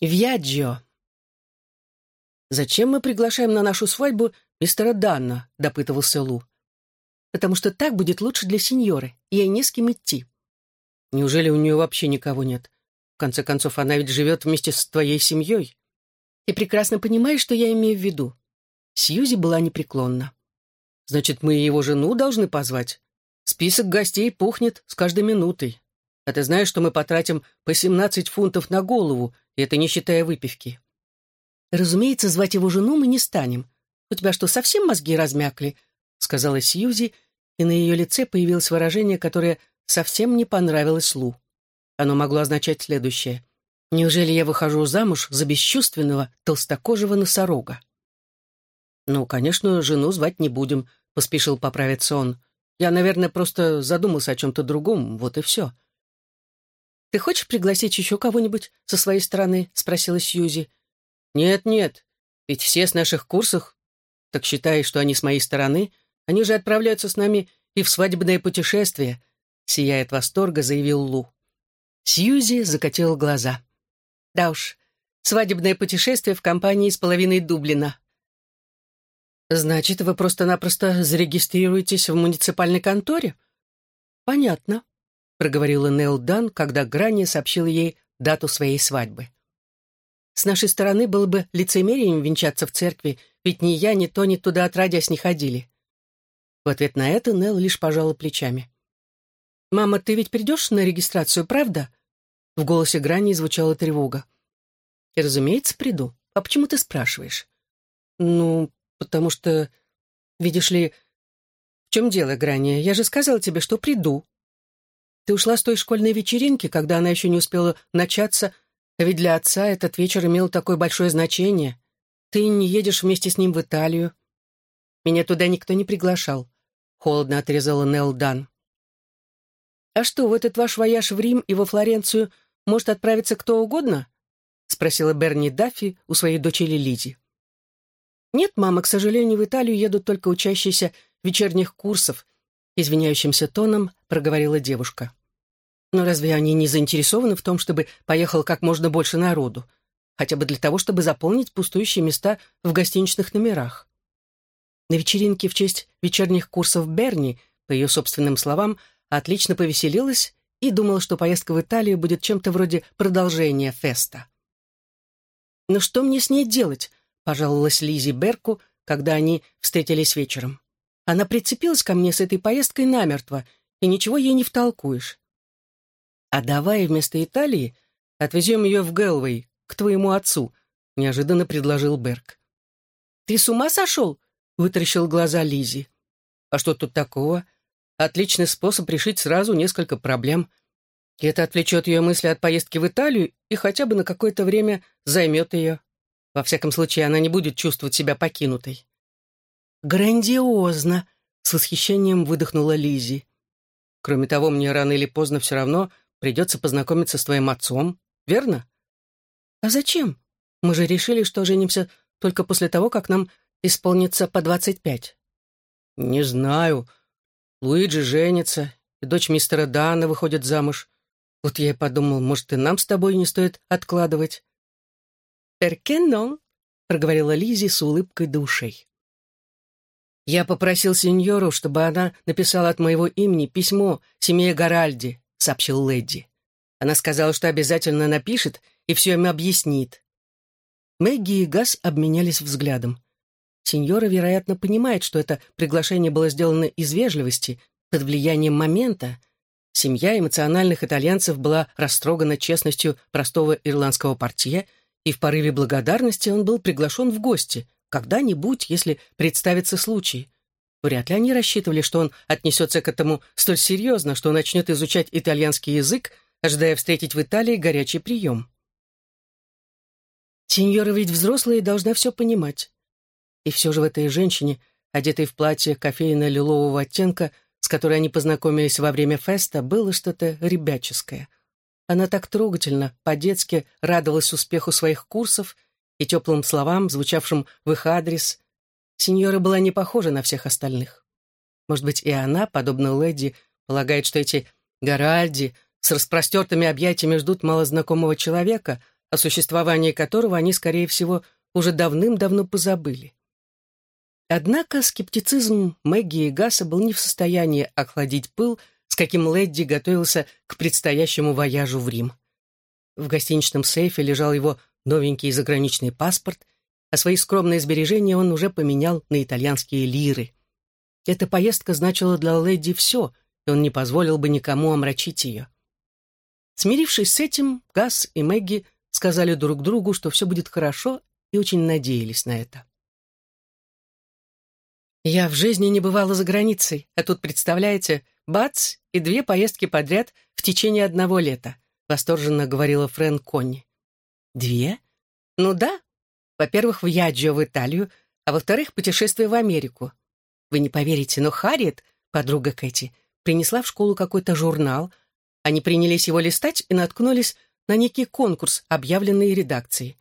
Вьяджио. «Зачем мы приглашаем на нашу свадьбу мистера Данна?» — допытывался Лу. «Потому что так будет лучше для сеньоры, ей не с кем идти». «Неужели у нее вообще никого нет? В конце концов, она ведь живет вместе с твоей семьей». «Ты прекрасно понимаешь, что я имею в виду». Сьюзи была непреклонна. «Значит, мы его жену должны позвать? Список гостей пухнет с каждой минутой. А ты знаешь, что мы потратим по 17 фунтов на голову, и это не считая выпивки. Разумеется, звать его жену мы не станем. У тебя что, совсем мозги размякли? Сказала Сьюзи, и на ее лице появилось выражение, которое совсем не понравилось Лу. Оно могло означать следующее. «Неужели я выхожу замуж за бесчувственного, толстокожего носорога?» «Ну, конечно, жену звать не будем», — поспешил поправиться он. «Я, наверное, просто задумался о чем-то другом, вот и все». «Ты хочешь пригласить еще кого-нибудь со своей стороны?» — спросила Сьюзи. «Нет-нет, ведь все с наших курсов, так считай, что они с моей стороны, они же отправляются с нами и в свадебное путешествие», — сияя от восторга, заявил Лу. Сьюзи закатила глаза. «Да уж, свадебное путешествие в компании с половиной Дублина». «Значит, вы просто-напросто зарегистрируетесь в муниципальной конторе?» «Понятно», проговорила Нел Дан, когда Грани сообщил ей дату своей свадьбы. «С нашей стороны было бы лицемерием венчаться в церкви, ведь ни я, ни то, ни туда отродясь не ходили». В ответ на это Нел лишь пожала плечами. «Мама, ты ведь придешь на регистрацию, правда?» В голосе Грани звучала тревога. «И, разумеется, приду. А почему ты спрашиваешь?» «Ну, потому что... Видишь ли... В чем дело, Грани? Я же сказала тебе, что приду», ты ушла с той школьной вечеринки, когда она еще не успела начаться, ведь для отца этот вечер имел такое большое значение. Ты не едешь вместе с ним в Италию. Меня туда никто не приглашал. Холодно отрезала Нелл Дан. «А что, в этот ваш вояж в Рим и во Флоренцию может отправиться кто угодно?» — спросила Берни Даффи у своей дочери Лизи. «Нет, мама, к сожалению, в Италию едут только учащиеся вечерних курсов», — извиняющимся тоном проговорила девушка. Но разве они не заинтересованы в том, чтобы поехал как можно больше народу? Хотя бы для того, чтобы заполнить пустующие места в гостиничных номерах. На вечеринке в честь вечерних курсов Берни, по ее собственным словам, отлично повеселилась и думала, что поездка в Италию будет чем-то вроде продолжения феста. «Но что мне с ней делать?» — пожаловалась Лизи Берку, когда они встретились вечером. Она прицепилась ко мне с этой поездкой намертво, и ничего ей не втолкуешь. «А давай вместо Италии отвезем ее в Гэлвей, к твоему отцу», — неожиданно предложил Берг. «Ты с ума сошел?» — вытаращил глаза Лизи. «А что тут такого? Отличный способ решить сразу несколько проблем. Это отвлечет ее мысли от поездки в Италию и хотя бы на какое-то время займет ее. Во всяком случае, она не будет чувствовать себя покинутой». «Грандиозно!» — с восхищением выдохнула Лизи. «Кроме того, мне рано или поздно все равно Придется познакомиться с твоим отцом, верно? А зачем? Мы же решили, что женимся только после того, как нам исполнится по двадцать пять. Не знаю. Луиджи женится, и дочь мистера Дана выходит замуж. Вот я и подумал, может, и нам с тобой не стоит откладывать. «Перкеннон», — проговорила Лизи с улыбкой душей. Я попросил сеньору, чтобы она написала от моего имени письмо семье Гаральди, — сообщил Лэдди. Она сказала, что обязательно напишет и все им объяснит. Мэгги и Газ обменялись взглядом. Сеньора, вероятно, понимает, что это приглашение было сделано из вежливости, под влиянием момента. Семья эмоциональных итальянцев была растрогана честностью простого ирландского портье, и в порыве благодарности он был приглашен в гости, когда-нибудь, если представится случай. Вряд ли они рассчитывали, что он отнесется к этому столь серьезно, что начнет изучать итальянский язык, ожидая встретить в Италии горячий прием. Сеньора ведь взрослая и должна все понимать. И все же в этой женщине, одетой в платье кофейно-лилового оттенка, с которой они познакомились во время феста, было что-то ребяческое. Она так трогательно, по-детски радовалась успеху своих курсов и теплым словам, звучавшим в их адрес, Сеньора была не похожа на всех остальных. Может быть, и она, подобно леди, полагает, что эти Гаральди с распростертыми объятиями ждут малознакомого человека, о существовании которого они, скорее всего, уже давным-давно позабыли. Однако скептицизм Мэгги и Гаса был не в состоянии охладить пыл, с каким Лэдди готовился к предстоящему вояжу в Рим. В гостиничном сейфе лежал его новенький заграничный паспорт, а свои скромные сбережения он уже поменял на итальянские лиры. Эта поездка значила для Лэдди все, и он не позволил бы никому омрачить ее. Смирившись с этим, Гас и Мэгги сказали друг другу, что все будет хорошо, и очень надеялись на это. «Я в жизни не бывала за границей, а тут, представляете, бац, и две поездки подряд в течение одного лета», восторженно говорила Фрэн Конни. «Две? Ну да. Во-первых, в Яджио в Италию, а во-вторых, путешествие в Америку. Вы не поверите, но Харриет, подруга Кэти, принесла в школу какой-то журнал. Они принялись его листать и наткнулись на некий конкурс, объявленный редакцией.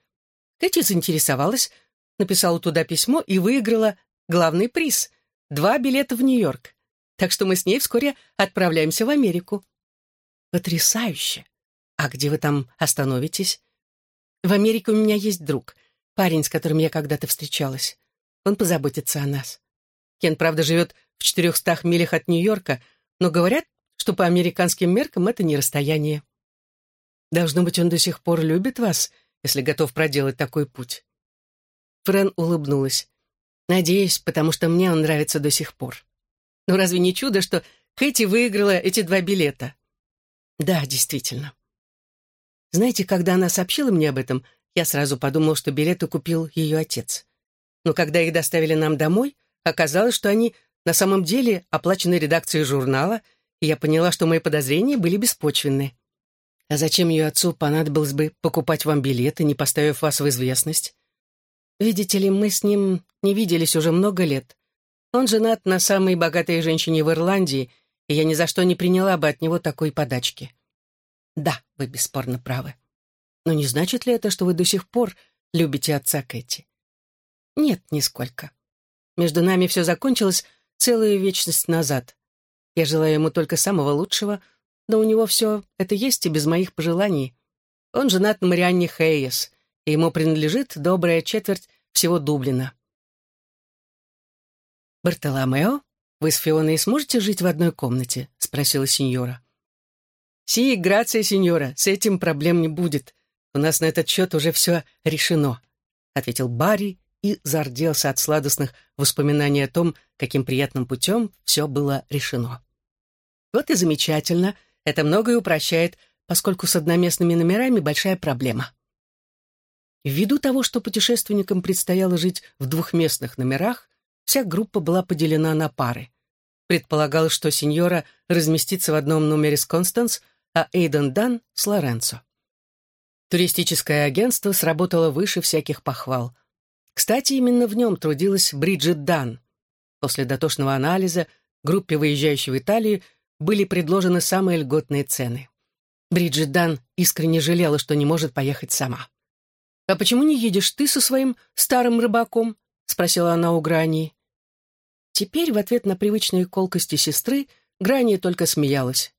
Кэти заинтересовалась, написала туда письмо и выиграла главный приз — два билета в Нью-Йорк. Так что мы с ней вскоре отправляемся в Америку. Потрясающе! А где вы там остановитесь? В Америке у меня есть друг, парень, с которым я когда-то встречалась. Он позаботится о нас. Кен, правда, живет в четырехстах милях от Нью-Йорка, но говорят, что по американским меркам это не расстояние. Должно быть, он до сих пор любит вас, если готов проделать такой путь. Френ улыбнулась. Надеюсь, потому что мне он нравится до сих пор. Но разве не чудо, что Кэти выиграла эти два билета? Да, действительно. Знаете, когда она сообщила мне об этом, я сразу подумал, что билеты купил ее отец. Но когда их доставили нам домой, оказалось, что они на самом деле оплачены редакцией журнала, и я поняла, что мои подозрения были беспочвенны. А зачем ее отцу понадобилось бы покупать вам билеты, не поставив вас в известность? Видите ли, мы с ним не виделись уже много лет. Он женат на самой богатой женщине в Ирландии, и я ни за что не приняла бы от него такой подачки. Да, вы бесспорно правы. Но не значит ли это, что вы до сих пор любите отца Кэти? Нет, нисколько. Между нами все закончилось целую вечность назад. Я желаю ему только самого лучшего — но у него все это есть и без моих пожеланий. Он женат на Марианне Хейес, и ему принадлежит добрая четверть всего Дублина. «Бартоломео, вы с Фионой сможете жить в одной комнате?» — спросила сеньора. «Си, грация, сеньора, с этим проблем не будет. У нас на этот счет уже все решено», — ответил Барри и зарделся от сладостных воспоминаний о том, каким приятным путем все было решено. «Вот и замечательно», это многое упрощает, поскольку с одноместными номерами большая проблема. Ввиду того, что путешественникам предстояло жить в двухместных номерах, вся группа была поделена на пары. Предполагалось, что сеньора разместится в одном номере с Констанс, а Эйден Дан — с Лоренцо. Туристическое агентство сработало выше всяких похвал. Кстати, именно в нем трудилась Бриджит Дан. После дотошного анализа группе, выезжающей в Италию, были предложены самые льготные цены. Бриджит Дан искренне жалела, что не может поехать сама. «А почему не едешь ты со своим старым рыбаком?» — спросила она у Грани. Теперь в ответ на привычные колкости сестры Грани только смеялась.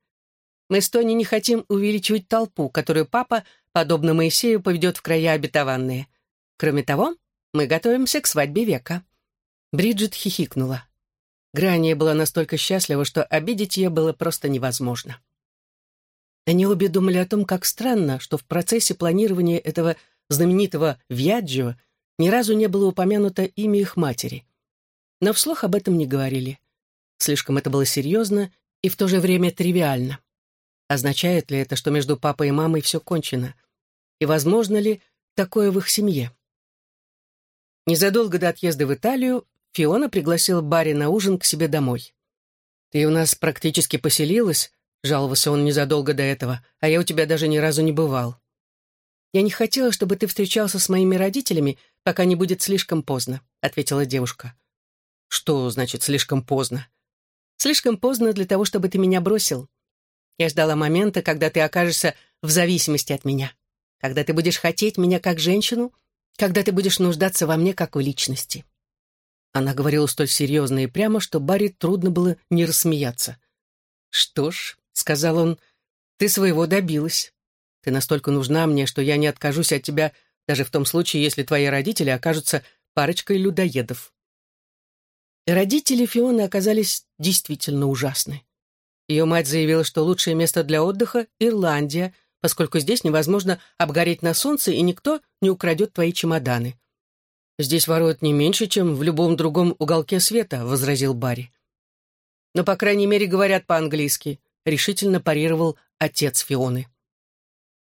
«Мы с Тони не хотим увеличивать толпу, которую папа, подобно Моисею, поведет в края обетованные. Кроме того, мы готовимся к свадьбе века». Бриджит хихикнула. Грания была настолько счастлива, что обидеть ее было просто невозможно. Они обе думали о том, как странно, что в процессе планирования этого знаменитого Вьяджио ни разу не было упомянуто имя их матери. Но вслух об этом не говорили. Слишком это было серьезно и в то же время тривиально. Означает ли это, что между папой и мамой все кончено? И возможно ли такое в их семье? Незадолго до отъезда в Италию Фиона пригласила Барри на ужин к себе домой. «Ты у нас практически поселилась», — жаловался он незадолго до этого, «а я у тебя даже ни разу не бывал». «Я не хотела, чтобы ты встречался с моими родителями, пока не будет слишком поздно», — ответила девушка. «Что значит слишком поздно?» «Слишком поздно для того, чтобы ты меня бросил. Я ждала момента, когда ты окажешься в зависимости от меня, когда ты будешь хотеть меня как женщину, когда ты будешь нуждаться во мне как в личности». Она говорила столь серьезно и прямо, что Барри трудно было не рассмеяться. «Что ж», — сказал он, — «ты своего добилась. Ты настолько нужна мне, что я не откажусь от тебя даже в том случае, если твои родители окажутся парочкой людоедов». Родители Фионы оказались действительно ужасны. Ее мать заявила, что лучшее место для отдыха — Ирландия, поскольку здесь невозможно обгореть на солнце, и никто не украдет твои чемоданы. «Здесь воруют не меньше, чем в любом другом уголке света», — возразил Барри. «Но, по крайней мере, говорят по-английски», — решительно парировал отец Фионы.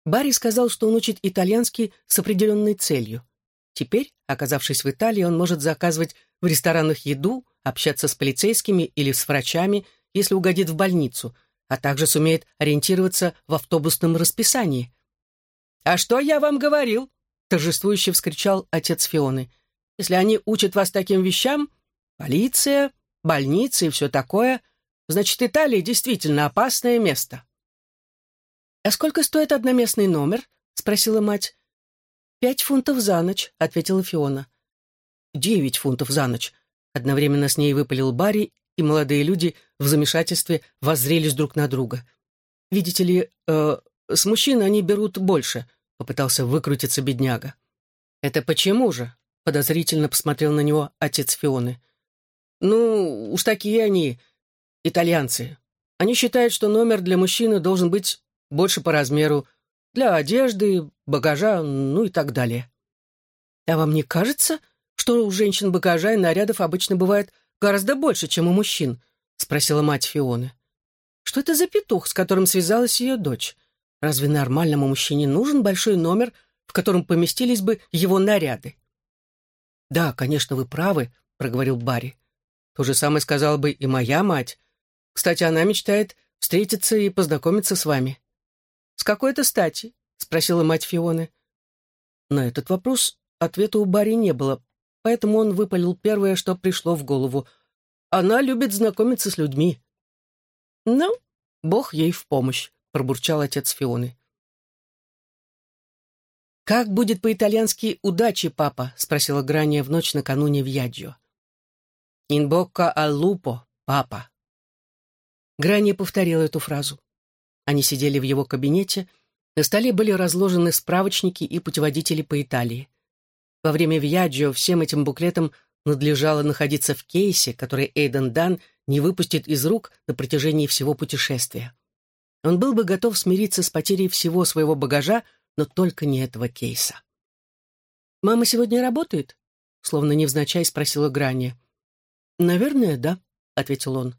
Барри сказал, что он учит итальянский с определенной целью. Теперь, оказавшись в Италии, он может заказывать в ресторанах еду, общаться с полицейскими или с врачами, если угодит в больницу, а также сумеет ориентироваться в автобусном расписании. «А что я вам говорил?» — торжествующе вскричал отец Фионы. «Если они учат вас таким вещам, полиция, больницы и все такое, значит, Италия действительно опасное место». «А сколько стоит одноместный номер?» — спросила мать. «Пять фунтов за ночь», — ответила Фиона. «Девять фунтов за ночь», — одновременно с ней выпалил Барри, и молодые люди в замешательстве воззрелись друг на друга. «Видите ли, э, с мужчин они берут больше», — попытался выкрутиться бедняга. «Это почему же?» — подозрительно посмотрел на него отец Фионы. «Ну, уж такие они, итальянцы. Они считают, что номер для мужчины должен быть больше по размеру, для одежды, багажа, ну и так далее». «А вам не кажется, что у женщин багажа и нарядов обычно бывает гораздо больше, чем у мужчин?» — спросила мать Фионы. «Что это за петух, с которым связалась ее дочь? Разве нормальному мужчине нужен большой номер, в котором поместились бы его наряды? «Да, конечно, вы правы», — проговорил Барри. «То же самое сказала бы и моя мать. Кстати, она мечтает встретиться и познакомиться с вами». «С какой-то стати?» — спросила мать Фионы. На этот вопрос ответа у Барри не было, поэтому он выпалил первое, что пришло в голову. «Она любит знакомиться с людьми». «Ну, Бог ей в помощь пробурчал отец Фионы. «Как будет по-итальянски «удачи, папа»?» — спросила Грания в ночь накануне в Яджио. «In bocca al lupo, папа». Грания повторила эту фразу. Они сидели в его кабинете, на столе были разложены справочники и путеводители по Италии. Во время Вьяджио всем этим буклетам надлежало находиться в кейсе, который Эйден Дан не выпустит из рук на протяжении всего путешествия. Он был бы готов смириться с потерей всего своего багажа, но только не этого кейса. «Мама сегодня работает?» — словно невзначай спросила Грани. «Наверное, да», — ответил он.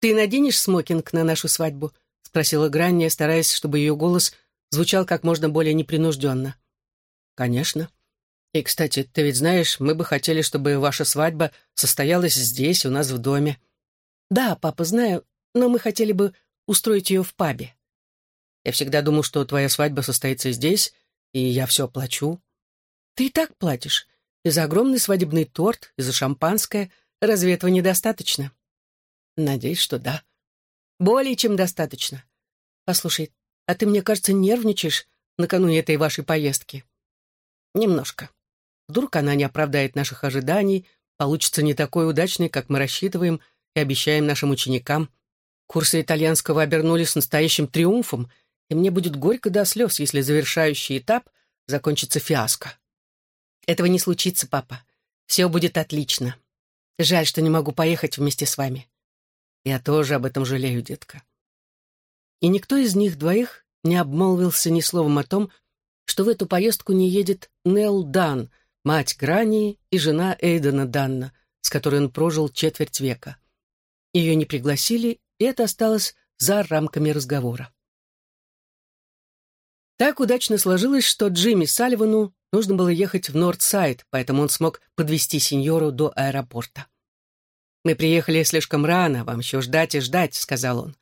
«Ты наденешь смокинг на нашу свадьбу?» — спросила Грани, стараясь, чтобы ее голос звучал как можно более непринужденно. «Конечно. И, кстати, ты ведь знаешь, мы бы хотели, чтобы ваша свадьба состоялась здесь, у нас в доме». «Да, папа, знаю, но мы хотели бы устроить ее в пабе. Я всегда думал, что твоя свадьба состоится здесь, и я все оплачу. Ты и так платишь. И за огромный свадебный торт, и за шампанское. Разве этого недостаточно? Надеюсь, что да. Более чем достаточно. Послушай, а ты, мне кажется, нервничаешь накануне этой вашей поездки. Немножко. Вдруг она не оправдает наших ожиданий, получится не такой удачной, как мы рассчитываем и обещаем нашим ученикам. Курсы итальянского обернулись настоящим триумфом, и мне будет горько до слез, если завершающий этап закончится фиаско. Этого не случится, папа. Все будет отлично. Жаль, что не могу поехать вместе с вами. Я тоже об этом жалею, детка. И никто из них двоих не обмолвился ни словом о том, что в эту поездку не едет Нелл Дан, мать Грани и жена Эйдена Данна, с которой он прожил четверть века. Ее не пригласили, и это осталось за рамками разговора. Так удачно сложилось, что Джимми Салливану нужно было ехать в Нордсайд, поэтому он смог подвести сеньору до аэропорта. «Мы приехали слишком рано, вам еще ждать и ждать», — сказал он.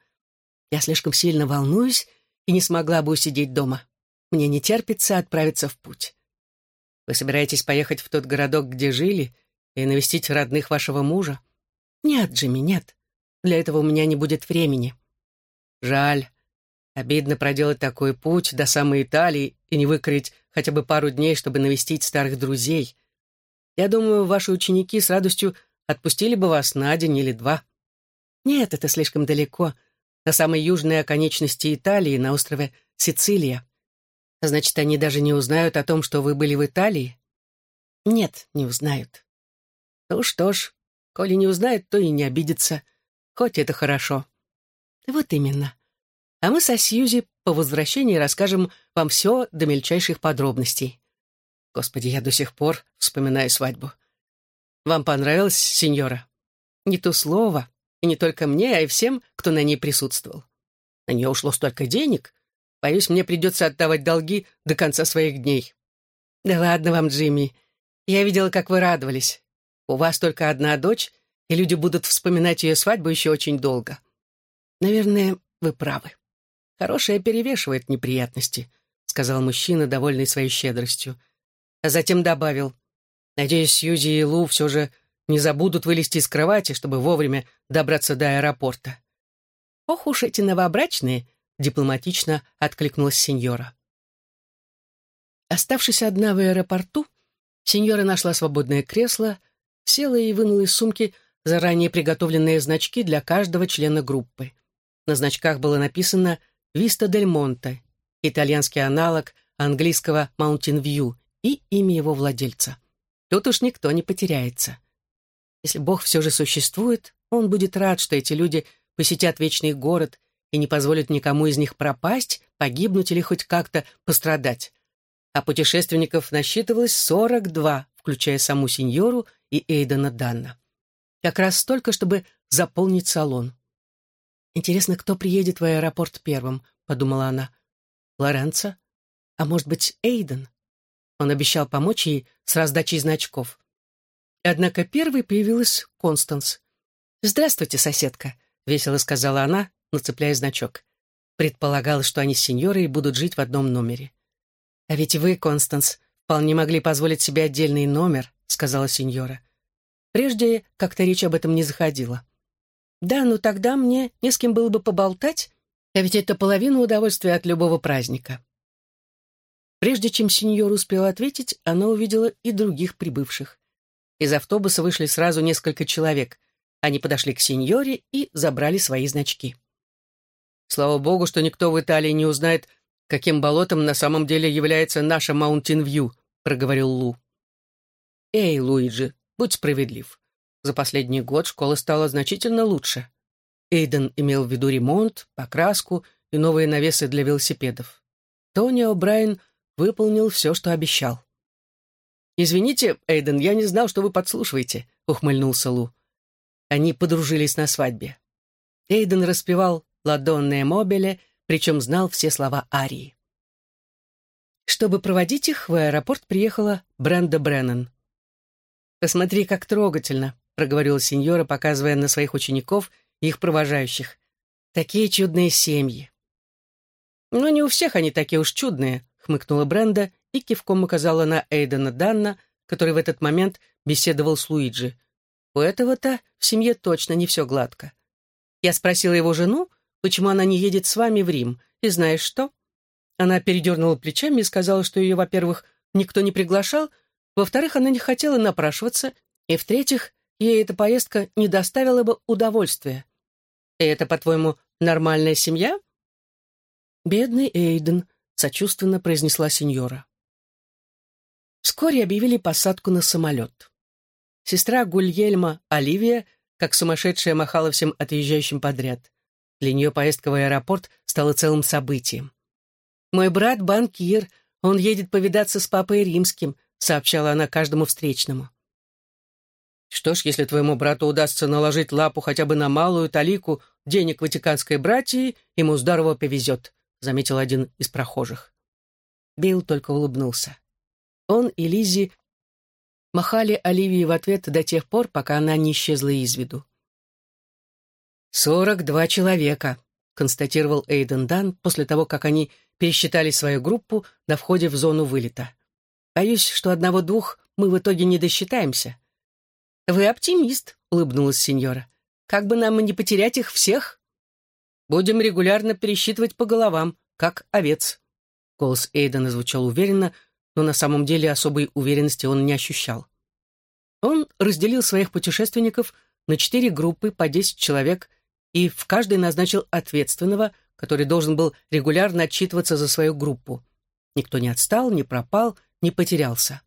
«Я слишком сильно волнуюсь и не смогла бы усидеть дома. Мне не терпится отправиться в путь. Вы собираетесь поехать в тот городок, где жили, и навестить родных вашего мужа?» «Нет, Джимми, нет. Для этого у меня не будет времени. Жаль. Обидно проделать такой путь до самой Италии и не выкроить хотя бы пару дней, чтобы навестить старых друзей. Я думаю, ваши ученики с радостью отпустили бы вас на день или два. Нет, это слишком далеко. На самой южной оконечности Италии, на острове Сицилия. Значит, они даже не узнают о том, что вы были в Италии? Нет, не узнают. Ну что ж, коли не узнают, то и не обидятся. Хоть это хорошо. Вот именно. А мы со Сьюзи по возвращении расскажем вам все до мельчайших подробностей. Господи, я до сих пор вспоминаю свадьбу. Вам понравилось, сеньора? Не то слово, и не только мне, а и всем, кто на ней присутствовал. На нее ушло столько денег. Боюсь, мне придется отдавать долги до конца своих дней. Да ладно вам, Джимми. Я видела, как вы радовались. У вас только одна дочь, и люди будут вспоминать ее свадьбу еще очень долго. Наверное, вы правы. Хорошее перевешивает неприятности, сказал мужчина, довольный своей щедростью. А затем добавил, надеюсь, Сьюзи и Лу все же не забудут вылезти из кровати, чтобы вовремя добраться до аэропорта. Ох уж эти новобрачные, дипломатично откликнулась сеньора. Оставшись одна в аэропорту, сеньора нашла свободное кресло, села и вынула из сумки заранее приготовленные значки для каждого члена группы. На значках было написано «Виста дель Монте», итальянский аналог английского Mountain View и имя его владельца. Тут уж никто не потеряется. Если Бог все же существует, он будет рад, что эти люди посетят вечный город и не позволят никому из них пропасть, погибнуть или хоть как-то пострадать. А путешественников насчитывалось 42, включая саму сеньору и Эйдена Данна. Как раз столько, чтобы заполнить салон. «Интересно, кто приедет в аэропорт первым?» — подумала она. «Лоренцо? А может быть, Эйден?» Он обещал помочь ей с раздачей значков. Однако первой появилась Констанс. «Здравствуйте, соседка», — весело сказала она, нацепляя значок. Предполагалось, что они с сеньорой будут жить в одном номере. «А ведь вы, Констанс, вполне могли позволить себе отдельный номер», — сказала сеньора. Прежде как-то речь об этом не заходила. Да, но тогда мне не с кем было бы поболтать, а ведь это половина удовольствия от любого праздника. Прежде чем сеньор успел ответить, она увидела и других прибывших. Из автобуса вышли сразу несколько человек. Они подошли к сеньоре и забрали свои значки. Слава богу, что никто в Италии не узнает, каким болотом на самом деле является наша Маунтин-Вью, проговорил Лу. Эй, Луиджи, будь справедлив. За последний год школа стала значительно лучше. Эйден имел в виду ремонт, покраску и новые навесы для велосипедов. Тони О'Брайен выполнил все, что обещал. «Извините, Эйден, я не знал, что вы подслушиваете», — ухмыльнулся Лу. Они подружились на свадьбе. Эйден распевал «Ладонное мобиле», причем знал все слова арии. Чтобы проводить их, в аэропорт приехала Бренда Бреннан. «Посмотри, как трогательно», проговорила сеньора, показывая на своих учеников и их провожающих. «Такие чудные семьи!» «Но не у всех они такие уж чудные», — хмыкнула Бренда и кивком указала на Эйдена Данна, который в этот момент беседовал с Луиджи. «У этого-то в семье точно не все гладко. Я спросила его жену, почему она не едет с вами в Рим, и знаешь что?» Она передернула плечами и сказала, что ее, во-первых, никто не приглашал, во-вторых, она не хотела напрашиваться, и, в-третьих, ей эта поездка не доставила бы удовольствия. И это, по-твоему, нормальная семья? Бедный Эйден, сочувственно произнесла сеньора. Вскоре объявили посадку на самолет. Сестра Гульельма, Оливия, как сумасшедшая махала всем отъезжающим подряд. Для нее поездка в аэропорт стала целым событием. «Мой брат — банкир, он едет повидаться с папой римским», сообщала она каждому встречному. Что ж, если твоему брату удастся наложить лапу хотя бы на малую талику денег ватиканской братьи, ему здорово повезет», — заметил один из прохожих. Билл только улыбнулся. Он и Лиззи махали Оливии в ответ до тех пор, пока она не исчезла из виду. «Сорок два человека», — констатировал Эйден Дан после того, как они пересчитали свою группу на входе в зону вылета. «Боюсь, что одного-двух мы в итоге не досчитаемся. «Вы оптимист», — улыбнулась сеньора. «Как бы нам не потерять их всех?» «Будем регулярно пересчитывать по головам, как овец». Голос Эйдена звучал уверенно, но на самом деле особой уверенности он не ощущал. Он разделил своих путешественников на четыре группы по десять человек и в каждой назначил ответственного, который должен был регулярно отчитываться за свою группу. Никто не отстал, не пропал, не потерялся.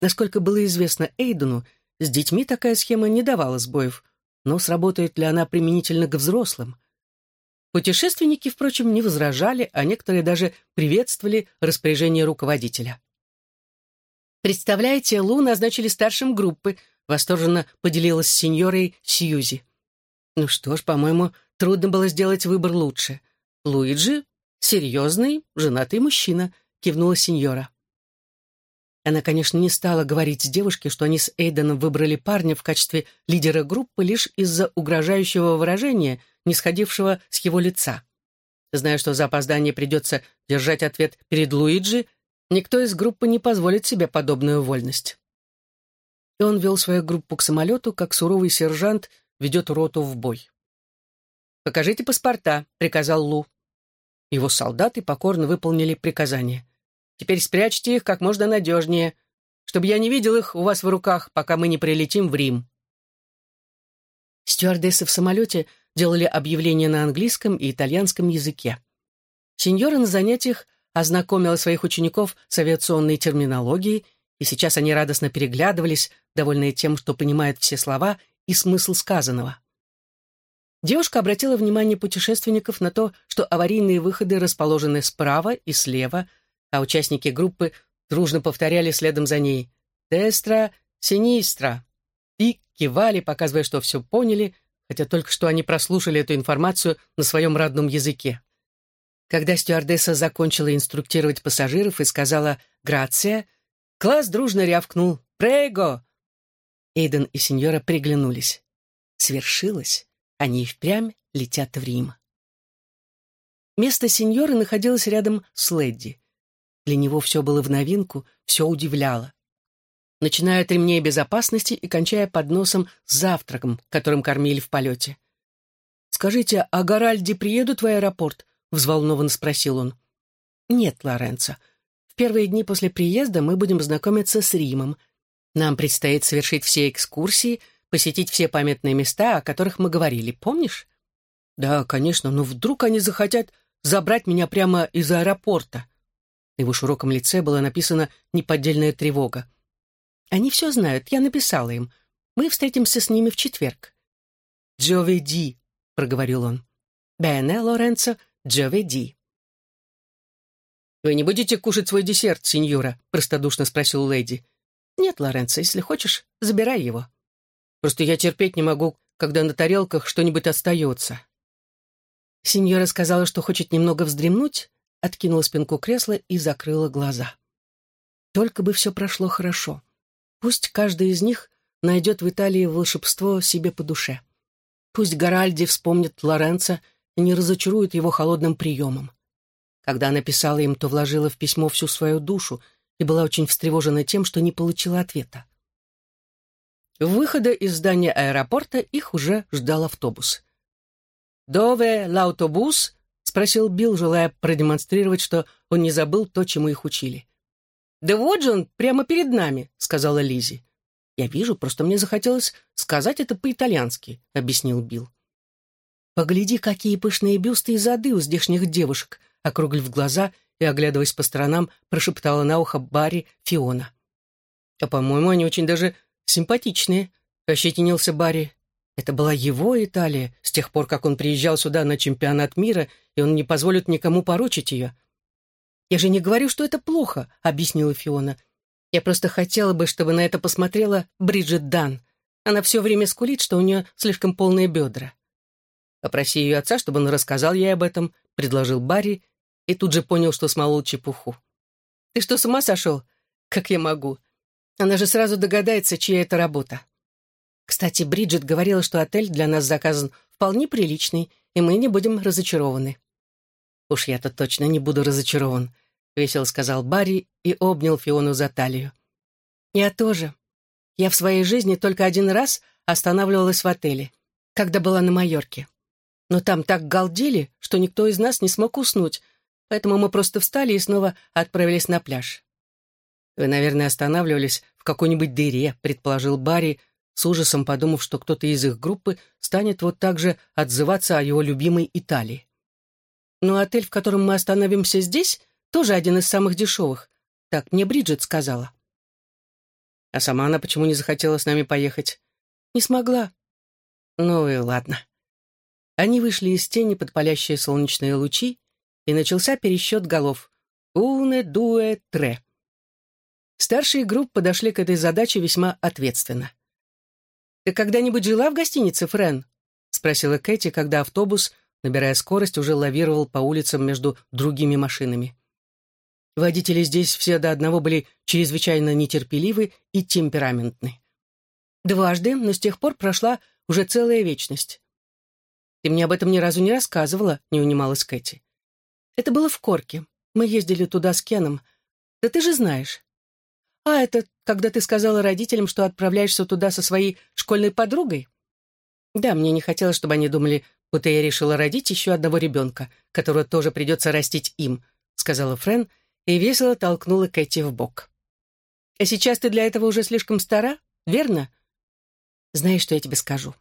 Насколько было известно Эйдену, с детьми такая схема не давала сбоев, но сработает ли она применительно к взрослым? Путешественники, впрочем, не возражали, а некоторые даже приветствовали распоряжение руководителя. «Представляете, Лу назначили старшим группы», — восторженно поделилась с сеньорой Сьюзи. «Ну что ж, по-моему, трудно было сделать выбор лучше. Луиджи — серьезный, женатый мужчина», — кивнула сеньора. Она, конечно, не стала говорить с девушкой, что они с Эйденом выбрали парня в качестве лидера группы лишь из-за угрожающего выражения, не сходившего с его лица. Зная, что за опоздание придется держать ответ перед Луиджи, никто из группы не позволит себе подобную вольность. И он вел свою группу к самолету, как суровый сержант ведет роту в бой. «Покажите паспорта», — приказал Лу. Его солдаты покорно выполнили приказание. Теперь спрячьте их как можно надежнее, чтобы я не видел их у вас в руках, пока мы не прилетим в Рим». Стюардессы в самолете делали объявления на английском и итальянском языке. Сеньора на занятиях ознакомила своих учеников с авиационной терминологией, и сейчас они радостно переглядывались, довольные тем, что понимают все слова и смысл сказанного. Девушка обратила внимание путешественников на то, что аварийные выходы расположены справа и слева, а участники группы дружно повторяли следом за ней «Дестра, Синистра» и кивали, показывая, что все поняли, хотя только что они прослушали эту информацию на своем родном языке. Когда стюардесса закончила инструктировать пассажиров и сказала «Грация», класс дружно рявкнул «Прего!». Эйден и сеньора приглянулись. Свершилось. Они и впрямь летят в Рим. Место сеньоры находилось рядом с Лэдди. Для него все было в новинку, все удивляло. Начиная от ремней безопасности и кончая подносом с завтраком, которым кормили в полете. «Скажите, а Горальди приедут в аэропорт?» — взволнованно спросил он. «Нет, Лоренцо. В первые дни после приезда мы будем знакомиться с Римом. Нам предстоит совершить все экскурсии, посетить все памятные места, о которых мы говорили, помнишь?» «Да, конечно, но вдруг они захотят забрать меня прямо из аэропорта?» На его широком лице была написана неподдельная тревога. «Они все знают, я написала им. Мы встретимся с ними в четверг». «Джоведи», — проговорил он. «Бене, Лоренцо, джоведи». «Вы не будете кушать свой десерт, сеньора?» — простодушно спросил леди. «Нет, Лоренцо, если хочешь, забирай его. Просто я терпеть не могу, когда на тарелках что-нибудь остается». Сеньора сказала, что хочет немного вздремнуть, откинула спинку кресла и закрыла глаза. Только бы все прошло хорошо. Пусть каждый из них найдет в Италии волшебство себе по душе. Пусть Горальди вспомнит Лоренцо и не разочарует его холодным приемом. Когда она писала им, то вложила в письмо всю свою душу и была очень встревожена тем, что не получила ответа. Выхода из здания аэропорта их уже ждал автобус. «Дове l'auтобус?» спросил Билл, желая продемонстрировать, что он не забыл то, чему их учили. «Да вот же он, прямо перед нами», — сказала Лизи. «Я вижу, просто мне захотелось сказать это по-итальянски», — объяснил Билл. «Погляди, какие пышные бюсты и зады у здешних девушек», — округлив глаза и, оглядываясь по сторонам, прошептала на ухо Барри Фиона. «А, по-моему, они очень даже симпатичные», — ощетинился Барри. Это была его Италия, с тех пор, как он приезжал сюда на чемпионат мира, и он не позволит никому поручить ее. «Я же не говорю, что это плохо», — объяснила Фиона. «Я просто хотела бы, чтобы на это посмотрела Бриджит Дан. Она все время скулит, что у нее слишком полные бедра». «Попроси ее отца, чтобы он рассказал ей об этом», — предложил Барри, и тут же понял, что смолол чепуху. «Ты что, с ума сошел? Как я могу? Она же сразу догадается, чья это работа». Кстати, Бриджит говорила, что отель для нас заказан вполне приличный, и мы не будем разочарованы. «Уж я-то точно не буду разочарован», — весело сказал Барри и обнял Фиону за талию. «Я тоже. Я в своей жизни только один раз останавливалась в отеле, когда была на Майорке. Но там так галдели, что никто из нас не смог уснуть, поэтому мы просто встали и снова отправились на пляж». «Вы, наверное, останавливались в какой-нибудь дыре», — предположил Барри, с ужасом подумав, что кто-то из их группы станет вот так же отзываться о его любимой Италии. Но отель, в котором мы остановимся здесь, тоже один из самых дешевых. Так мне Бриджит сказала. А сама она почему не захотела с нами поехать? Не смогла. Ну и ладно. Они вышли из тени под палящие солнечные лучи, и начался пересчет голов. «Уне, дуэ, тре». Старшие групп подошли к этой задаче весьма ответственно. «Ты когда-нибудь жила в гостинице, Френ?» — спросила Кэти, когда автобус, набирая скорость, уже лавировал по улицам между другими машинами. Водители здесь все до одного были чрезвычайно нетерпеливы и темпераментны. Дважды, но с тех пор прошла уже целая вечность. «Ты мне об этом ни разу не рассказывала», — не унималась Кэти. «Это было в Корке. Мы ездили туда с Кеном. Да ты же знаешь. А это когда ты сказала родителям, что отправляешься туда со своей школьной подругой? Да, мне не хотелось, чтобы они думали, будто я решила родить еще одного ребенка, которого тоже придется растить им», — сказала Френ и весело толкнула Кэти в бок. «А сейчас ты для этого уже слишком стара, верно?» «Знаешь, что я тебе скажу?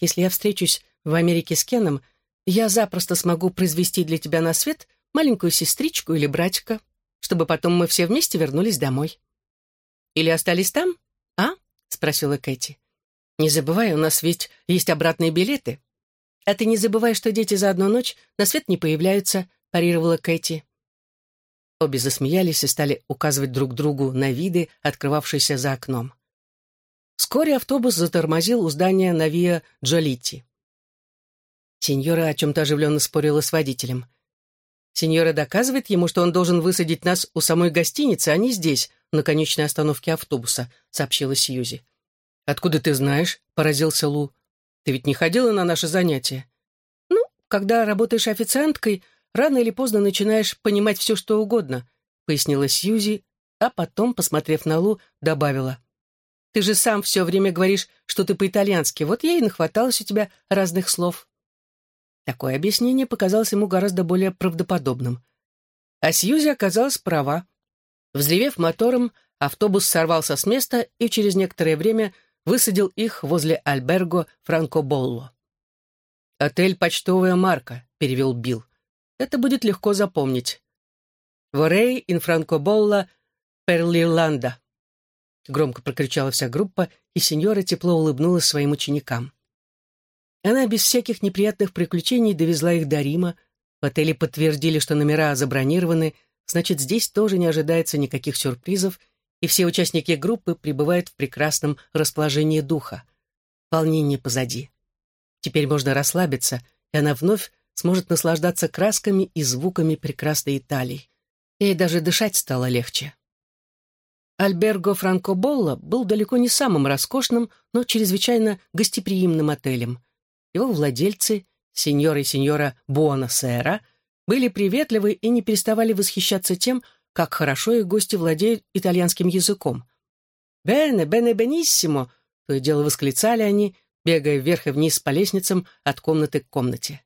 Если я встречусь в Америке с Кеном, я запросто смогу произвести для тебя на свет маленькую сестричку или братика, чтобы потом мы все вместе вернулись домой». «Или остались там, а?» — спросила Кэти. «Не забывай, у нас ведь есть обратные билеты». «А ты не забывай, что дети за одну ночь на свет не появляются», — парировала Кэти. Обе засмеялись и стали указывать друг другу на виды, открывавшиеся за окном. Вскоре автобус затормозил у здания Навия Джолити. Сеньора о чем-то оживленно спорила с водителем. Сеньора доказывает ему, что он должен высадить нас у самой гостиницы, а не здесь, на конечной остановке автобуса», — сообщила Сьюзи. «Откуда ты знаешь?» — поразился Лу. «Ты ведь не ходила на наши занятия?» «Ну, когда работаешь официанткой, рано или поздно начинаешь понимать все, что угодно», — пояснила Сьюзи, а потом, посмотрев на Лу, добавила. «Ты же сам все время говоришь, что ты по-итальянски, вот я и нахваталась у тебя разных слов». Такое объяснение показалось ему гораздо более правдоподобным. А Сьюзи оказалась права. Взревев мотором, автобус сорвался с места и через некоторое время высадил их возле альберго Франкоболло. «Отель «Почтовая марка», — перевел Билл. Это будет легко запомнить. «Ворей ин Франкоболла Перлиланда», — громко прокричала вся группа, и сеньора тепло улыбнулась своим ученикам. Она без всяких неприятных приключений довезла их до Рима. В отеле подтвердили, что номера забронированы, значит, здесь тоже не ожидается никаких сюрпризов, и все участники группы пребывают в прекрасном расположении духа. Волнение позади. Теперь можно расслабиться, и она вновь сможет наслаждаться красками и звуками прекрасной Италии. Ей даже дышать стало легче. Альберго Франкоболло был далеко не самым роскошным, но чрезвычайно гостеприимным отелем. Его владельцы, сеньор и сеньора Буонасера, были приветливы и не переставали восхищаться тем, как хорошо их гости владеют итальянским языком. «Бене, бене, бениссимо!» то и дело восклицали они, бегая вверх и вниз по лестницам от комнаты к комнате.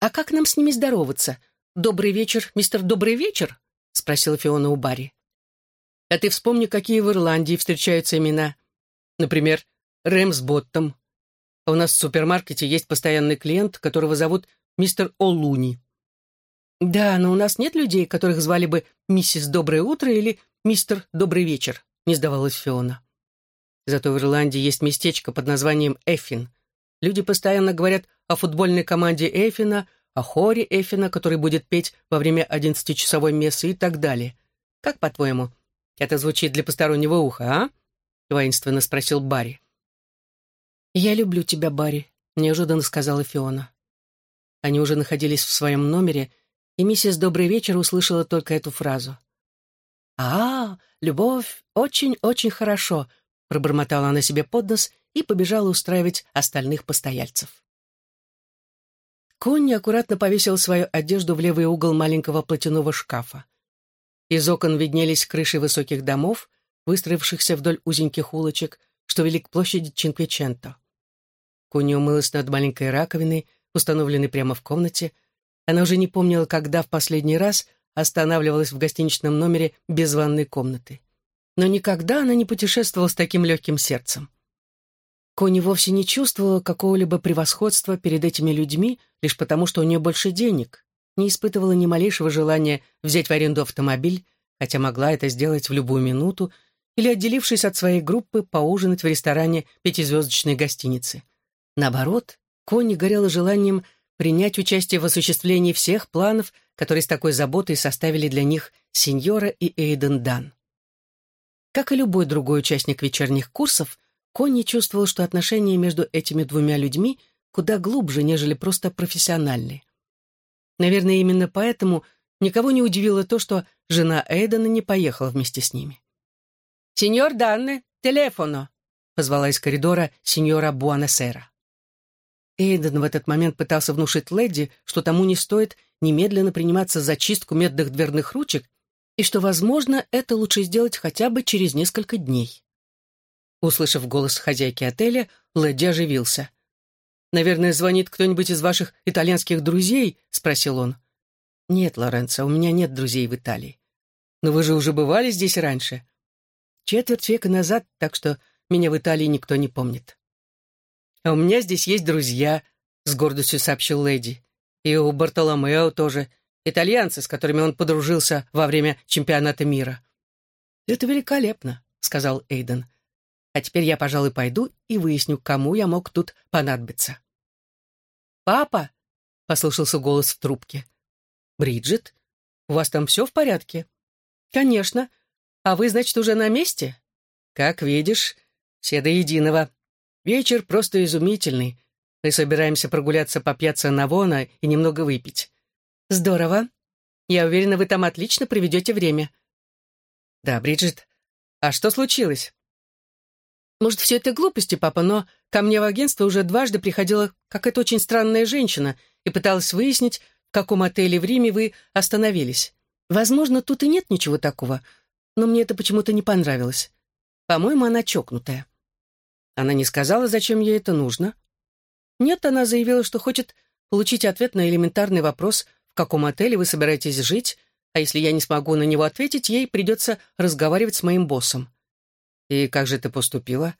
«А как нам с ними здороваться? Добрый вечер, мистер Добрый вечер?» — спросила Фиона у Барри. «А ты вспомни, какие в Ирландии встречаются имена. Например, Рэмсботтом. А у нас в супермаркете есть постоянный клиент, которого зовут мистер О'Луни». «Да, но у нас нет людей, которых звали бы миссис Доброе утро или мистер Добрый вечер», — не сдавалась Фиона. Зато в Ирландии есть местечко под названием Эффин. Люди постоянно говорят о футбольной команде Эфина, о хоре Эфина, который будет петь во время одиннадцатичасовой мессы и так далее. Как, по-твоему, это звучит для постороннего уха, а?» — воинственно спросил Барри. «Я люблю тебя, Барри», — неожиданно сказала Фиона. Они уже находились в своем номере, и миссис Добрый вечер услышала только эту фразу. «А, любовь, очень-очень хорошо», — пробормотала она себе под нос и побежала устраивать остальных постояльцев. Конни аккуратно повесил свою одежду в левый угол маленького платяного шкафа. Из окон виднелись крыши высоких домов, выстроившихся вдоль узеньких улочек, что вели к площади Чинквиченто. Конни умылась над маленькой раковиной, установленной прямо в комнате. Она уже не помнила, когда в последний раз останавливалась в гостиничном номере без ванной комнаты. Но никогда она не путешествовала с таким легким сердцем. Кони вовсе не чувствовала какого-либо превосходства перед этими людьми лишь потому, что у нее больше денег. не испытывала ни малейшего желания взять в аренду автомобиль, хотя могла это сделать в любую минуту, или, отделившись от своей группы, поужинать в ресторане пятизвездочной гостиницы. Наоборот, Конни горела желанием принять участие в осуществлении всех планов, которые с такой заботой составили для них сеньора и Эйден Дан. Как и любой другой участник вечерних курсов, Конни чувствовал, что отношения между этими двумя людьми куда глубже, нежели просто профессиональные. Наверное, именно поэтому никого не удивило то, что жена Эйдена не поехала вместе с ними. «Сеньор Данне, телефоно!» — позвала из коридора сеньора Буанесера. Эйден в этот момент пытался внушить леди, что тому не стоит немедленно приниматься за чистку медных дверных ручек и что, возможно, это лучше сделать хотя бы через несколько дней. Услышав голос хозяйки отеля, леди оживился. «Наверное, звонит кто-нибудь из ваших итальянских друзей?» — спросил он. «Нет, Лоренцо, у меня нет друзей в Италии. Но вы же уже бывали здесь раньше. Четверть века назад, так что меня в Италии никто не помнит». «А у меня здесь есть друзья», — с гордостью сообщил леди. «И у Бартоломео тоже. Итальянцы, с которыми он подружился во время чемпионата мира». «Это великолепно», — сказал Эйден. «А теперь я, пожалуй, пойду и выясню, кому я мог тут понадобиться». «Папа!» — послышался голос в трубке. «Бриджит, у вас там все в порядке?» «Конечно. А вы, значит, уже на месте?» «Как видишь, все до единого. Вечер просто изумительный. Мы собираемся прогуляться по пьяцца Навона и немного выпить. Здорово. Я уверена, вы там отлично проведете время. Да, Бриджит. А что случилось? Может, все это глупости, папа, но ко мне в агентство уже дважды приходила какая-то очень странная женщина и пыталась выяснить, в каком отеле в Риме вы остановились. Возможно, тут и нет ничего такого, но мне это почему-то не понравилось. По-моему, она чокнутая. Она не сказала, зачем ей это нужно? Нет, она заявила, что хочет получить ответ на элементарный вопрос, в каком отеле вы собираетесь жить, а если я не смогу на него ответить, ей придется разговаривать с моим боссом. И как же ты поступила?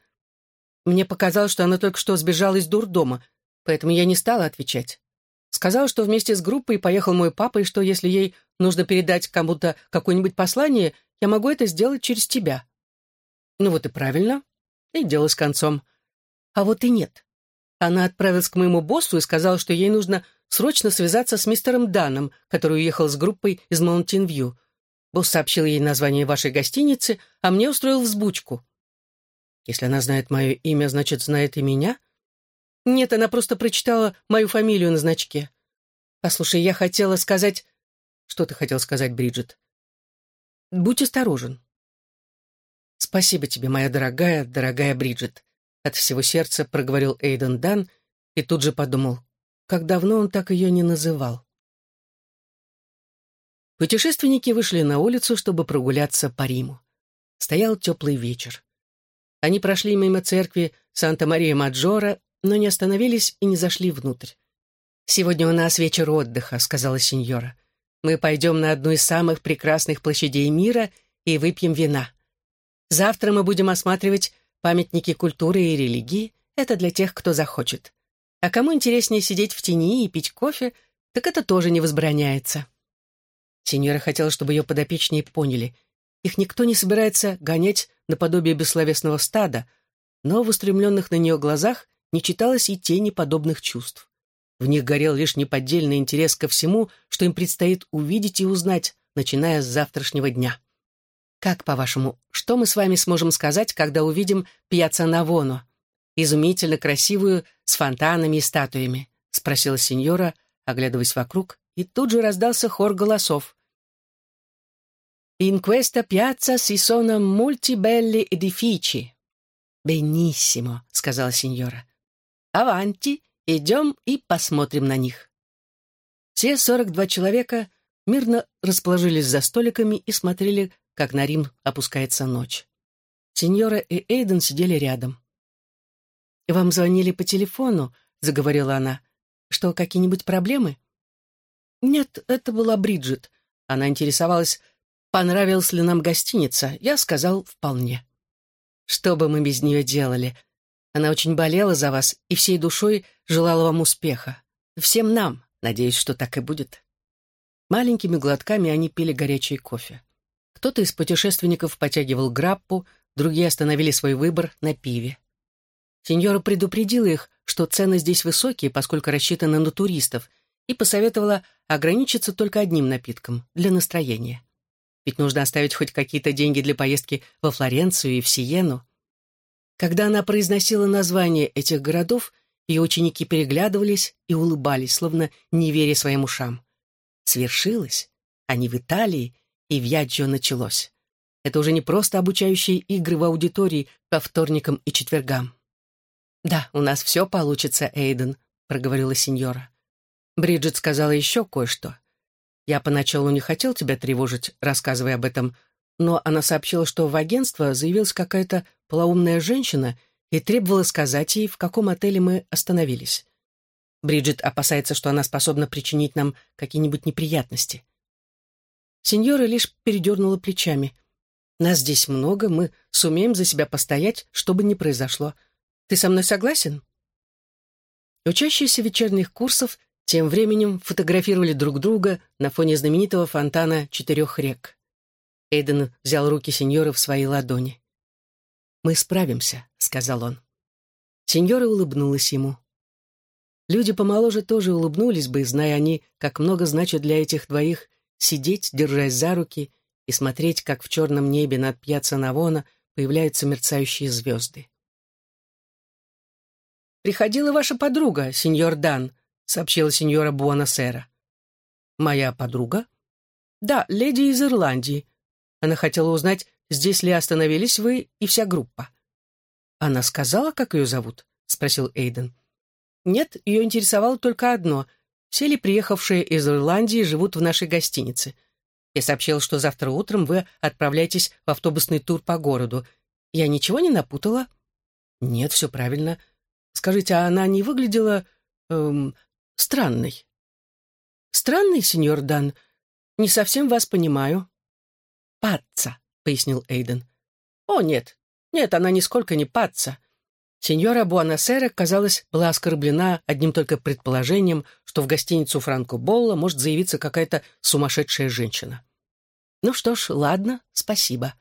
Мне показалось, что она только что сбежала из дурдома, поэтому я не стала отвечать. Сказала, что вместе с группой поехал мой папа, и что если ей нужно передать кому-то какое-нибудь послание, я могу это сделать через тебя. Ну вот и правильно и дело с концом. А вот и нет. Она отправилась к моему боссу и сказала, что ей нужно срочно связаться с мистером Даном, который уехал с группой из Маунтин-Вью. Босс сообщил ей название вашей гостиницы, а мне устроил взбучку. Если она знает мое имя, значит, знает и меня? Нет, она просто прочитала мою фамилию на значке. Послушай, я хотела сказать... Что ты хотел сказать, Бриджит? Будь осторожен. «Спасибо тебе, моя дорогая, дорогая Бриджит», — от всего сердца проговорил Эйден Дан и тут же подумал, как давно он так ее не называл. Путешественники вышли на улицу, чтобы прогуляться по Риму. Стоял теплый вечер. Они прошли мимо церкви Санта-Мария-Маджора, но не остановились и не зашли внутрь. «Сегодня у нас вечер отдыха», — сказала сеньора. «Мы пойдем на одну из самых прекрасных площадей мира и выпьем вина. Завтра мы будем осматривать памятники культуры и религии. Это для тех, кто захочет. А кому интереснее сидеть в тени и пить кофе, так это тоже не возбраняется. Сеньора хотела, чтобы ее подопечные поняли. Их никто не собирается гонять наподобие бессловесного стада, но в устремленных на нее глазах не читалось и тени подобных чувств. В них горел лишь неподдельный интерес ко всему, что им предстоит увидеть и узнать, начиная с завтрашнего дня. Как, по-вашему, что мы с вами сможем сказать, когда увидим Пьяца Навоно? Изумительно красивую, с фонтанами и статуями?» — спросила сеньора, оглядываясь вокруг, и тут же раздался хор голосов. «In questa piazza si sono molti belli edifici». «Бенниссимо», — сказала сеньора. «Аванти, идем и посмотрим на них». Все сорок два человека мирно расположились за столиками и смотрели, как на Рим опускается ночь. Сеньора и Эйден сидели рядом. «Вам звонили по телефону?» — заговорила она. «Что, какие-нибудь проблемы?» «Нет, это была Бриджит. Она интересовалась, понравилась ли нам гостиница. Я сказал, вполне. Что бы мы без нее делали? Она очень болела за вас и всей душой желала вам успеха. Всем нам. Надеюсь, что так и будет». Маленькими глотками они пили горячий кофе. Кто-то из путешественников потягивал граппу, другие остановили свой выбор на пиве. Сеньора предупредила их, что цены здесь высокие, поскольку рассчитаны на туристов, и посоветовала ограничиться только одним напитком для настроения. Ведь нужно оставить хоть какие-то деньги для поездки во Флоренцию и в Сиену. Когда она произносила названия этих городов, ее ученики переглядывались и улыбались, словно не веря своим ушам. Свершилось. Они в Италии, и Вьяджо началось. Это уже не просто обучающие игры в аудитории по вторникам и четвергам. «Да, у нас все получится, Эйден», — проговорила сеньора. Бриджит сказала еще кое-что. Я поначалу не хотел тебя тревожить, рассказывая об этом, но она сообщила, что в агентство заявилась какая-то полоумная женщина и требовала сказать ей, в каком отеле мы остановились. Бриджит опасается, что она способна причинить нам какие-нибудь неприятности. Сеньора лишь передернула плечами. «Нас здесь много, мы сумеем за себя постоять, что бы ни произошло. Ты со мной согласен?» Учащиеся вечерних курсов тем временем фотографировали друг друга на фоне знаменитого фонтана четырех рек. Эйден взял руки сеньора в свои ладони. «Мы справимся», — сказал он. Сеньора улыбнулась ему. Люди помоложе тоже улыбнулись бы, зная они, как много значит для этих двоих сидеть, держась за руки, и смотреть, как в черном небе над пьяцца Навона появляются мерцающие звезды. «Приходила ваша подруга, сеньор Дан», — сообщила сеньора Буанасера. «Моя подруга?» «Да, леди из Ирландии. Она хотела узнать, здесь ли остановились вы и вся группа». «Она сказала, как ее зовут?» — спросил Эйден. «Нет, ее интересовало только одно. Все ли приехавшие из Ирландии живут в нашей гостинице? Я сообщил, что завтра утром вы отправляетесь в автобусный тур по городу. Я ничего не напутала?» «Нет, все правильно. Скажите, а она не выглядела... Эм, странной. Странный, сеньор Дан. Не совсем вас понимаю. Паца, пояснил Эйден. О, нет, нет, она нисколько не паца. Сеньора Буанасера, казалось, была оскорблена одним только предположением, что в гостиницу Франко Болла может заявиться какая-то сумасшедшая женщина. Ну что ж, ладно, спасибо.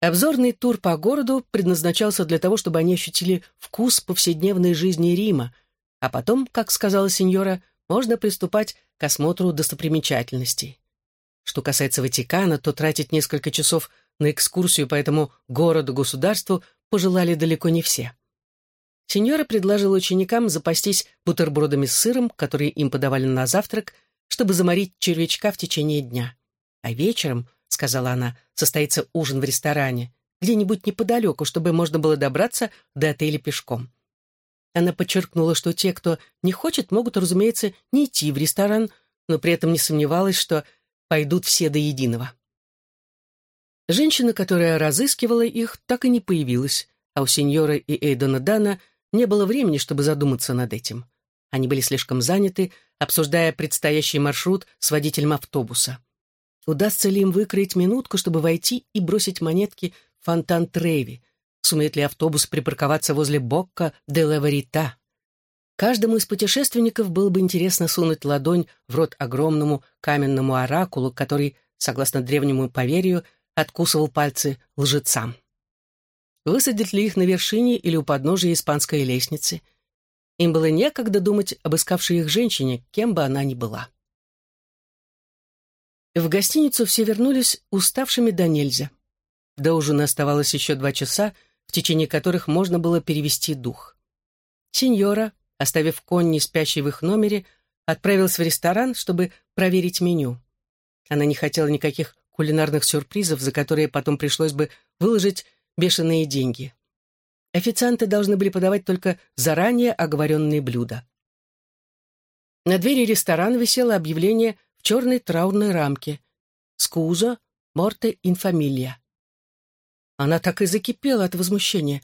Обзорный тур по городу предназначался для того, чтобы они ощутили вкус повседневной жизни Рима, а потом, как сказала сеньора, можно приступать к осмотру достопримечательностей. Что касается Ватикана, то тратить несколько часов на экскурсию по этому городу-государству пожелали далеко не все. Сеньора предложила ученикам запастись бутербродами с сыром, которые им подавали на завтрак, чтобы заморить червячка в течение дня. А вечером, сказала она, состоится ужин в ресторане, где-нибудь неподалеку, чтобы можно было добраться до отеля пешком. Она подчеркнула, что те, кто не хочет, могут, разумеется, не идти в ресторан, но при этом не сомневалась, что пойдут все до единого. Женщина, которая разыскивала их, так и не появилась, а у сеньора и Эйдона Дана не было времени, чтобы задуматься над этим. Они были слишком заняты, обсуждая предстоящий маршрут с водителем автобуса. Удастся ли им выкроить минутку, чтобы войти и бросить монетки в фонтан Треви — Сумеет ли автобус припарковаться возле Бокка де Лаварита? Каждому из путешественников было бы интересно сунуть ладонь в рот огромному каменному оракулу, который, согласно древнему поверью, откусывал пальцы лжецам. Высадить ли их на вершине или у подножия испанской лестницы? Им было некогда думать об искавшей их женщине, кем бы она ни была. В гостиницу все вернулись уставшими до нельзя. До ужина оставалось еще два часа, в течение которых можно было перевести дух. Сеньора, оставив конни спящей в их номере, отправилась в ресторан, чтобы проверить меню. Она не хотела никаких кулинарных сюрпризов, за которые потом пришлось бы выложить бешеные деньги. Официанты должны были подавать только заранее оговоренные блюда. На двери ресторана висело объявление в черной траурной рамке «Скузо, морте инфамилия». Она так и закипела от возмущения.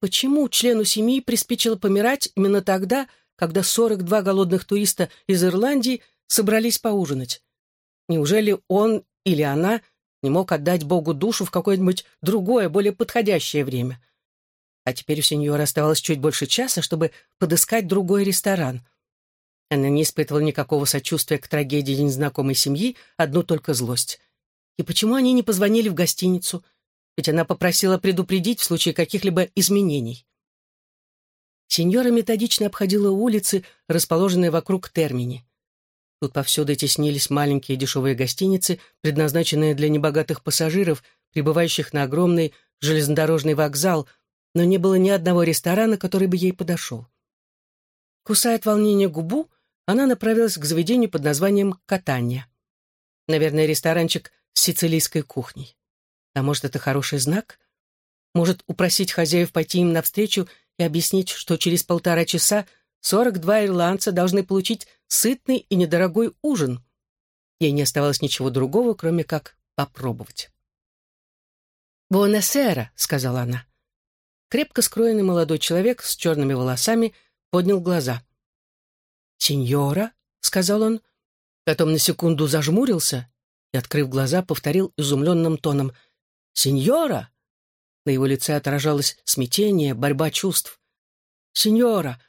Почему члену семьи приспичило помирать именно тогда, когда 42 голодных туриста из Ирландии собрались поужинать? Неужели он или она не мог отдать Богу душу в какое-нибудь другое, более подходящее время? А теперь у сеньора оставалось чуть больше часа, чтобы подыскать другой ресторан. Она не испытывала никакого сочувствия к трагедии незнакомой семьи, одну только злость. И почему они не позвонили в гостиницу? Ведь она попросила предупредить в случае каких-либо изменений. Сеньора методично обходила улицы, расположенные вокруг термини. Тут повсюду теснились маленькие дешевые гостиницы, предназначенные для небогатых пассажиров, прибывающих на огромный железнодорожный вокзал, но не было ни одного ресторана, который бы ей подошел. Кусая от волнения губу, она направилась к заведению под названием «Катанья». Наверное, ресторанчик с сицилийской кухней. А может, это хороший знак? Может, упросить хозяев пойти им навстречу и объяснить, что через полтора часа 42 ирландца должны получить сытный и недорогой ужин. Ей не оставалось ничего другого, кроме как попробовать. «Буонасера», — сказала она. Крепко скроенный молодой человек с черными волосами поднял глаза. «Сеньора», — сказал он, потом на секунду зажмурился и, открыв глаза, повторил изумленным тоном «Сеньора!» На его лице отражалось смятение, борьба чувств. «Сеньора,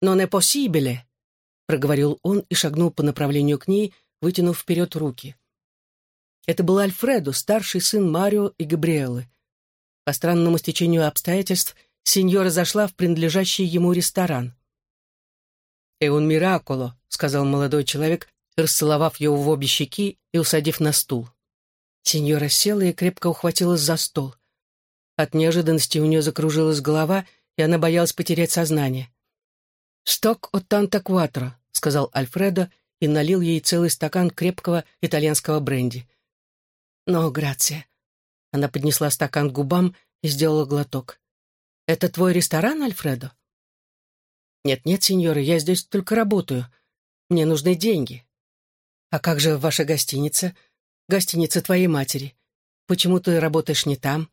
но не possibile!» проговорил он и шагнул по направлению к ней, вытянув вперед руки. Это был Альфредо, старший сын Марио и Габриэлы. По странному стечению обстоятельств сеньора зашла в принадлежащий ему ресторан. «Э un мираколо», — сказал молодой человек, расцеловав его в обе щеки и усадив на стул. Сеньора села и крепко ухватилась за стол. От неожиданности у нее закружилась голова, и она боялась потерять сознание. «Сток от танта кватро», — сказал Альфредо и налил ей целый стакан крепкого итальянского бренди. «Но, грация». Она поднесла стакан к губам и сделала глоток. «Это твой ресторан, Альфредо?» «Нет-нет, сеньора, я здесь только работаю. Мне нужны деньги». «А как же ваша гостиница? Гостиница твоей матери. Почему ты работаешь не там?»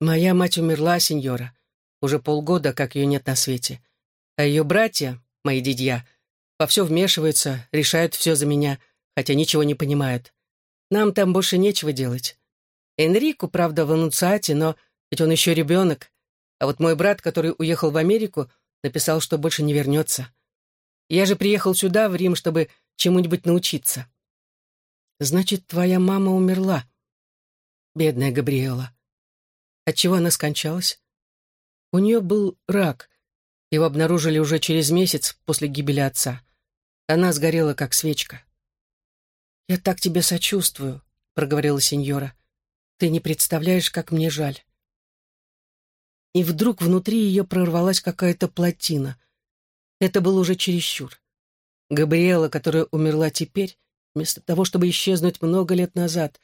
Моя мать умерла, сеньора. Уже полгода, как ее нет на свете. А ее братья, мои дядья, во все вмешиваются, решают все за меня, хотя ничего не понимают. Нам там больше нечего делать. Энрику, правда, в аннуциате, но ведь он еще ребенок. А вот мой брат, который уехал в Америку, написал, что больше не вернется. Я же приехал сюда, в Рим, чтобы чему-нибудь научиться. Значит, твоя мама умерла. Бедная Габриэла. Отчего она скончалась? У нее был рак. Его обнаружили уже через месяц после гибели отца. Она сгорела, как свечка. «Я так тебе сочувствую», — проговорила сеньора. «Ты не представляешь, как мне жаль». И вдруг внутри ее прорвалась какая-то плотина. Это было уже чересчур. Габриэла, которая умерла теперь, вместо того, чтобы исчезнуть много лет назад,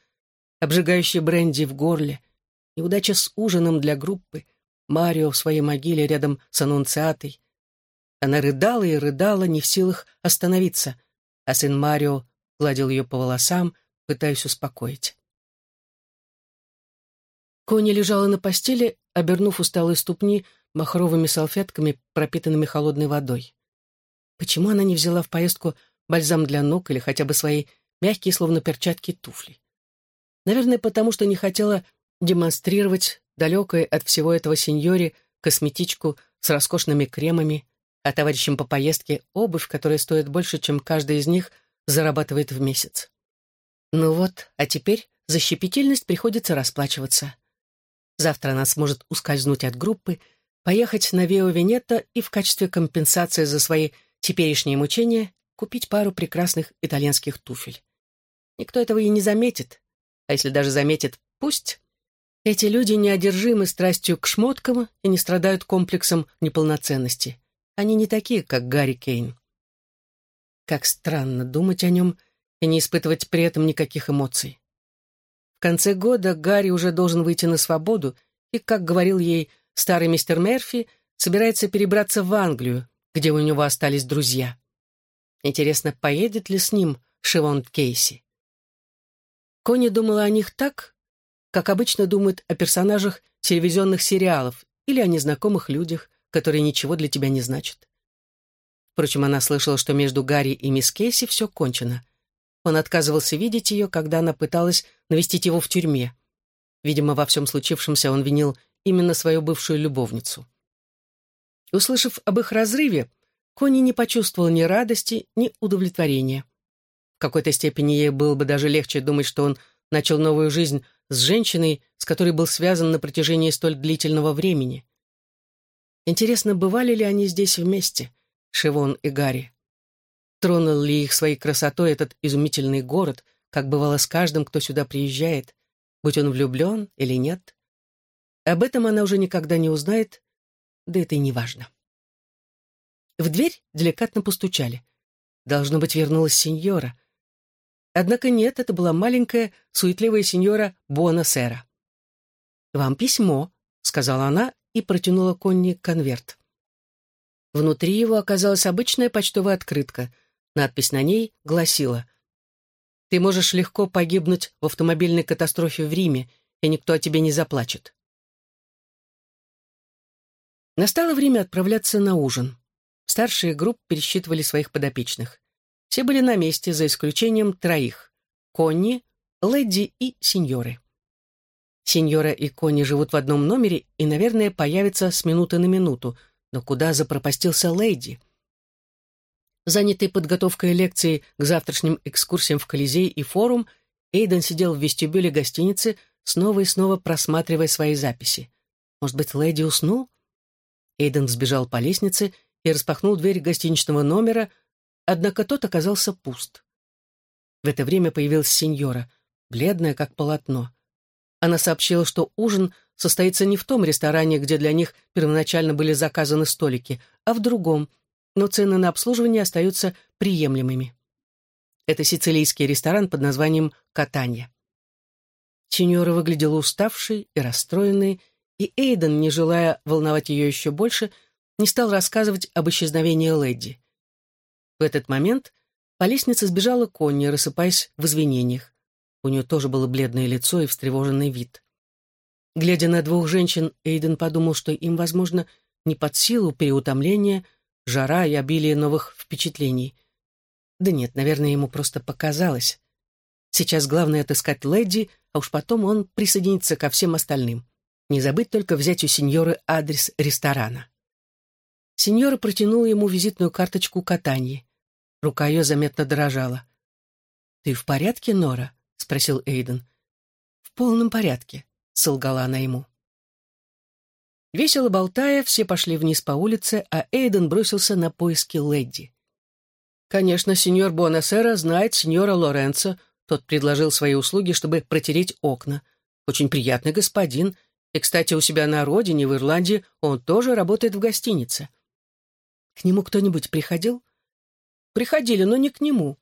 обжигающий бренди в горле, неудача с ужином для группы, Марио в своей могиле рядом с аннунциатой. Она рыдала и рыдала, не в силах остановиться, а сын Марио гладил ее по волосам, пытаясь успокоить. Кони лежала на постели, обернув усталые ступни махровыми салфетками, пропитанными холодной водой. Почему она не взяла в поездку бальзам для ног или хотя бы свои мягкие, словно перчатки, туфли? Наверное, потому что не хотела демонстрировать далекой от всего этого сеньоре косметичку с роскошными кремами, а товарищам по поездке обувь, которая стоит больше, чем каждый из них зарабатывает в месяц. Ну вот, а теперь за щепетильность приходится расплачиваться. Завтра она сможет ускользнуть от группы, поехать на Вио Венетто и в качестве компенсации за свои теперешние мучения купить пару прекрасных итальянских туфель. Никто этого и не заметит. А если даже заметит, пусть. Эти люди неодержимы страстью к шмоткам и не страдают комплексом неполноценности. Они не такие, как Гарри Кейн. Как странно думать о нем и не испытывать при этом никаких эмоций. В конце года Гарри уже должен выйти на свободу и, как говорил ей старый мистер Мерфи, собирается перебраться в Англию, где у него остались друзья. Интересно, поедет ли с ним Шивон Кейси? Кони думала о них так, как обычно думают о персонажах телевизионных сериалов или о незнакомых людях, которые ничего для тебя не значат. Впрочем, она слышала, что между Гарри и мисс Кейси все кончено. Он отказывался видеть ее, когда она пыталась навестить его в тюрьме. Видимо, во всем случившемся он винил именно свою бывшую любовницу. Услышав об их разрыве, Кони не почувствовал ни радости, ни удовлетворения. В какой-то степени ей было бы даже легче думать, что он начал новую жизнь с женщиной, с которой был связан на протяжении столь длительного времени. Интересно, бывали ли они здесь вместе, Шивон и Гарри? Тронул ли их своей красотой этот изумительный город, как бывало с каждым, кто сюда приезжает, будь он влюблен или нет? Об этом она уже никогда не узнает, да это и не важно. В дверь деликатно постучали. Должно быть, вернулась сеньора. Однако нет, это была маленькая, суетливая сеньора Буонасера. «Вам письмо», — сказала она и протянула Конни конверт. Внутри его оказалась обычная почтовая открытка. Надпись на ней гласила «Ты можешь легко погибнуть в автомобильной катастрофе в Риме, и никто о тебе не заплачет». Настало время отправляться на ужин. Старшие группы пересчитывали своих подопечных. Все были на месте, за исключением троих — Конни, Лэдди и сеньоры. Сеньора и Конни живут в одном номере и, наверное, появятся с минуты на минуту, но куда запропастился Лэдди? Занятый подготовкой лекции к завтрашним экскурсиям в Колизей и форум, Эйден сидел в вестибюле гостиницы, снова и снова просматривая свои записи. Может быть, Лэдди уснул? Эйден сбежал по лестнице и распахнул дверь гостиничного номера, однако тот оказался пуст. В это время появилась сеньора, бледная, как полотно. Она сообщила, что ужин состоится не в том ресторане, где для них первоначально были заказаны столики, а в другом, но цены на обслуживание остаются приемлемыми. Это сицилийский ресторан под названием «Катанья». Сеньора выглядела уставшей и расстроенной, и Эйден, не желая волновать ее еще больше, не стал рассказывать об исчезновении Лэдди. В этот момент по лестнице сбежала Конни, рассыпаясь в извинениях. У нее тоже было бледное лицо и встревоженный вид. Глядя на двух женщин, Эйден подумал, что им, возможно, не под силу переутомление, жара и обилие новых впечатлений. Да нет, наверное, ему просто показалось. Сейчас главное отыскать Лэдди, а уж потом он присоединится ко всем остальным. Не забыть только взять у сеньоры адрес ресторана. Сеньора протянула ему визитную карточку катаньи. Рука ее заметно дрожала. «Ты в порядке, Нора?» — спросил Эйден. «В полном порядке», — солгала она ему. Весело болтая, все пошли вниз по улице, а Эйден бросился на поиски Лэдди. Конечно, сеньор Буонасера знает сеньора Лоренцо, тот предложил свои услуги, чтобы протереть окна. Очень приятный господин, и, кстати, у себя на родине, в Ирландии, он тоже работает в гостинице. К нему кто-нибудь приходил? Приходили, но не к нему.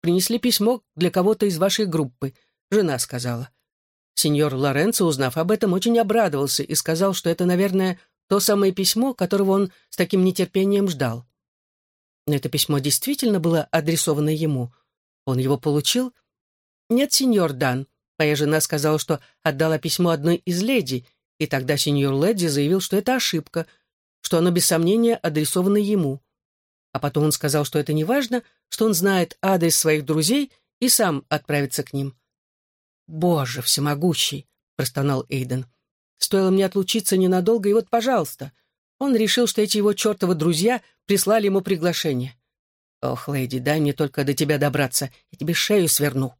Принесли письмо для кого-то из вашей группы. Жена сказала. Сеньор Лоренцо, узнав об этом, очень обрадовался и сказал, что это, наверное, то самое письмо, которого он с таким нетерпением ждал. Но это письмо действительно было адресовано ему. Он его получил? Нет, сеньор Дан. Моя жена сказала, что отдала письмо одной из леди, и тогда сеньор Ледди заявил, что это ошибка, что оно без сомнения адресовано ему. А потом он сказал, что это не важно, что он знает адрес своих друзей и сам отправится к ним. «Боже всемогущий!» — простонал Эйден. «Стоило мне отлучиться ненадолго, и вот, пожалуйста». Он решил, что эти его чертовы друзья прислали ему приглашение. «Ох, леди, дай мне только до тебя добраться, я тебе шею сверну».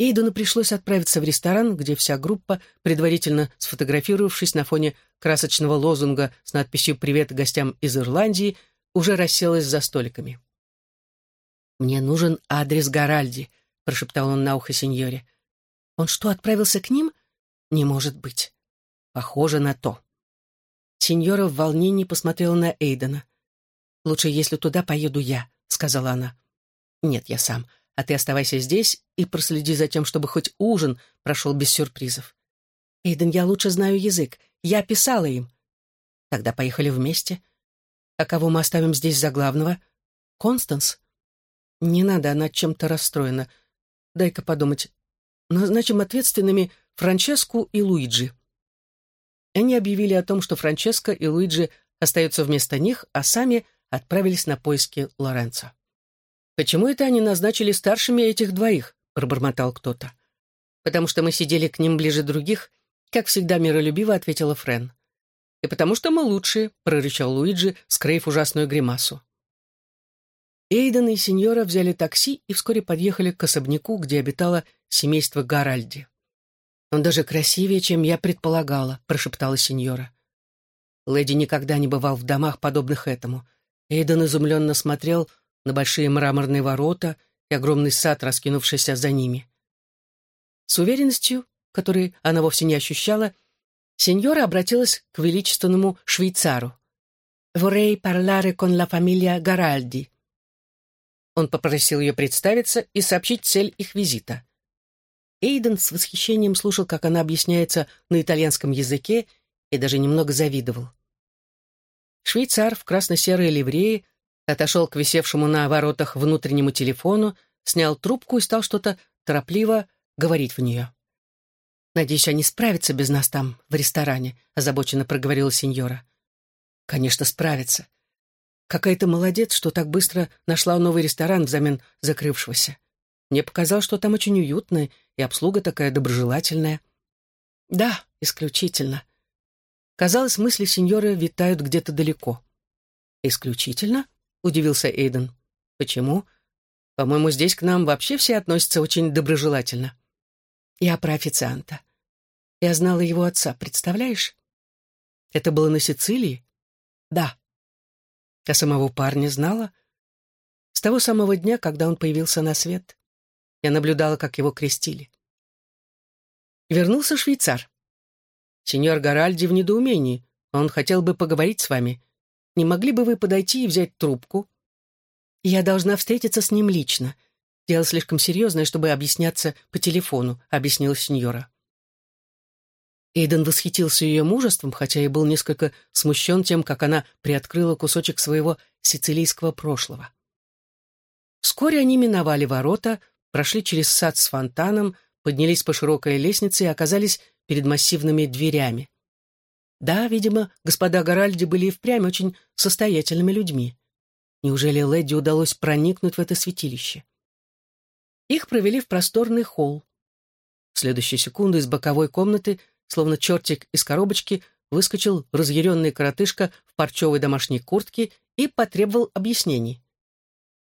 Эйдену пришлось отправиться в ресторан, где вся группа, предварительно сфотографировавшись на фоне красочного лозунга с надписью «Привет гостям из Ирландии», уже расселась за столиками. «Мне нужен адрес Гаральди», — прошептал он на ухо сеньоре. «Он что, отправился к ним? Не может быть. Похоже на то». Сеньора в волнении посмотрела на Эйдена. «Лучше, если туда поеду я», — сказала она. «Нет, я сам а ты оставайся здесь и проследи за тем, чтобы хоть ужин прошел без сюрпризов. Эйден, я лучше знаю язык. Я писала им. Тогда поехали вместе. А кого мы оставим здесь за главного? Констанс? Не надо, она чем-то расстроена. Дай-ка подумать. Назначим ответственными Франческу и Луиджи. Они объявили о том, что Франческо и Луиджи остаются вместо них, а сами отправились на поиски Лоренцо. «Почему это они назначили старшими этих двоих?» — пробормотал кто-то. «Потому что мы сидели к ним ближе других», — как всегда миролюбиво ответила Френ. И потому что мы лучшие», — прорычал Луиджи, скрыв ужасную гримасу. Эйден и сеньора взяли такси и вскоре подъехали к особняку, где обитало семейство Гаральди. «Он даже красивее, чем я предполагала», — прошептала сеньора. Леди никогда не бывал в домах, подобных этому. Эйден изумленно смотрел на большие мраморные ворота и огромный сад, раскинувшийся за ними. С уверенностью, которой она вовсе не ощущала, сеньора обратилась к величественному швейцару. «Vorrei parlare con la famiglia Гаральди», он попросил ее представиться и сообщить цель их визита. Эйден с восхищением слушал, как она объясняется на итальянском языке, и даже немного завидовал. Швейцар в красно-серой ливреи отошел к висевшему на воротах внутреннему телефону, снял трубку и стал что-то торопливо говорить в нее. «Надеюсь, они справятся без нас там, в ресторане», — озабоченно проговорила сеньора. «Конечно, справятся. Какая то молодец, что так быстро нашла новый ресторан взамен закрывшегося. Мне показалось, что там очень уютно, и обслуга такая доброжелательная. Да, исключительно. Казалось, мысли сеньоры витают где-то далеко. «Исключительно?» — удивился Эйден. «Почему? По-моему, здесь к нам вообще все относятся очень доброжелательно». «Я про официанта. Я знала его отца, представляешь?» «Это было на Сицилии?» «Да», а самого парня знала? С того самого дня, когда он появился на свет. Я наблюдала, как его крестили. Вернулся швейцар. «Сеньор Гаральди в недоумении. Он хотел бы поговорить с вами. Не могли бы вы подойти и взять трубку?» «Я должна встретиться с ним лично. Дело слишком серьезное, чтобы объясняться по телефону», — объяснила сеньора. Эйден восхитился ее мужеством, хотя и был несколько смущен тем, как она приоткрыла кусочек своего сицилийского прошлого. Вскоре они миновали ворота, прошли через сад с фонтаном, поднялись по широкой лестнице и оказались перед массивными дверями. Да, видимо, господа Горальди были и впрямь очень состоятельными людьми. Неужели леди удалось проникнуть в это святилище? Их провели в просторный холл. В следующую секунду из боковой комнаты словно чертик из коробочки, выскочил разъяренный коротышка в парчевой домашней куртке и потребовал объяснений.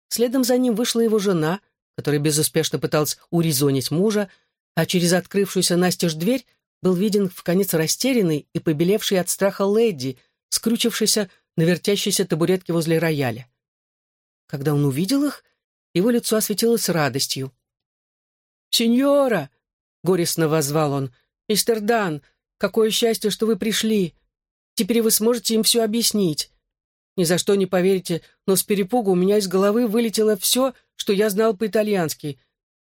Следом за ним вышла его жена, которая безуспешно пыталась урезонить мужа, а через открывшуюся настежь дверь был виден в конец растерянный и побелевший от страха леди, скрючившийся на вертящейся табуретке возле рояля. Когда он увидел их, его лицо осветилось радостью. «Сеньора!» — горестно возвал он — «Мистер Дан, какое счастье, что вы пришли! Теперь вы сможете им все объяснить. Ни за что не поверите, но с перепугу у меня из головы вылетело все, что я знал по-итальянски.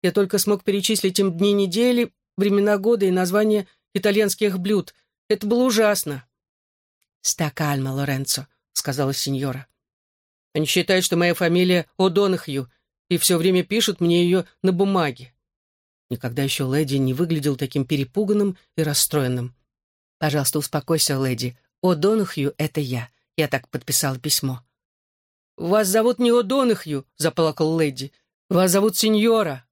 Я только смог перечислить им дни недели, времена года и названия итальянских блюд. Это было ужасно». «Ста кальма, Лоренцо», — сказала сеньора. «Они считают, что моя фамилия О'Донахью, и все время пишут мне ее на бумаге. Никогда еще леди не выглядел таким перепуганным и расстроенным. «Пожалуйста, успокойся, леди. О Донахью — это я. Я так подписал письмо». «Вас зовут не О Донахью», — заплакал леди. «Вас зовут сеньора».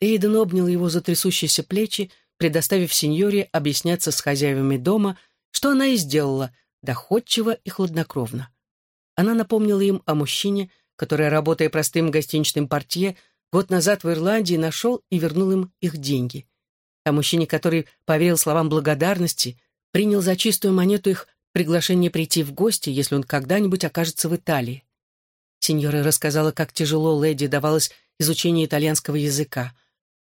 Эйден обнял его за трясущиеся плечи, предоставив сеньоре объясняться с хозяевами дома, что она и сделала, доходчиво и хладнокровно. Она напомнила им о мужчине, который, работая простым гостиничным портье, Год назад в Ирландии нашел и вернул им их деньги. А мужчине, который поверил словам благодарности, принял за чистую монету их приглашение прийти в гости, если он когда-нибудь окажется в Италии. Сеньора рассказала, как тяжело леди давалось изучение итальянского языка.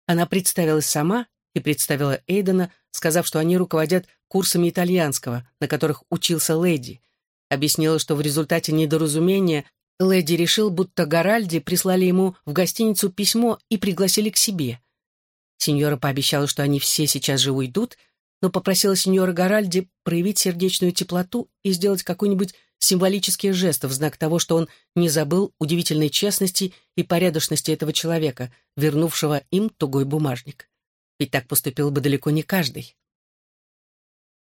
Она представилась сама и представила Эйдена, сказав, что они руководят курсами итальянского, на которых учился леди. Объяснила, что в результате недоразумения Леди решил, будто Гаральди прислали ему в гостиницу письмо и пригласили к себе. Сеньора пообещала, что они все сейчас же уйдут, но попросила сеньора Гаральди проявить сердечную теплоту и сделать какой-нибудь символический жест в знак того, что он не забыл удивительной честности и порядочности этого человека, вернувшего им тугой бумажник. Ведь так поступил бы далеко не каждый.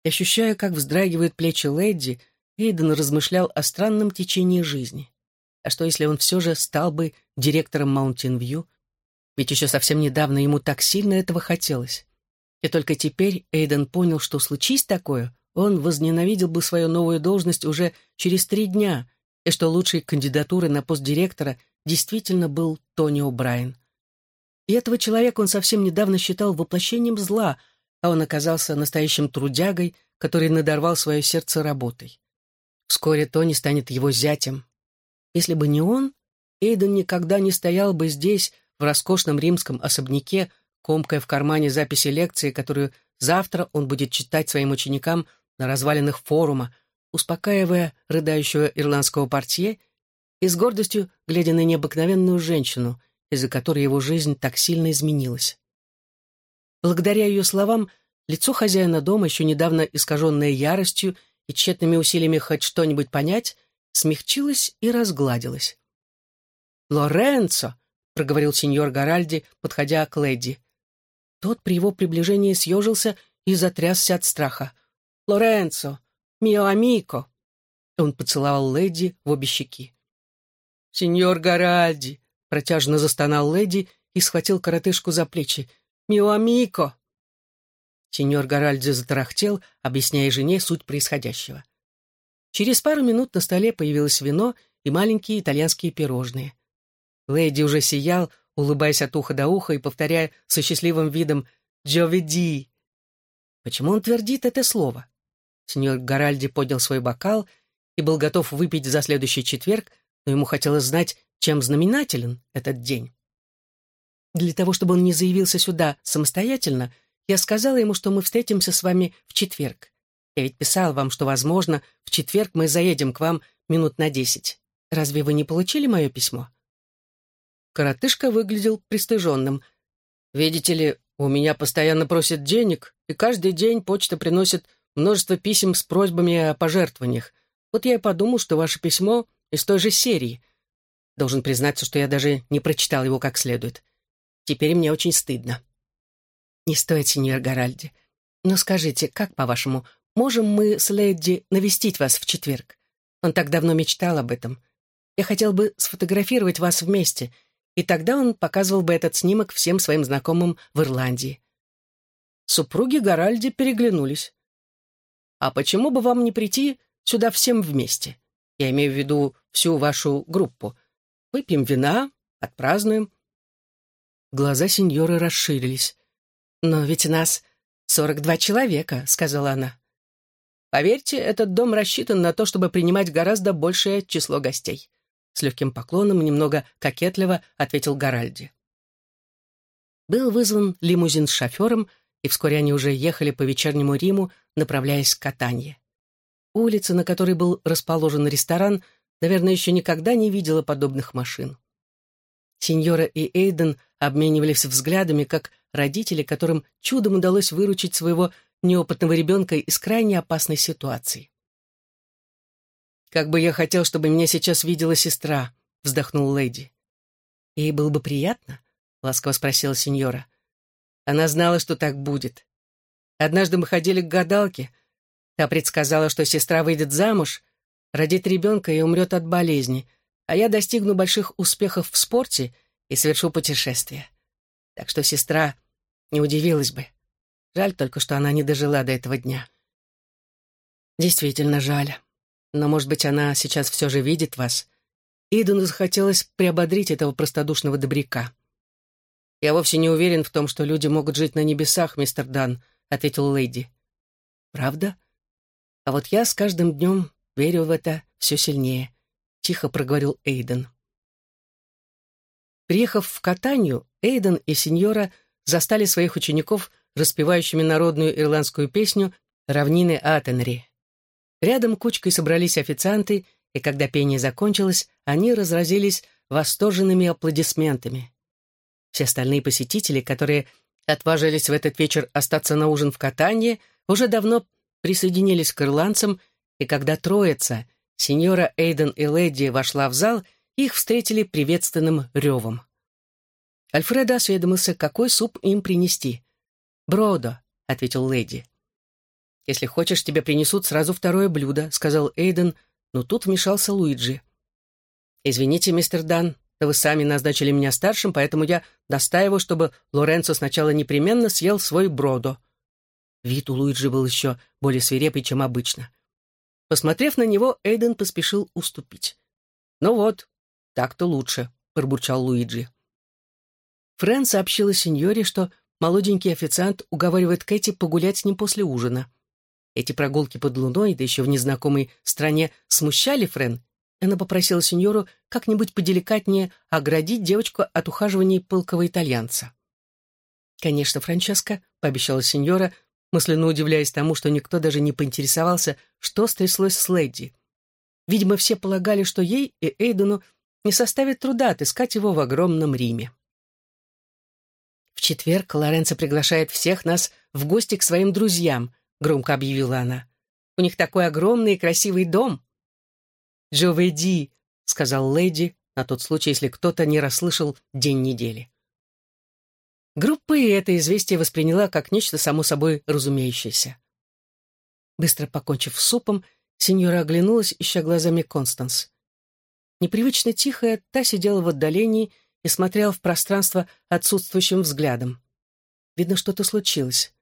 Ощущая, как вздрагивают плечи леди, Эйден размышлял о странном течении жизни. А что, если он все же стал бы директором View? Ведь еще совсем недавно ему так сильно этого хотелось. И только теперь Эйден понял, что случись такое, он возненавидел бы свою новую должность уже через три дня, и что лучшей кандидатурой на пост директора действительно был Тони О'Брайен. И этого человека он совсем недавно считал воплощением зла, а он оказался настоящим трудягой, который надорвал свое сердце работой. Вскоре Тони станет его зятем. Если бы не он, Эйден никогда не стоял бы здесь, в роскошном римском особняке, комкая в кармане записи лекции, которую завтра он будет читать своим ученикам на развалинах форума, успокаивая рыдающего ирландского портье и с гордостью глядя на необыкновенную женщину, из-за которой его жизнь так сильно изменилась. Благодаря ее словам, лицо хозяина дома, еще недавно искаженное яростью и тщетными усилиями хоть что-нибудь понять, смягчилось и разгладилось. «Лоренцо!» — проговорил сеньор Гаральди, подходя к леди. Тот при его приближении съежился и затрясся от страха. «Лоренцо! Мио амико!» Он поцеловал леди в обе щеки. «Сеньор Гаральди!» — протяжно застонал леди и схватил коротышку за плечи. «Мио амико!» Сеньор Гаральди затарахтел, объясняя жене суть происходящего. Через пару минут на столе появилось вино и маленькие итальянские пирожные. Леди уже сиял, улыбаясь от уха до уха и повторяя со счастливым видом «Джовиди». Почему он твердит это слово? Сеньор Гаральди поднял свой бокал и был готов выпить за следующий четверг, но ему хотелось знать, чем знаменателен этот день. Для того, чтобы он не заявился сюда самостоятельно, я сказала ему, что мы встретимся с вами в четверг. Я ведь писал вам, что, возможно, в четверг мы заедем к вам минут на десять. Разве вы не получили мое письмо?» Коротышка выглядел пристыженным. «Видите ли, у меня постоянно просят денег, и каждый день почта приносит множество писем с просьбами о пожертвованиях. Вот я и подумал, что ваше письмо из той же серии. Должен признаться, что я даже не прочитал его как следует. Теперь мне очень стыдно». «Не стоит, сеньор Гаральди. Но скажите, как, по-вашему, Можем мы с Лэдди навестить вас в четверг? Он так давно мечтал об этом. Я хотел бы сфотографировать вас вместе, и тогда он показывал бы этот снимок всем своим знакомым в Ирландии. Супруги Гаральди переглянулись. «А почему бы вам не прийти сюда всем вместе? Я имею в виду всю вашу группу. Выпьем вина, отпразднуем». Глаза сеньоры расширились. «Но ведь нас сорок два человека», — сказала она. Поверьте, этот дом рассчитан на то, чтобы принимать гораздо большее число гостей. С легким поклоном, немного кокетливо ответил Гаральди. Был вызван лимузин с шофером, и вскоре они уже ехали по вечернему Риму, направляясь к Катанье. Улица, на которой был расположен ресторан, наверное, еще никогда не видела подобных машин. Сеньора и Эйден обменивались взглядами, как родители, которым чудом удалось выручить своего неопытного ребенка из крайне опасной ситуации. «Как бы я хотел, чтобы меня сейчас видела сестра», — вздохнул леди. «Ей было бы приятно?» — ласково спросила сеньора. Она знала, что так будет. Однажды мы ходили к гадалке. Та предсказала, что сестра выйдет замуж, родит ребенка и умрет от болезни, а я достигну больших успехов в спорте и совершу путешествие. Так что сестра не удивилась бы. Жаль только, что она не дожила до этого дня. Действительно жаль. Но, может быть, она сейчас все же видит вас. Идуну захотелось приободрить этого простодушного добряка. «Я вовсе не уверен в том, что люди могут жить на небесах, мистер Дан», — ответил леди. «Правда? А вот я с каждым днем верю в это все сильнее», — тихо проговорил Эйден. Приехав в Катанию, Эйден и сеньора застали своих учеников распевающими народную ирландскую песню «Равнины Атенри». Рядом кучкой собрались официанты, и когда пение закончилось, они разразились восторженными аплодисментами. Все остальные посетители, которые отважились в этот вечер остаться на ужин в Катанье, уже давно присоединились к ирландцам, и когда троица, сеньора Эйден и леди, вошла в зал, их встретили приветственным ревом. Альфредо осведомился, какой суп им принести. «Бродо», — ответил леди. «Если хочешь, тебе принесут сразу второе блюдо», — сказал Эйден, но тут вмешался Луиджи. «Извините, мистер Дан, вы сами назначили меня старшим, поэтому я настаиваю, чтобы Лоренцо сначала непременно съел свой бродо». Вид у Луиджи был еще более свирепый, чем обычно. Посмотрев на него, Эйден поспешил уступить. «Ну вот, так-то лучше», — пробурчал Луиджи. Фрэн сообщила сеньоре, что молоденький официант уговаривает Кэти погулять с ним после ужина. Эти прогулки под луной, да еще в незнакомой стране, смущали Фрэн, она попросила сеньору как-нибудь поделикатнее оградить девочку от ухаживаний пылкого итальянца. «Конечно, Франческа», — пообещала сеньора, мысленно удивляясь тому, что никто даже не поинтересовался, что стряслось с леди. Видимо, все полагали, что ей и Эйдену не составит труда отыскать его в огромном Риме. «В четверг Лоренцо приглашает всех нас в гости к своим друзьям», — громко объявила она. «У них такой огромный и красивый дом». «Джоведи», — сказал леди, на тот случай, если кто-то не расслышал день недели. Группа и это известие восприняла как нечто само собой разумеющееся. Быстро покончив с супом, сеньора оглянулась, ища глазами Констанс. Непривычно тихая, та сидела в отдалении и смотрела в пространство отсутствующим взглядом. Видно, что-то случилось.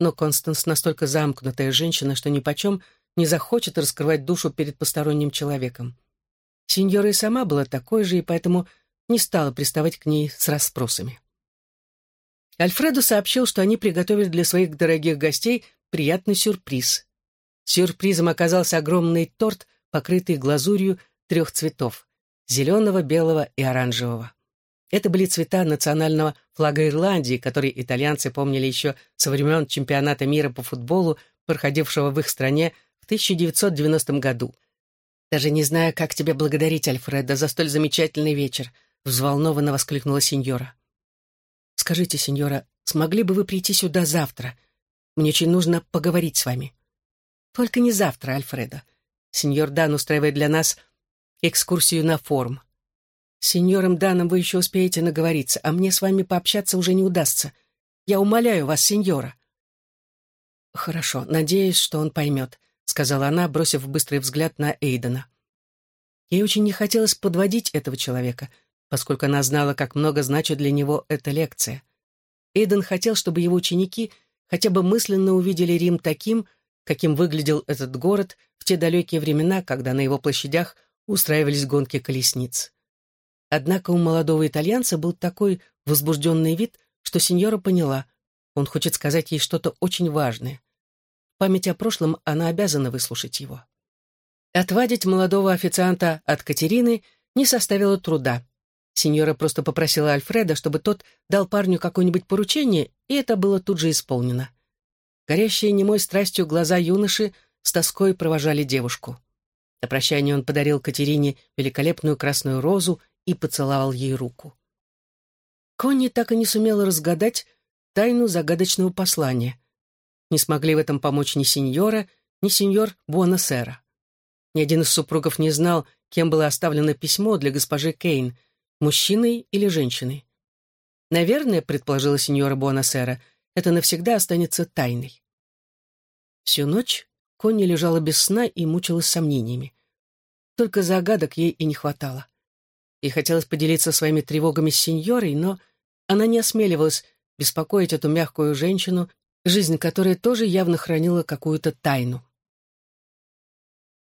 Но Констанс настолько замкнутая женщина, что нипочем не захочет раскрывать душу перед посторонним человеком. Сеньора и сама была такой же, и поэтому не стала приставать к ней с расспросами. Альфредо сообщил, что они приготовили для своих дорогих гостей приятный сюрприз. Сюрпризом оказался огромный торт, покрытый глазурью трех цветов — зеленого, белого и оранжевого. Это были цвета национального флага Ирландии, которые итальянцы помнили еще со времен чемпионата мира по футболу, проходившего в их стране в 1990 году. «Даже не знаю, как тебя благодарить, Альфредо, за столь замечательный вечер», — взволнованно воскликнула сеньора. «Скажите, сеньора, смогли бы вы прийти сюда завтра? Мне очень нужно поговорить с вами». «Только не завтра, Альфредо. Сеньор Дан устраивает для нас экскурсию на форум. С сеньором Даном вы еще успеете наговориться, а мне с вами пообщаться уже не удастся. Я умоляю вас, сеньора». «Хорошо, надеюсь, что он поймет», — сказала она, бросив быстрый взгляд на Эйдена. Ей очень не хотелось подводить этого человека — поскольку она знала, как много значит для него эта лекция. Эйден хотел, чтобы его ученики хотя бы мысленно увидели Рим таким, каким выглядел этот город в те далекие времена, когда на его площадях устраивались гонки колесниц. Однако у молодого итальянца был такой возбужденный вид, что сеньора поняла, он хочет сказать ей что-то очень важное. Память о прошлом она обязана выслушать его. Отвадить молодого официанта от Катерины не составило труда. Сеньора просто попросила Альфреда, чтобы тот дал парню какое-нибудь поручение, и это было тут же исполнено. Горящие немой страстью глаза юноши с тоской провожали девушку. На прощание он подарил Катерине великолепную красную розу и поцеловал ей руку. Конни так и не сумела разгадать тайну загадочного послания. Не смогли в этом помочь ни сеньора, ни сеньор Буонасера. Ни один из супругов не знал, кем было оставлено письмо для госпожи Кейн — мужчиной или женщиной. Наверное, предположила сеньора Буанасера, это навсегда останется тайной. Всю ночь Конни лежала без сна и мучилась сомнениями. Только загадок ей и не хватало. Ей хотелось поделиться своими тревогами с сеньорой, но она не осмеливалась беспокоить эту мягкую женщину, жизнь которой тоже явно хранила какую-то тайну.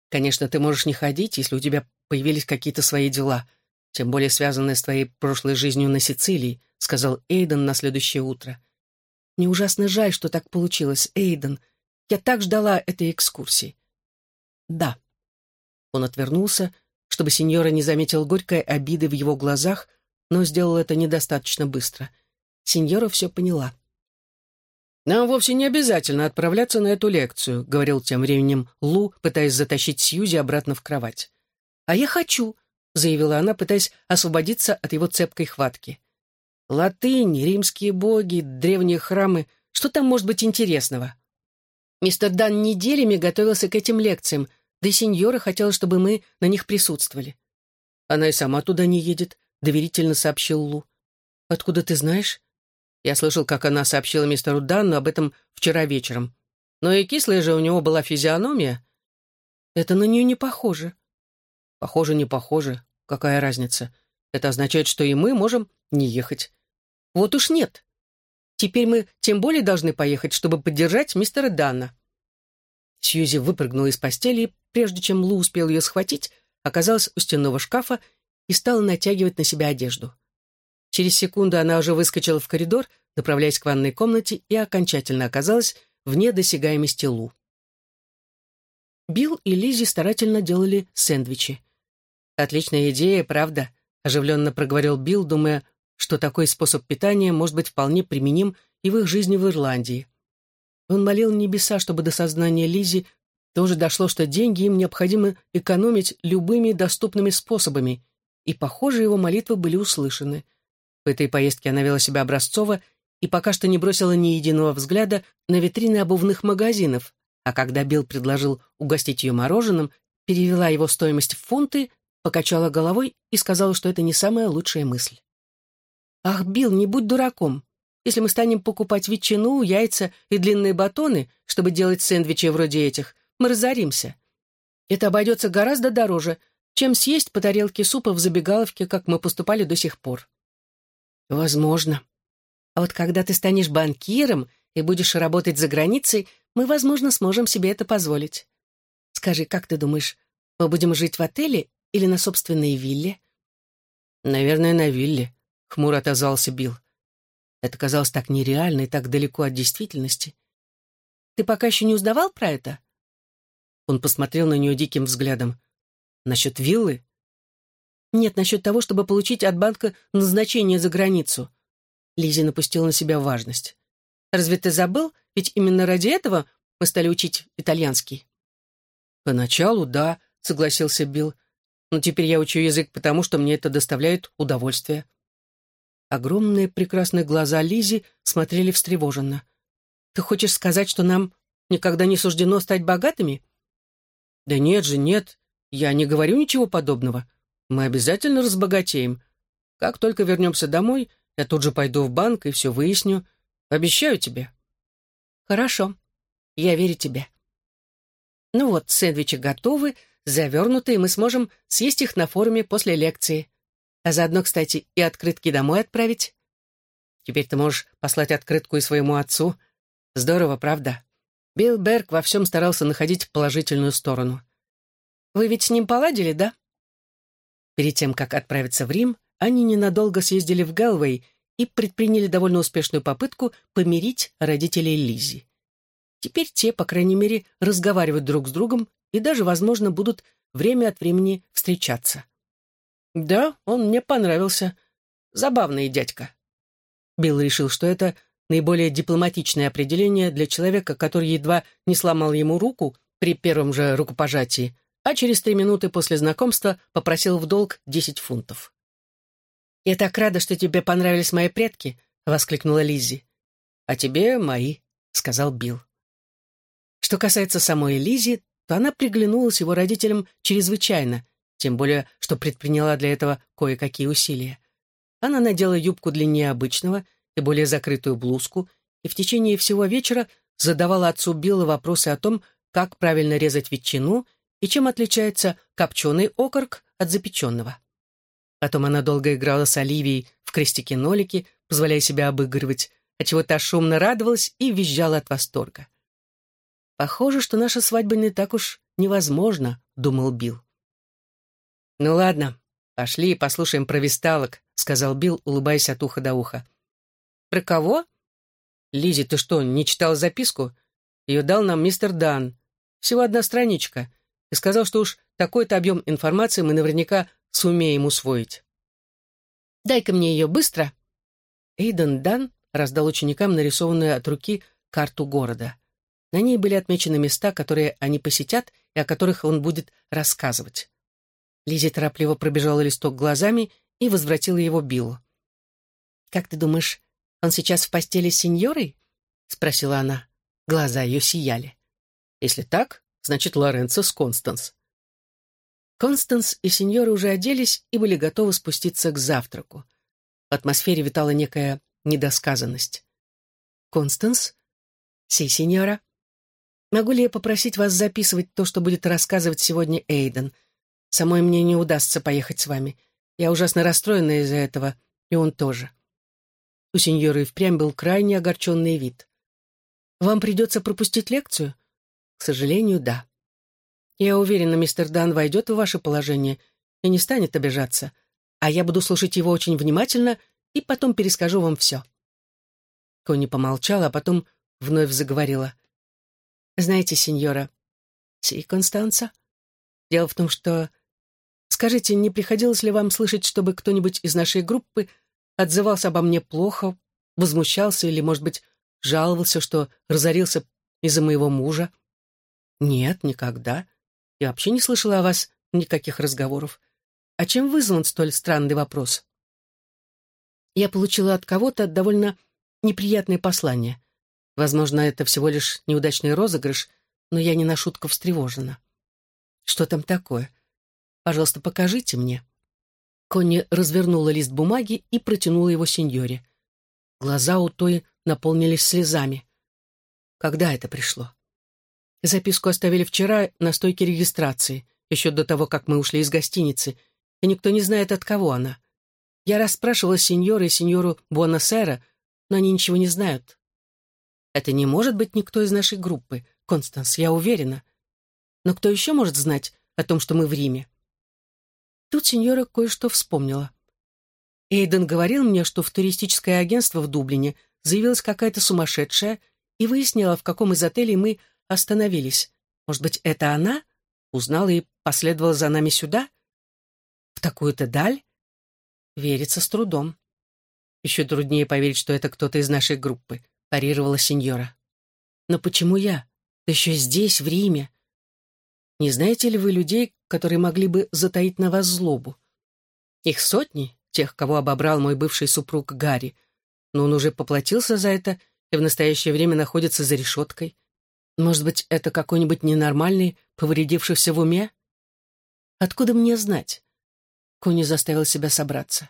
«Конечно, ты можешь не ходить, если у тебя появились какие-то свои дела», тем более связанная с твоей прошлой жизнью на Сицилии», — сказал Эйден на следующее утро. «Мне ужасно жаль, что так получилось, Эйден. Я так ждала этой экскурсии». «Да». Он отвернулся, чтобы сеньора не заметил горькой обиды в его глазах, но сделал это недостаточно быстро. Сеньора все поняла. «Нам вовсе не обязательно отправляться на эту лекцию», — говорил тем временем Лу, пытаясь затащить Сьюзи обратно в кровать. «А я хочу», — заявила она, пытаясь освободиться от его цепкой хватки. «Латынь, римские боги, древние храмы. Что там может быть интересного?» Мистер Дан неделями готовился к этим лекциям, да и сеньора хотела, чтобы мы на них присутствовали. «Она и сама туда не едет», — доверительно сообщил Лу. «Откуда ты знаешь?» Я слышал, как она сообщила мистеру Данну об этом вчера вечером. Но и кислая же у него была физиономия. Это на нее не похоже. Похоже, не похоже. Какая разница? Это означает, что и мы можем не ехать. Вот уж нет. Теперь мы тем более должны поехать, чтобы поддержать мистера Данна». Сьюзи выпрыгнула из постели, и прежде чем Лу успел ее схватить, оказалась у стенного шкафа и стала натягивать на себя одежду. Через секунду она уже выскочила в коридор, направляясь к ванной комнате, и окончательно оказалась вне досягаемости Лу. Билл и Лизи старательно делали сэндвичи. «Отличная идея, правда?» — оживленно проговорил Билл, думая, что такой способ питания может быть вполне применим и в их жизни в Ирландии. Он молил небеса, чтобы до сознания Лизи тоже дошло, что деньги им необходимо экономить любыми доступными способами, и, похоже, его молитвы были услышаны. В этой поездке она вела себя образцово и пока что не бросила ни единого взгляда на витрины обувных магазинов, а когда Билл предложил угостить ее мороженым, перевела его стоимость в фунты, покачала головой и сказала, что это не самая лучшая мысль. «Ах, Билл, не будь дураком. Если мы станем покупать ветчину, яйца и длинные батоны, чтобы делать сэндвичи вроде этих, мы разоримся. Это обойдется гораздо дороже, чем съесть по тарелке супа в забегаловке, как мы поступали до сих пор». «Возможно. А вот когда ты станешь банкиром и будешь работать за границей, мы, возможно, сможем себе это позволить. Скажи, как ты думаешь, мы будем жить в отеле или на собственной вилле?» «Наверное, на вилле», — хмуро отозвался Билл. Это казалось так нереально и так далеко от действительности. «Ты пока еще не узнавал про это?» Он посмотрел на нее диким взглядом. «Насчет виллы?» «Нет, насчет того, чтобы получить от банка назначение за границу». Лизи напустила на себя важность. «Разве ты забыл? Ведь именно ради этого мы стали учить итальянский». «Поначалу, да», — согласился Билл. «Но теперь я учу язык потому, что мне это доставляет удовольствие». Огромные прекрасные глаза Лизи смотрели встревоженно. «Ты хочешь сказать, что нам никогда не суждено стать богатыми?» «Да нет же, нет. Я не говорю ничего подобного. Мы обязательно разбогатеем. Как только вернемся домой, я тут же пойду в банк и все выясню. Обещаю тебе». «Хорошо. Я верю тебе». «Ну вот, сэндвичи готовы, завернуты, и мы сможем съесть их на форуме после лекции. А заодно, кстати, и открытки домой отправить. Теперь ты можешь послать открытку и своему отцу. Здорово, правда? Билл Берг во всем старался находить положительную сторону. Вы ведь с ним поладили, да? Перед тем, как отправиться в Рим, они ненадолго съездили в Галвей и предприняли довольно успешную попытку помирить родителей Лизи. Теперь те, по крайней мере, разговаривают друг с другом и даже, возможно, будут время от времени встречаться. «Да, он мне понравился. Забавный дядька». Билл решил, что это наиболее дипломатичное определение для человека, который едва не сломал ему руку при первом же рукопожатии, а через три минуты после знакомства попросил в долг десять фунтов. «Я так рада, что тебе понравились мои предки», — воскликнула Лиззи. «А тебе мои», — сказал Билл. Что касается самой Лизи, то она приглянулась его родителям чрезвычайно, тем более, что предприняла для этого кое-какие усилия. Она надела юбку длиннее обычного и более закрытую блузку, и в течение всего вечера задавала отцу Билла вопросы о том, как правильно резать ветчину и чем отличается копченый окорок от запеченного. Потом она долго играла с Оливией в крестики-нолики, позволяя себя обыгрывать, отчего та шумно радовалась и визжала от восторга. «Похоже, что наша свадьба не так уж невозможна», — думал Билл. «Ну ладно, пошли и послушаем про висталок», — сказал Билл, улыбаясь от уха до уха. «Про кого?» Лизи, ты что, не читал записку? Ее дал нам мистер Дан. Всего одна страничка. И сказал, что уж такой-то объем информации мы наверняка сумеем усвоить. «Дай-ка мне ее быстро!» Эйден Дан раздал ученикам нарисованную от руки карту города. На ней были отмечены места, которые они посетят и о которых он будет рассказывать. Лизи торопливо пробежала листок глазами и возвратила его Биллу. «Как ты думаешь, он сейчас в постели с сеньорой?» — спросила она. Глаза ее сияли. «Если так, значит, Лоренцо с Констанс». Констанс и сеньоры уже оделись и были готовы спуститься к завтраку. В атмосфере витала некая недосказанность. «Констанс? Си, сеньора? Могу ли я попросить вас записывать то, что будет рассказывать сегодня Эйден?» Самой мне не удастся поехать с вами. Я ужасно расстроена из-за этого, и он тоже. У сеньоры впрямь был крайне огорченный вид. «Вам придется пропустить лекцию?» «К сожалению, да». «Я уверена, мистер Дан войдет в ваше положение и не станет обижаться, а я буду слушать его очень внимательно и потом перескажу вам все». Конни помолчала, а потом вновь заговорила. «Знаете, сеньора...» «Си, Констанца?» «Дело в том, что... Скажите, не приходилось ли вам слышать, чтобы кто-нибудь из нашей группы отзывался обо мне плохо, возмущался или, может быть, жаловался, что разорился из-за моего мужа?» «Нет, никогда. Я вообще не слышала о вас никаких разговоров. А чем вызван столь странный вопрос?» Я получила от кого-то довольно неприятное послание. Возможно, это всего лишь неудачный розыгрыш, но я не на шутку встревожена. Что там такое? Пожалуйста, покажите мне. Конни развернула лист бумаги и протянула его сеньоре. Глаза у той наполнились слезами. Когда это пришло? Записку оставили вчера на стойке регистрации, еще до того, как мы ушли из гостиницы, и никто не знает, от кого она. Я расспрашивала сеньора и сеньору Буонасера, но они ничего не знают. Это не может быть никто из нашей группы, Констанс, я уверена. Но кто еще может знать о том, что мы в Риме? Тут сеньора кое-что вспомнила. Эйден говорил мне, что в туристическое агентство в Дублине заявилась какая-то сумасшедшая и выяснила, в каком из отелей мы остановились. Может быть, это она? Узнала и последовала за нами сюда? В такую-то даль? Верится с трудом. Еще труднее поверить, что это кто-то из нашей группы, парировала сеньора. Но почему я? Да еще здесь, в Риме. Не знаете ли вы людей, которые могли бы затаить на вас злобу? Их сотни, тех, кого обобрал мой бывший супруг Гарри, но он уже поплатился за это и в настоящее время находится за решеткой. Может быть, это какой-нибудь ненормальный, повредившийся в уме? Откуда мне знать? Кони заставил себя собраться.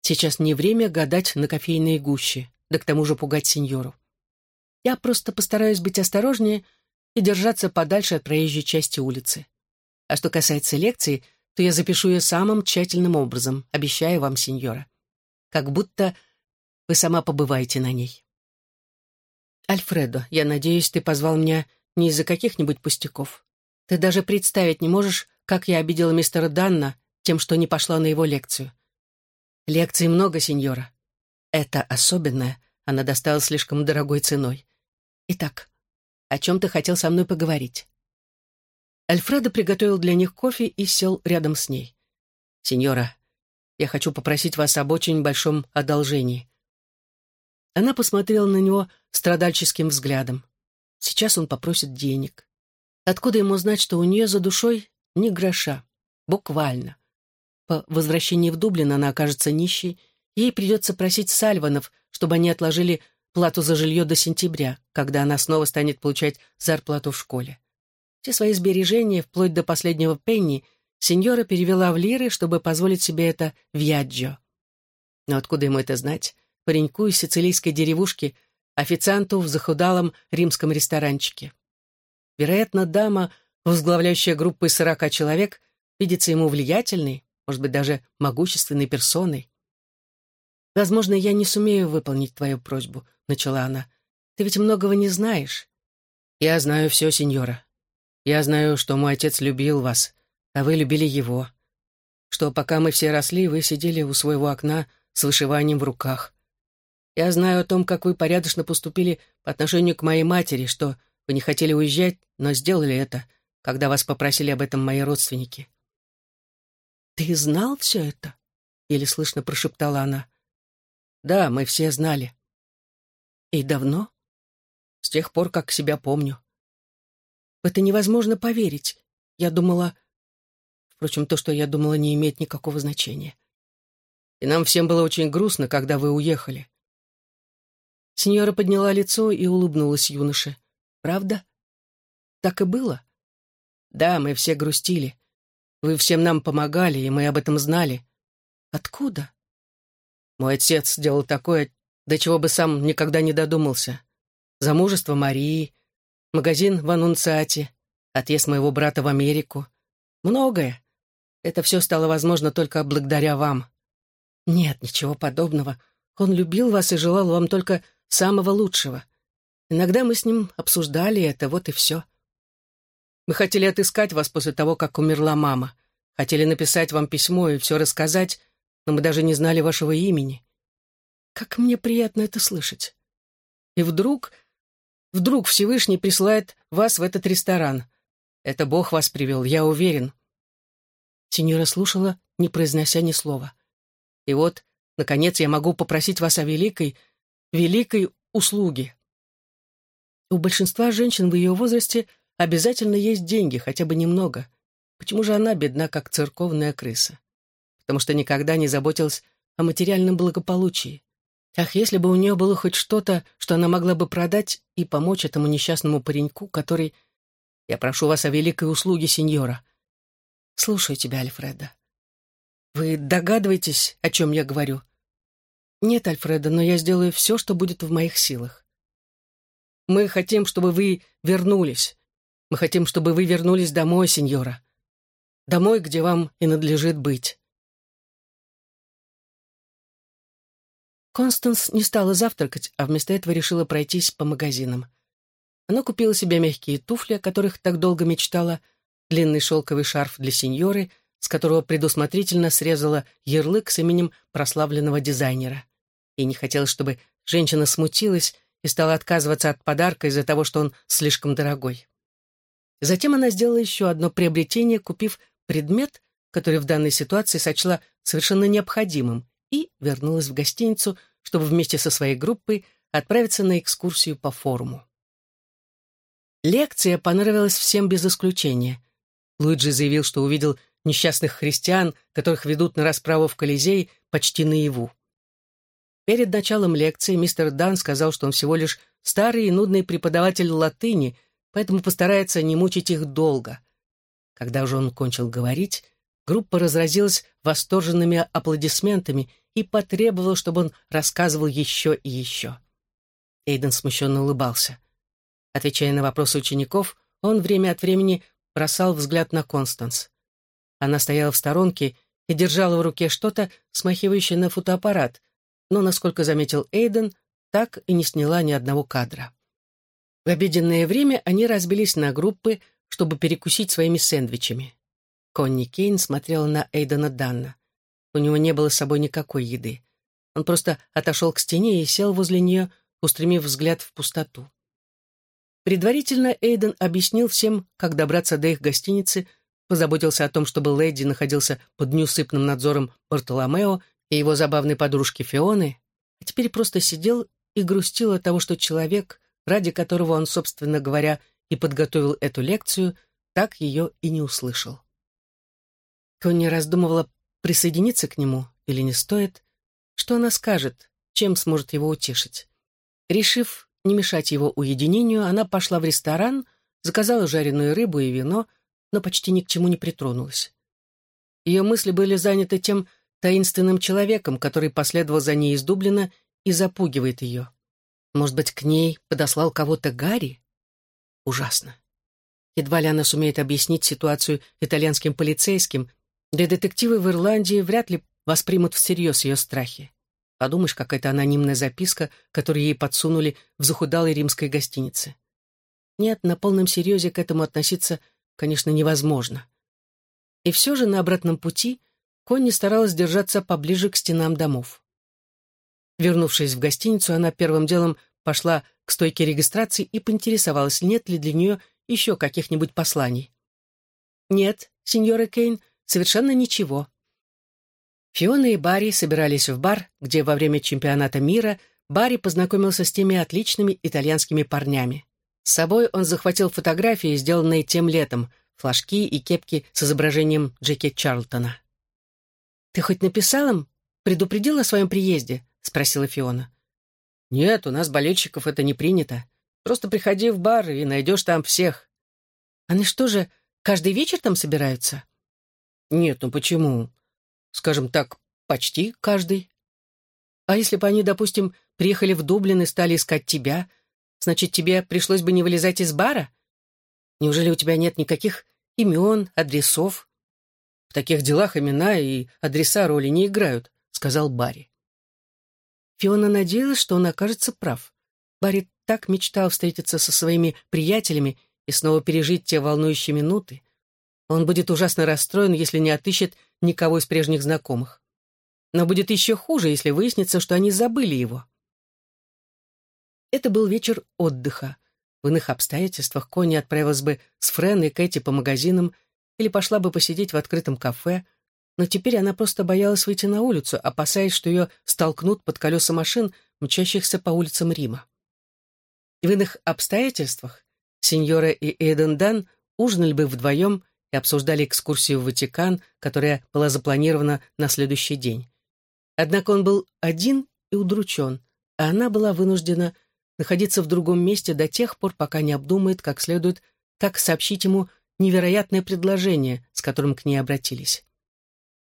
Сейчас не время гадать на кофейные гущи, да к тому же пугать сеньору. Я просто постараюсь быть осторожнее и держаться подальше от проезжей части улицы. А что касается лекции, то я запишу ее самым тщательным образом, обещаю вам, сеньора. Как будто вы сама побываете на ней. Альфредо, я надеюсь, ты позвал меня не из-за каких-нибудь пустяков. Ты даже представить не можешь, как я обидела мистера Данна тем, что не пошла на его лекцию. Лекций много, сеньора. Это особенное, она достала слишком дорогой ценой. Итак, о чем ты хотел со мной поговорить?» Альфредо приготовил для них кофе и сел рядом с ней. «Сеньора, я хочу попросить вас об очень большом одолжении». Она посмотрела на него страдальческим взглядом. Сейчас он попросит денег. Откуда ему знать, что у нее за душой ни гроша? Буквально. По возвращении в Дублин она окажется нищей, ей придется просить Сальванов, чтобы они отложили плату за жилье до сентября, когда она снова станет получать зарплату в школе. Все свои сбережения, вплоть до последнего пенни, сеньора перевела в лиры, чтобы позволить себе это в Яджо. Но откуда ему это знать? Пареньку из сицилийской деревушки, официанту в захудалом римском ресторанчике. Вероятно, дама, возглавляющая группу из сорока человек, видится ему влиятельной, может быть, даже могущественной персоной. «Возможно, я не сумею выполнить твою просьбу», — начала она. «Ты ведь многого не знаешь». «Я знаю все, сеньора. Я знаю, что мой отец любил вас, а вы любили его. Что пока мы все росли, вы сидели у своего окна с вышиванием в руках. Я знаю о том, как вы порядочно поступили по отношению к моей матери, что вы не хотели уезжать, но сделали это, когда вас попросили об этом мои родственники. «Ты знал все это?» — еле слышно прошептала она. «Да, мы все знали». «И давно?» «С тех пор, как себя помню». «В это невозможно поверить. Я думала...» Впрочем, то, что я думала, не имеет никакого значения. И нам всем было очень грустно, когда вы уехали. Сеньора подняла лицо и улыбнулась юноше. «Правда? Так и было?» «Да, мы все грустили. Вы всем нам помогали, и мы об этом знали. Откуда? Мой отец сделал такое, до чего бы сам никогда не додумался. Замужество Марии, магазин в Анунциате, отъезд моего брата в Америку. Многое. Это все стало возможно только благодаря вам. Нет, ничего подобного. Он любил вас и желал вам только самого лучшего. Иногда мы с ним обсуждали это, вот и все. Мы хотели отыскать вас после того, как умерла мама. Хотели написать вам письмо и все рассказать, но мы даже не знали вашего имени. Как мне приятно это слышать. И вдруг, вдруг Всевышний присылает вас в этот ресторан. Это Бог вас привел, я уверен. Синьора слушала, не произнося ни слова. И вот, наконец, я могу попросить вас о великой, великой услуге. У большинства женщин в ее возрасте обязательно есть деньги, хотя бы немного. Почему же она бедна, как церковная крыса? Потому что никогда не заботилась о материальном благополучии. Ах, если бы у нее было хоть что-то, что она могла бы продать и помочь этому несчастному пареньку, который... Я прошу вас о великой услуге, сеньора. Слушаю тебя, Альфреда. Вы догадываетесь, о чем я говорю? Нет, Альфреда, но я сделаю все, что будет в моих силах. Мы хотим, чтобы вы вернулись. Мы хотим, чтобы вы вернулись домой, сеньора. Домой, где вам и надлежит быть. Констанс не стала завтракать, а вместо этого решила пройтись по магазинам. Она купила себе мягкие туфли, о которых так долго мечтала, длинный шелковый шарф для сеньоры, с которого предусмотрительно срезала ярлык с именем прославленного дизайнера. И не хотела, чтобы женщина смутилась и стала отказываться от подарка из-за того, что он слишком дорогой. Затем она сделала еще одно приобретение, купив предмет, который в данной ситуации сочла совершенно необходимым, и вернулась в гостиницу, чтобы вместе со своей группой отправиться на экскурсию по форуму. Лекция понравилась всем без исключения. Луиджи заявил, что увидел несчастных христиан, которых ведут на расправу в Колизей почти наяву. Перед началом лекции мистер Дан сказал, что он всего лишь старый и нудный преподаватель латыни, поэтому постарается не мучить их долго. Когда же он кончил говорить, группа разразилась восторженными аплодисментами и потребовала, чтобы он рассказывал еще и еще. Эйден смущенно улыбался. Отвечая на вопросы учеников, он время от времени бросал взгляд на Констанс. Она стояла в сторонке и держала в руке что-то, смахивающее на фотоаппарат, но, насколько заметил Эйден, так и не сняла ни одного кадра. В обеденное время они разбились на группы, чтобы перекусить своими сэндвичами. Конни Кейн смотрела на Эйдена Данна. У него не было с собой никакой еды. Он просто отошел к стене и сел возле нее, устремив взгляд в пустоту. Предварительно Эйден объяснил всем, как добраться до их гостиницы, позаботился о том, чтобы леди находился под неусыпным надзором Бартоломео и его забавной подружки Фионы, а теперь просто сидел и грустил от того, что человек, ради которого он, собственно говоря, и подготовил эту лекцию, так ее и не услышал. Конни раздумывала, присоединиться к нему или не стоит, что она скажет, чем сможет его утешить. Решив не мешать его уединению, она пошла в ресторан, заказала жареную рыбу и вино, но почти ни к чему не притронулась. Ее мысли были заняты тем таинственным человеком, который последовал за ней из Дублина и запугивает ее. Может быть, к ней подослал кого-то Гарри? Ужасно. Едва ли она сумеет объяснить ситуацию итальянским полицейским, да и детективы в Ирландии вряд ли воспримут всерьез ее страхи. Подумаешь, какая-то анонимная записка, которую ей подсунули в захудалой римской гостинице. Нет, на полном серьезе к этому относиться, конечно, невозможно. И все же на обратном пути Конни старалась держаться поближе к стенам домов. Вернувшись в гостиницу, она первым делом пошла к стойке регистрации и поинтересовалась, нет ли для нее еще каких-нибудь посланий. «Нет, сеньора Кейн, совершенно ничего», Фиона и Барри собирались в бар, где во время чемпионата мира Барри познакомился с теми отличными итальянскими парнями. С собой он захватил фотографии, сделанные тем летом, флажки и кепки с изображением Джеки Чарлтона. «Ты хоть написал им? Предупредил о своем приезде?» — спросила Фиона. «Нет, у нас болельщиков это не принято. Просто приходи в бар и найдешь там всех». «Они что же, каждый вечер там собираются?» «Нет, ну почему? скажем так, почти каждый. А если бы они, допустим, приехали в Дублин и стали искать тебя, значит, тебе пришлось бы не вылезать из бара? Неужели у тебя нет никаких имен, адресов? В таких делах имена и адреса роли не играют, сказал Барри. Фиона надеялась, что он окажется прав. Барри так мечтал встретиться со своими приятелями и снова пережить те волнующие минуты. Он будет ужасно расстроен, если не отыщет никого из прежних знакомых. Но будет еще хуже, если выяснится, что они забыли его. Это был вечер отдыха. В иных обстоятельствах Конни отправилась бы с Френ и Кэти по магазинам или пошла бы посидеть в открытом кафе, но теперь она просто боялась выйти на улицу, опасаясь, что ее столкнут под колеса машин, мчащихся по улицам Рима. И в иных обстоятельствах сеньора и Эйден Дан ужинали бы вдвоем и обсуждали экскурсию в Ватикан, которая была запланирована на следующий день. Однако он был один и удручен, а она была вынуждена находиться в другом месте до тех пор, пока не обдумает, как следует, как сообщить ему невероятное предложение, с которым к ней обратились.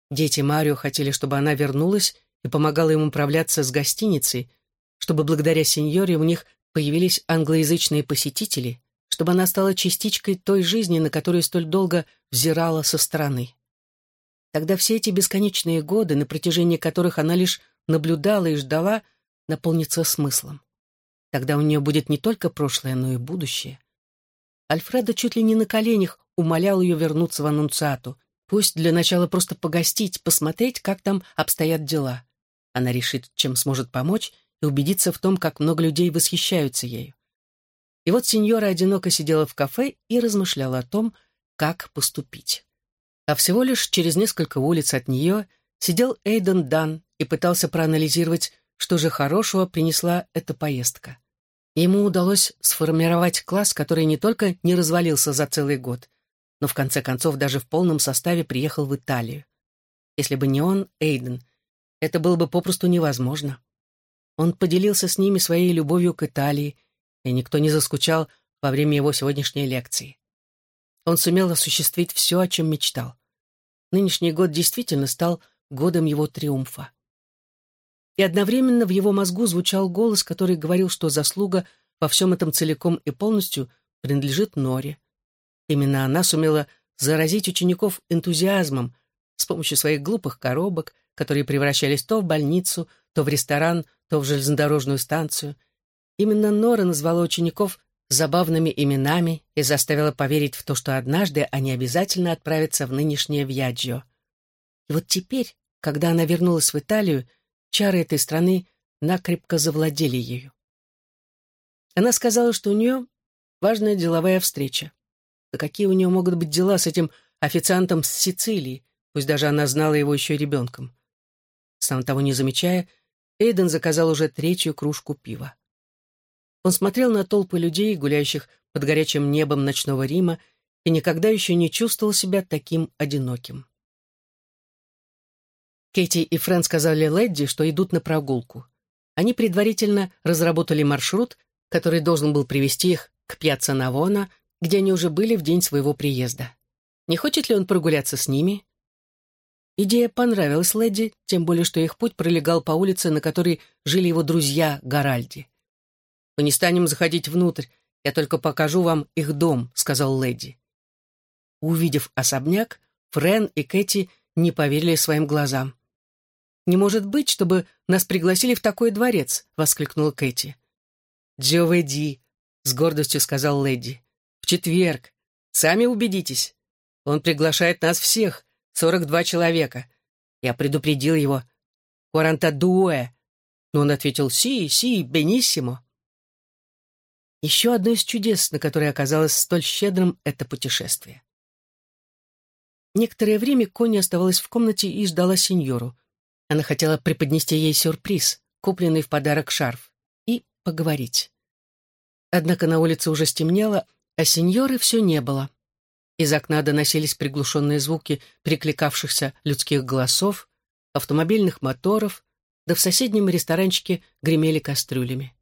Дети Марио хотели, чтобы она вернулась и помогала им управляться с гостиницей, чтобы благодаря сеньоре у них появились англоязычные посетители, чтобы она стала частичкой той жизни, на которую столь долго взирала со стороны. Тогда все эти бесконечные годы, на протяжении которых она лишь наблюдала и ждала, наполнится смыслом. Тогда у нее будет не только прошлое, но и будущее. Альфредо чуть ли не на коленях умолял ее вернуться в аннунциату. Пусть для начала просто погостить, посмотреть, как там обстоят дела. Она решит, чем сможет помочь, и убедиться в том, как много людей восхищаются ею. И вот сеньора одиноко сидела в кафе и размышляла о том, как поступить. А всего лишь через несколько улиц от нее сидел Эйден Дан и пытался проанализировать, что же хорошего принесла эта поездка. Ему удалось сформировать класс, который не только не развалился за целый год, но в конце концов даже в полном составе приехал в Италию. Если бы не он, Эйден, это было бы попросту невозможно. Он поделился с ними своей любовью к Италии, и никто не заскучал во время его сегодняшней лекции. Он сумел осуществить все, о чем мечтал. Нынешний год действительно стал годом его триумфа. И одновременно в его мозгу звучал голос, который говорил, что заслуга во всем этом целиком и полностью принадлежит Норе. Именно она сумела заразить учеников энтузиазмом с помощью своих глупых коробок, которые превращались то в больницу, то в ресторан, то в железнодорожную станцию. Именно Нора назвала учеников забавными именами и заставила поверить в то, что однажды они обязательно отправятся в нынешнее Вьяджио. И вот теперь, когда она вернулась в Италию, чары этой страны накрепко завладели ею. Она сказала, что у нее важная деловая встреча. Да какие у нее могут быть дела с этим официантом с Сицилии, пусть даже она знала его еще ребенком. Сам того не замечая, Эйден заказал уже третью кружку пива. Он смотрел на толпы людей, гуляющих под горячим небом ночного Рима, и никогда еще не чувствовал себя таким одиноким. Кэти и Фрэн сказали Лэдди, что идут на прогулку. Они предварительно разработали маршрут, который должен был привести их к Пьяцца Навона, где они уже были в день своего приезда. Не хочет ли он прогуляться с ними? Идея понравилась Лэдди, тем более, что их путь пролегал по улице, на которой жили его друзья Гаральди. «Мы не станем заходить внутрь, я только покажу вам их дом», — сказал Лэдди. Увидев особняк, Френ и Кэти не поверили своим глазам. «Не может быть, чтобы нас пригласили в такой дворец!» — воскликнула Кэти. «Джоведи», — с гордостью сказал Лэдди. «В четверг. Сами убедитесь. Он приглашает нас всех, сорок два человека. Я предупредил его. «Куарантадуэ». Но он ответил «Си, си, бениссимо». Еще одно из чудес, на которое оказалось столь щедрым это путешествие. Некоторое время Конни оставалась в комнате и ждала сеньору. Она хотела преподнести ей сюрприз, купленный в подарок шарф, и поговорить. Однако на улице уже стемнело, а сеньоры все не было. Из окна доносились приглушенные звуки перекликавшихся людских голосов, автомобильных моторов, да в соседнем ресторанчике гремели кастрюлями.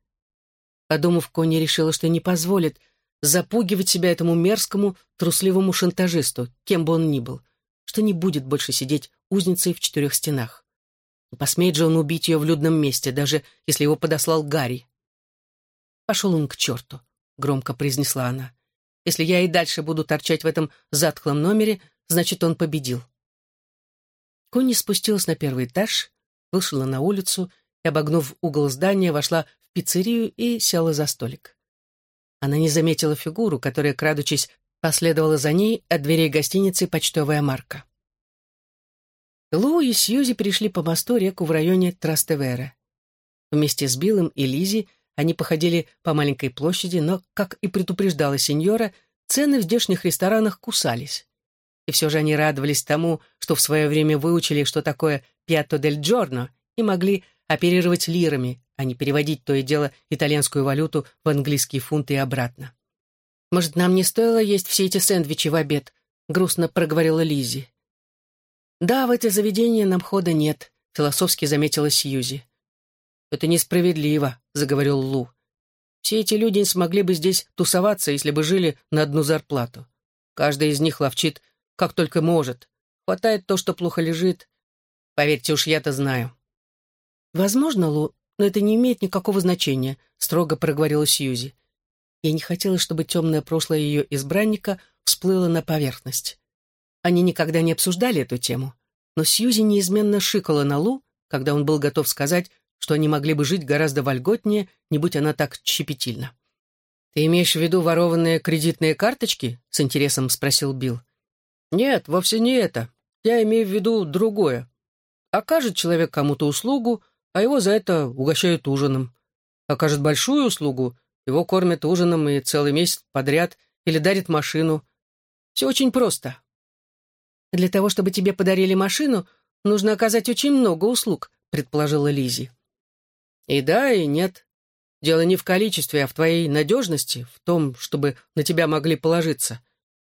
Подумав, Конни решила, что не позволит запугивать себя этому мерзкому, трусливому шантажисту, кем бы он ни был, что не будет больше сидеть узницей в четырех стенах. Не посмеет же он убить ее в людном месте, даже если его подослал Гарри. «Пошел он к черту», — громко произнесла она. «Если я и дальше буду торчать в этом затхлом номере, значит, он победил». Конни спустилась на первый этаж, вышла на улицу и, обогнув угол здания, вошла в пиццерию и села за столик. Она не заметила фигуру, которая, крадучись, последовала за ней от дверей гостиницы «Почтовая марка». Лу и Сьюзи пришли по мосту реку в районе Трастевера. Вместе с Биллом и Лизи они походили по маленькой площади, но, как и предупреждала сеньора, цены в здешних ресторанах кусались. И все же они радовались тому, что в свое время выучили, что такое «пьятто дель джорно», и могли оперировать лирами, а не переводить то и дело итальянскую валюту в английские фунты и обратно. «Может, нам не стоило есть все эти сэндвичи в обед?» — грустно проговорила Лизи. «Да, в это заведение нам хода нет», — философски заметила Сьюзи. «Это несправедливо», — заговорил Лу. «Все эти люди не смогли бы здесь тусоваться, если бы жили на одну зарплату. Каждый из них ловчит, как только может. Хватает то, что плохо лежит. Поверьте уж, я-то знаю». «Возможно, Лу, но это не имеет никакого значения», — строго проговорила Сьюзи. Я не хотела, чтобы темное прошлое ее избранника всплыло на поверхность. Они никогда не обсуждали эту тему, но Сьюзи неизменно шикала на Лу, когда он был готов сказать, что они могли бы жить гораздо вольготнее, не будь она так щепетильна. «Ты имеешь в виду ворованные кредитные карточки?» — с интересом спросил Билл. «Нет, вовсе не это. Я имею в виду другое. Окажет человек кому-то услугу, а его за это угощают ужином. Окажет большую услугу, его кормят ужином и целый месяц подряд или дарит машину. Все очень просто. Для того, чтобы тебе подарили машину, нужно оказать очень много услуг, предположила Лизи. И да, и нет. Дело не в количестве, а в твоей надежности, в том, чтобы на тебя могли положиться.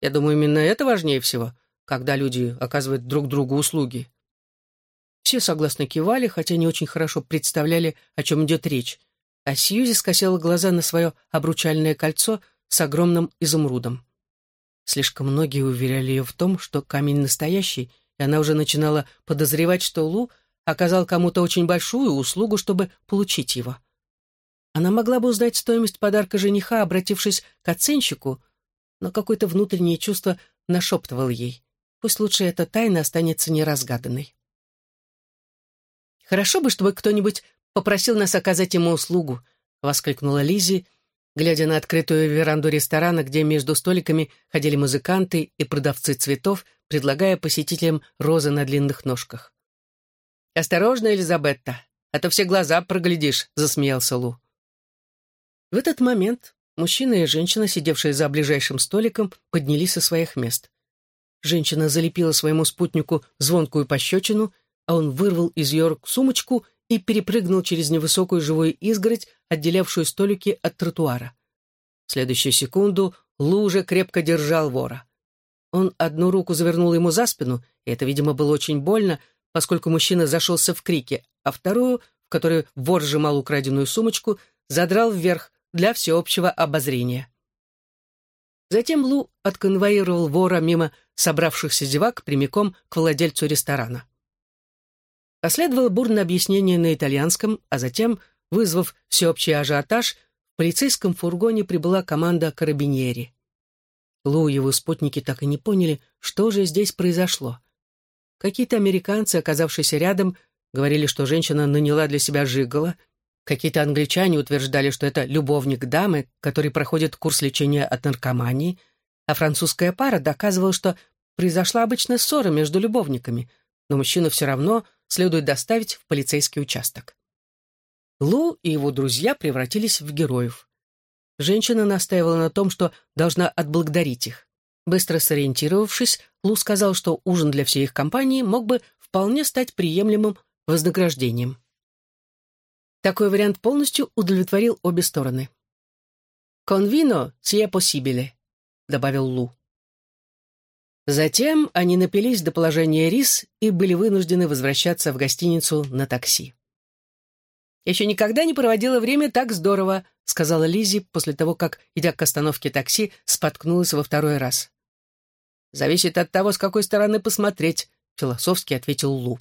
Я думаю, именно это важнее всего, когда люди оказывают друг другу услуги. Все согласно кивали, хотя не очень хорошо представляли, о чем идет речь, а Сьюзи скосила глаза на свое обручальное кольцо с огромным изумрудом. Слишком многие уверяли ее в том, что камень настоящий, и она уже начинала подозревать, что Лу оказал кому-то очень большую услугу, чтобы получить его. Она могла бы узнать стоимость подарка жениха, обратившись к оценщику, но какое-то внутреннее чувство нашептывало ей. Пусть лучше эта тайна останется неразгаданной. «Хорошо бы, чтобы кто-нибудь попросил нас оказать ему услугу», — воскликнула Лизи, глядя на открытую веранду ресторана, где между столиками ходили музыканты и продавцы цветов, предлагая посетителям розы на длинных ножках. «Осторожно, Элизабетта, а то все глаза проглядишь», — засмеялся Лу. В этот момент мужчина и женщина, сидевшие за ближайшим столиком, поднялись со своих мест. Женщина залепила своему спутнику звонкую пощечину, он вырвал из рук сумочку и перепрыгнул через невысокую живую изгородь, отделявшую столики от тротуара. В следующую секунду Лу уже крепко держал вора. Он одну руку завернул ему за спину, и это, видимо, было очень больно, поскольку мужчина зашелся в крике, а вторую, в которой вор сжимал украденную сумочку, задрал вверх для всеобщего обозрения. Затем Лу отконвоировал вора мимо собравшихся зевак прямиком к владельцу ресторана. Последовало бурное объяснение на итальянском, а затем, вызвав всеобщий ажиотаж, в полицейском фургоне прибыла команда карабиньери. Лу и его спутники так и не поняли, что же здесь произошло. Какие-то американцы, оказавшиеся рядом, говорили, что женщина наняла для себя жигала. Какие-то англичане утверждали, что это любовник дамы, который проходит курс лечения от наркомании. А французская пара доказывала, что произошла обычная ссора между любовниками, но мужчину все равно следует доставить в полицейский участок. Лу и его друзья превратились в героев. Женщина настаивала на том, что должна отблагодарить их. Быстро сориентировавшись, Лу сказал, что ужин для всей их компании мог бы вполне стать приемлемым вознаграждением. Такой вариант полностью удовлетворил обе стороны. «Конвино сие посибеле», — добавил Лу. Затем они напились до положения рис и были вынуждены возвращаться в гостиницу на такси. «Еще никогда не проводила время так здорово», — сказала Лизи после того, как, идя к остановке такси, споткнулась во второй раз. «Зависит от того, с какой стороны посмотреть», — философски ответил Лу.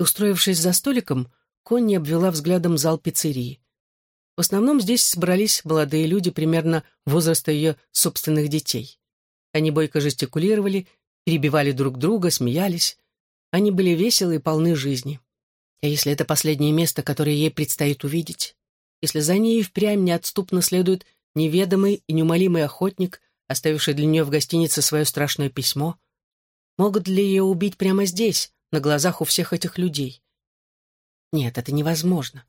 Устроившись за столиком, Конни обвела взглядом зал пиццерии. В основном здесь собрались молодые люди примерно возраста ее собственных детей. Они бойко жестикулировали, перебивали друг друга, смеялись. Они были веселы и полны жизни. А если это последнее место, которое ей предстоит увидеть? Если за ней впрямь неотступно следует неведомый и неумолимый охотник, оставивший для нее в гостинице свое страшное письмо? Могут ли ее убить прямо здесь, на глазах у всех этих людей? Нет, это невозможно.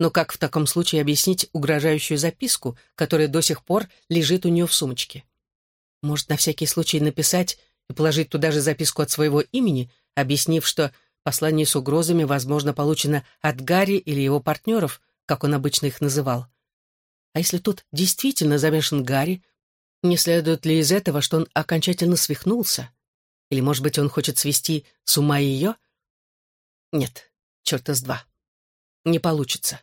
Но как в таком случае объяснить угрожающую записку, которая до сих пор лежит у нее в сумочке? Может, на всякий случай написать и положить туда же записку от своего имени, объяснив, что послание с угрозами, возможно, получено от Гарри или его партнеров, как он обычно их называл. А если тут действительно замешан Гарри, не следует ли из этого, что он окончательно свихнулся? Или, может быть, он хочет свести с ума ее? Нет, черта с два. Не получится.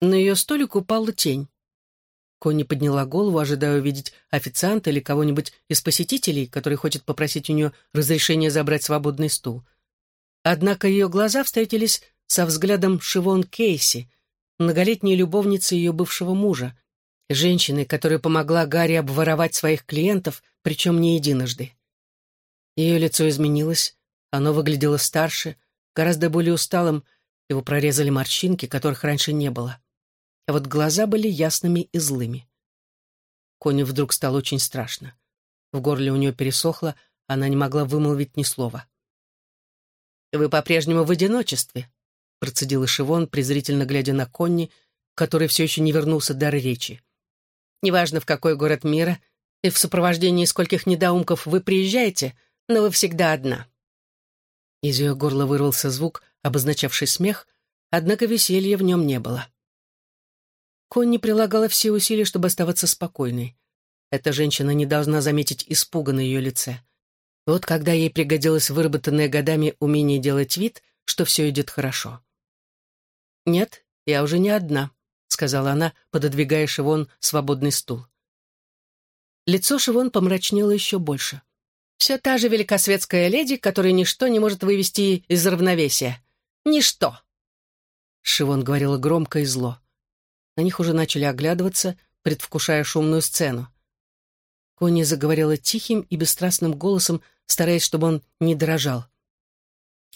На ее столик упала тень. Конни подняла голову, ожидая увидеть официанта или кого-нибудь из посетителей, который хочет попросить у нее разрешения забрать свободный стул. Однако ее глаза встретились со взглядом Шивон Кейси, многолетней любовницы ее бывшего мужа, женщины, которая помогла Гарри обворовать своих клиентов, причем не единожды. Ее лицо изменилось, оно выглядело старше, гораздо более усталым, его прорезали морщинки, которых раньше не было а вот глаза были ясными и злыми. Коне вдруг стало очень страшно. В горле у нее пересохло, она не могла вымолвить ни слова. «Вы по-прежнему в одиночестве», — процедил Шивон, презрительно глядя на Конни, который все еще не вернулся дар речи. «Неважно, в какой город мира и в сопровождении скольких недоумков вы приезжаете, но вы всегда одна». Из ее горла вырвался звук, обозначавший смех, однако веселья в нем не было. Конни прилагала все усилия, чтобы оставаться спокойной. Эта женщина не должна заметить испуга на ее лице. Вот когда ей пригодилось выработанное годами умение делать вид, что все идет хорошо. «Нет, я уже не одна», — сказала она, пододвигая Шивон свободный стул. Лицо Шивон помрачнело еще больше. «Все та же великосветская леди, которой ничто не может вывести из равновесия. Ничто!» Шивон говорила громко и зло. На них уже начали оглядываться, предвкушая шумную сцену. Кони заговорила тихим и бесстрастным голосом, стараясь, чтобы он не дрожал.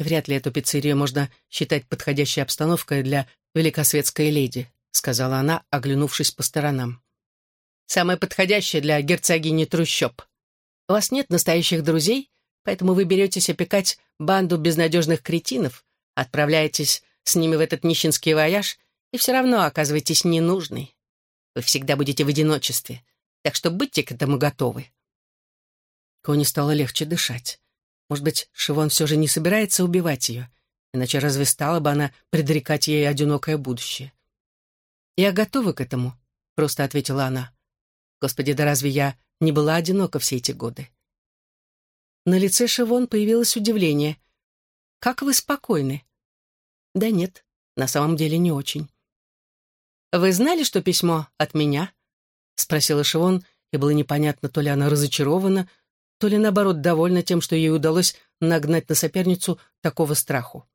«Вряд ли эту пиццерию можно считать подходящей обстановкой для великосветской леди», сказала она, оглянувшись по сторонам. «Самое подходящее для герцогини трущоб. У вас нет настоящих друзей, поэтому вы беретесь опекать банду безнадежных кретинов, отправляетесь с ними в этот нищенский вояж и все равно оказываетесь ненужной. Вы всегда будете в одиночестве, так что будьте к этому готовы. Коне стало легче дышать. Может быть, Шивон все же не собирается убивать ее, иначе разве стала бы она предрекать ей одинокое будущее? «Я готова к этому», — просто ответила она. «Господи, да разве я не была одинока все эти годы?» На лице Шивон появилось удивление. «Как вы спокойны?» «Да нет, на самом деле не очень. «Вы знали, что письмо от меня?» — спросила Шивон, и было непонятно, то ли она разочарована, то ли, наоборот, довольна тем, что ей удалось нагнать на соперницу такого страху.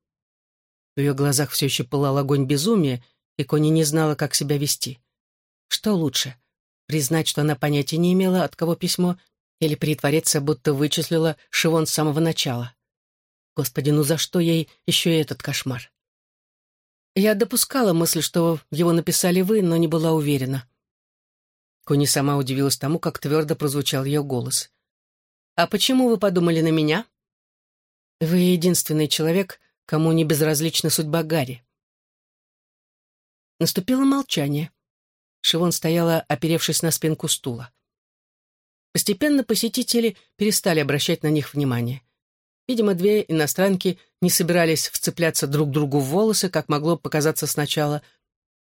В ее глазах все еще пылал огонь безумия, и Кони не знала, как себя вести. Что лучше, признать, что она понятия не имела, от кого письмо, или притвориться, будто вычислила Шивон с самого начала? Господи, ну за что ей еще и этот кошмар? Я допускала мысль, что его написали вы, но не была уверена. Кони сама удивилась тому, как твердо прозвучал ее голос. «А почему вы подумали на меня?» «Вы единственный человек, кому не безразлична судьба Гарри». Наступило молчание. Шивон стояла, оперевшись на спинку стула. Постепенно посетители перестали обращать на них внимание. Видимо, две иностранки не собирались вцепляться друг другу в волосы, как могло показаться сначала,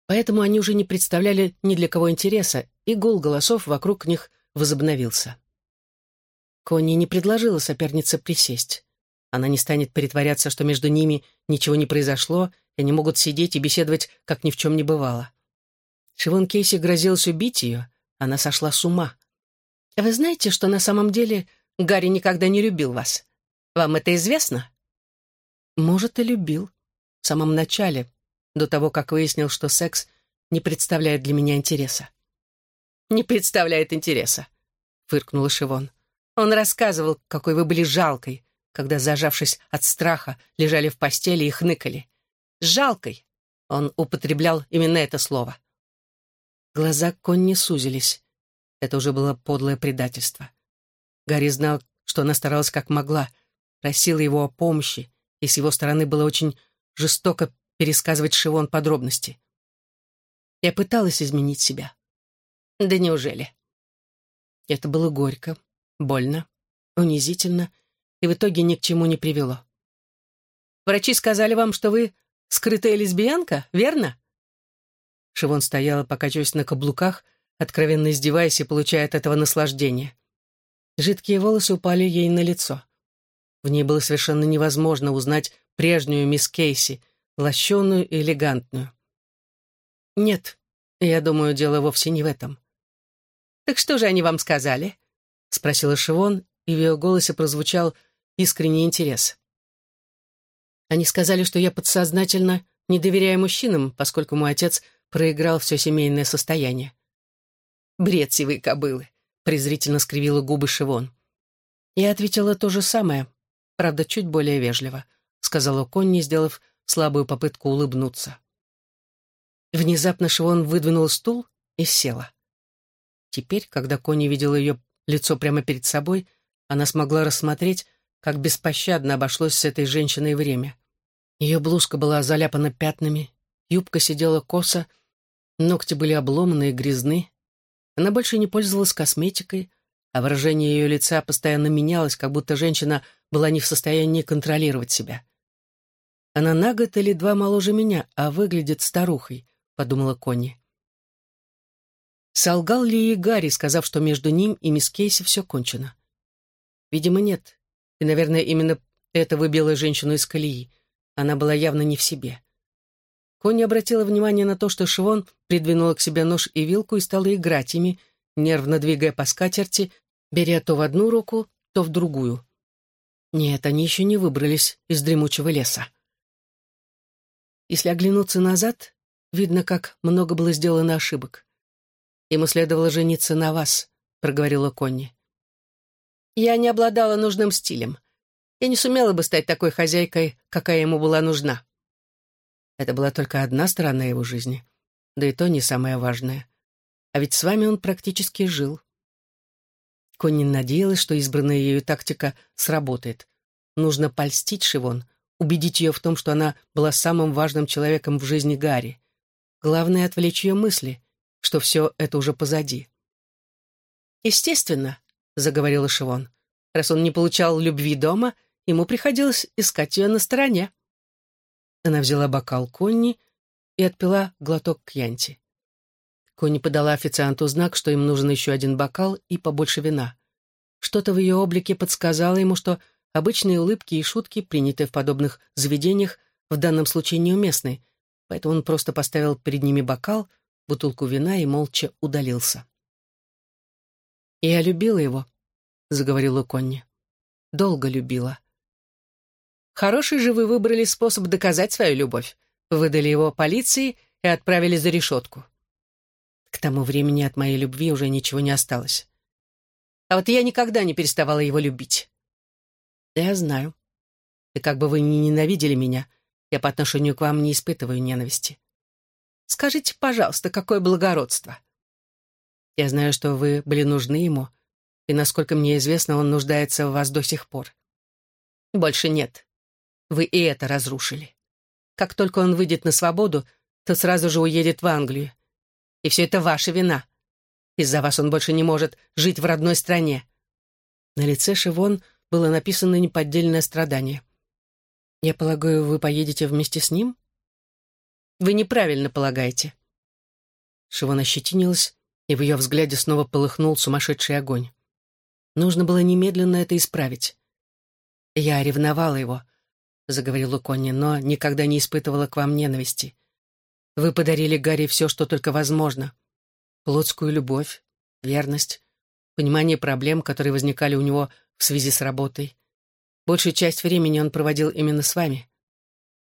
поэтому они уже не представляли ни для кого интереса, и гул голосов вокруг них возобновился. Конни не предложила сопернице присесть. Она не станет притворяться, что между ними ничего не произошло, и они могут сидеть и беседовать, как ни в чем не бывало. Шивон Кейси грозилась убить ее, она сошла с ума. «Вы знаете, что на самом деле Гарри никогда не любил вас?» Вам это известно?» «Может, и любил. В самом начале, до того, как выяснил, что секс не представляет для меня интереса». «Не представляет интереса», — фыркнула Шивон. «Он рассказывал, какой вы были жалкой, когда, зажавшись от страха, лежали в постели и хныкали. «Жалкой!» — он употреблял именно это слово. Глаза Конни сузились. Это уже было подлое предательство. Гарри знал, что она старалась как могла, просила его о помощи, и с его стороны было очень жестоко пересказывать Шивон подробности. Я пыталась изменить себя. Да неужели? Это было горько, больно, унизительно и в итоге ни к чему не привело. Врачи сказали вам, что вы скрытая лесбиянка, верно? Шивон стояла, покачиваясь на каблуках, откровенно издеваясь и получая от этого наслаждение. Жидкие волосы упали ей на лицо. В ней было совершенно невозможно узнать прежнюю мисс Кейси, лощеную и элегантную. «Нет, я думаю, дело вовсе не в этом». «Так что же они вам сказали?» — спросила Шивон, и в ее голосе прозвучал искренний интерес. Они сказали, что я подсознательно не доверяю мужчинам, поскольку мой отец проиграл все семейное состояние. «Бред сивые кобылы», — презрительно скривила губы Шивон. Я ответила то же самое, правда, чуть более вежливо, сказала Конни, сделав слабую попытку улыбнуться. Внезапно Шивон выдвинула стул и села. Теперь, когда Конни видела ее лицо прямо перед собой, она смогла рассмотреть, как беспощадно обошлось с этой женщиной время. Ее блузка была заляпана пятнами, юбка сидела косо, ногти были обломаны и грязны. Она больше не пользовалась косметикой, а выражение ее лица постоянно менялось, как будто женщина была не в состоянии контролировать себя. «Она на год или два моложе меня, а выглядит старухой», — подумала Конни. Солгал ли ей Гарри, сказав, что между ним и мисс Кейси все кончено? Видимо, нет. И, наверное, именно это выбило женщину из колеи. Она была явно не в себе. Конни обратила внимание на то, что Шивон придвинула к себе нож и вилку и стала играть ими, нервно двигая по скатерти, беря то в одну руку, то в другую. Нет, они еще не выбрались из дремучего леса. Если оглянуться назад, видно, как много было сделано ошибок. Ему следовало жениться на вас, проговорила Конни. Я не обладала нужным стилем. Я не сумела бы стать такой хозяйкой, какая ему была нужна. Это была только одна сторона его жизни, да и то не самая важная. А ведь с вами он практически жил. Конни надеялась, что избранная ею тактика сработает. Нужно польстить Шивон, убедить ее в том, что она была самым важным человеком в жизни Гарри. Главное — отвлечь ее мысли, что все это уже позади. «Естественно», — заговорила Шивон, «раз он не получал любви дома, ему приходилось искать ее на стороне». Она взяла бокал Конни и отпила глоток кьянти. Конни подала официанту знак, что им нужен еще один бокал и побольше вина. Что-то в ее облике подсказало ему, что обычные улыбки и шутки, принятые в подобных заведениях, в данном случае неуместны, поэтому он просто поставил перед ними бокал, бутылку вина и молча удалился. «Я любила его», — заговорила Конни. «Долго любила». «Хороший же вы выбрали способ доказать свою любовь. Выдали его полиции и отправили за решетку. К тому времени от моей любви уже ничего не осталось. А вот я никогда не переставала его любить. Я знаю. И как бы вы ни ненавидели меня, я по отношению к вам не испытываю ненависти. Скажите, пожалуйста, какое благородство. Я знаю, что вы были нужны ему, и, насколько мне известно, он нуждается в вас до сих пор. Больше нет. Вы и это разрушили. Как только он выйдет на свободу, то сразу же уедет в Англию. И все это ваша вина. Из-за вас он больше не может жить в родной стране». На лице Шивон было написано неподдельное страдание. «Я полагаю, вы поедете вместе с ним?» «Вы неправильно полагаете». Шивон ощетинилась, и в ее взгляде снова полыхнул сумасшедший огонь. Нужно было немедленно это исправить. «Я ревновала его», — заговорила Конни, «но никогда не испытывала к вам ненависти. Вы подарили Гарри все, что только возможно. Плотскую любовь, верность, понимание проблем, которые возникали у него в связи с работой. Большую часть времени он проводил именно с вами.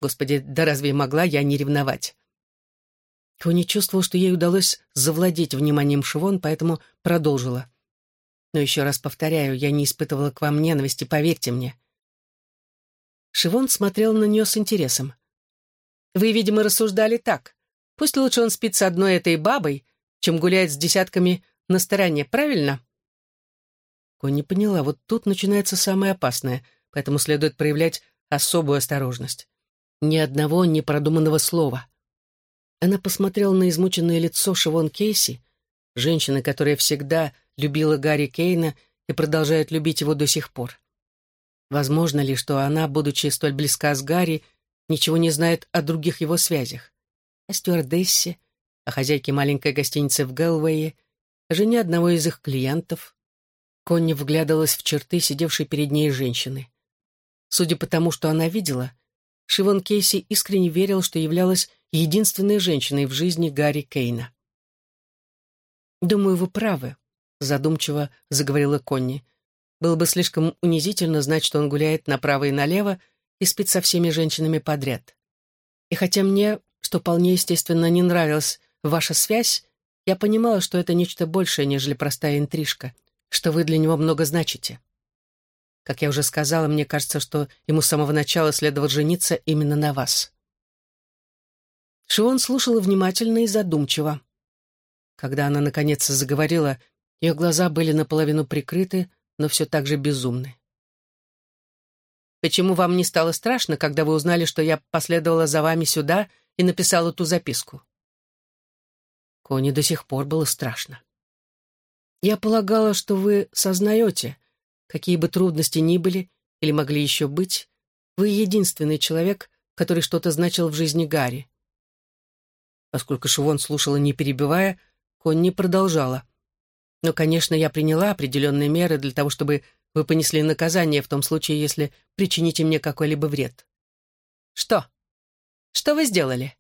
Господи, да разве могла я не ревновать? Кони чувствовал, что ей удалось завладеть вниманием Шивон, поэтому продолжила. Но еще раз повторяю, я не испытывала к вам ненависти, поверьте мне. Шивон смотрел на нее с интересом. «Вы, видимо, рассуждали так. Пусть лучше он спит с одной этой бабой, чем гуляет с десятками на стороне, правильно?» Конни поняла, вот тут начинается самое опасное, поэтому следует проявлять особую осторожность. Ни одного непродуманного слова. Она посмотрела на измученное лицо Шивон Кейси, женщины, которая всегда любила Гарри Кейна и продолжает любить его до сих пор. Возможно ли, что она, будучи столь близка с Гарри, ничего не знает о других его связях? О стюардессе, о хозяйке маленькой гостиницы в Гэлвее, о жене одного из их клиентов. Конни вглядывалась в черты сидевшей перед ней женщины. Судя по тому, что она видела, Шивон Кейси искренне верил, что являлась единственной женщиной в жизни Гарри Кейна. «Думаю, вы правы», — задумчиво заговорила Конни. «Было бы слишком унизительно знать, что он гуляет направо и налево и спит со всеми женщинами подряд. И хотя мне, что вполне естественно, не нравилась ваша связь, я понимала, что это нечто большее, нежели простая интрижка, что вы для него много значите. Как я уже сказала, мне кажется, что ему с самого начала следовало жениться именно на вас. Шион слушала внимательно и задумчиво. Когда она, наконец, заговорила, ее глаза были наполовину прикрыты, но все так же безумны. «Почему вам не стало страшно, когда вы узнали, что я последовала за вами сюда и написала ту записку?» Коне до сих пор было страшно. «Я полагала, что вы сознаете, Какие бы трудности ни были или могли еще быть, вы единственный человек, который что-то значил в жизни Гарри. Поскольку Шивон слушала, не перебивая, Конни продолжала. Но, конечно, я приняла определенные меры для того, чтобы вы понесли наказание в том случае, если причините мне какой-либо вред. Что? Что вы сделали?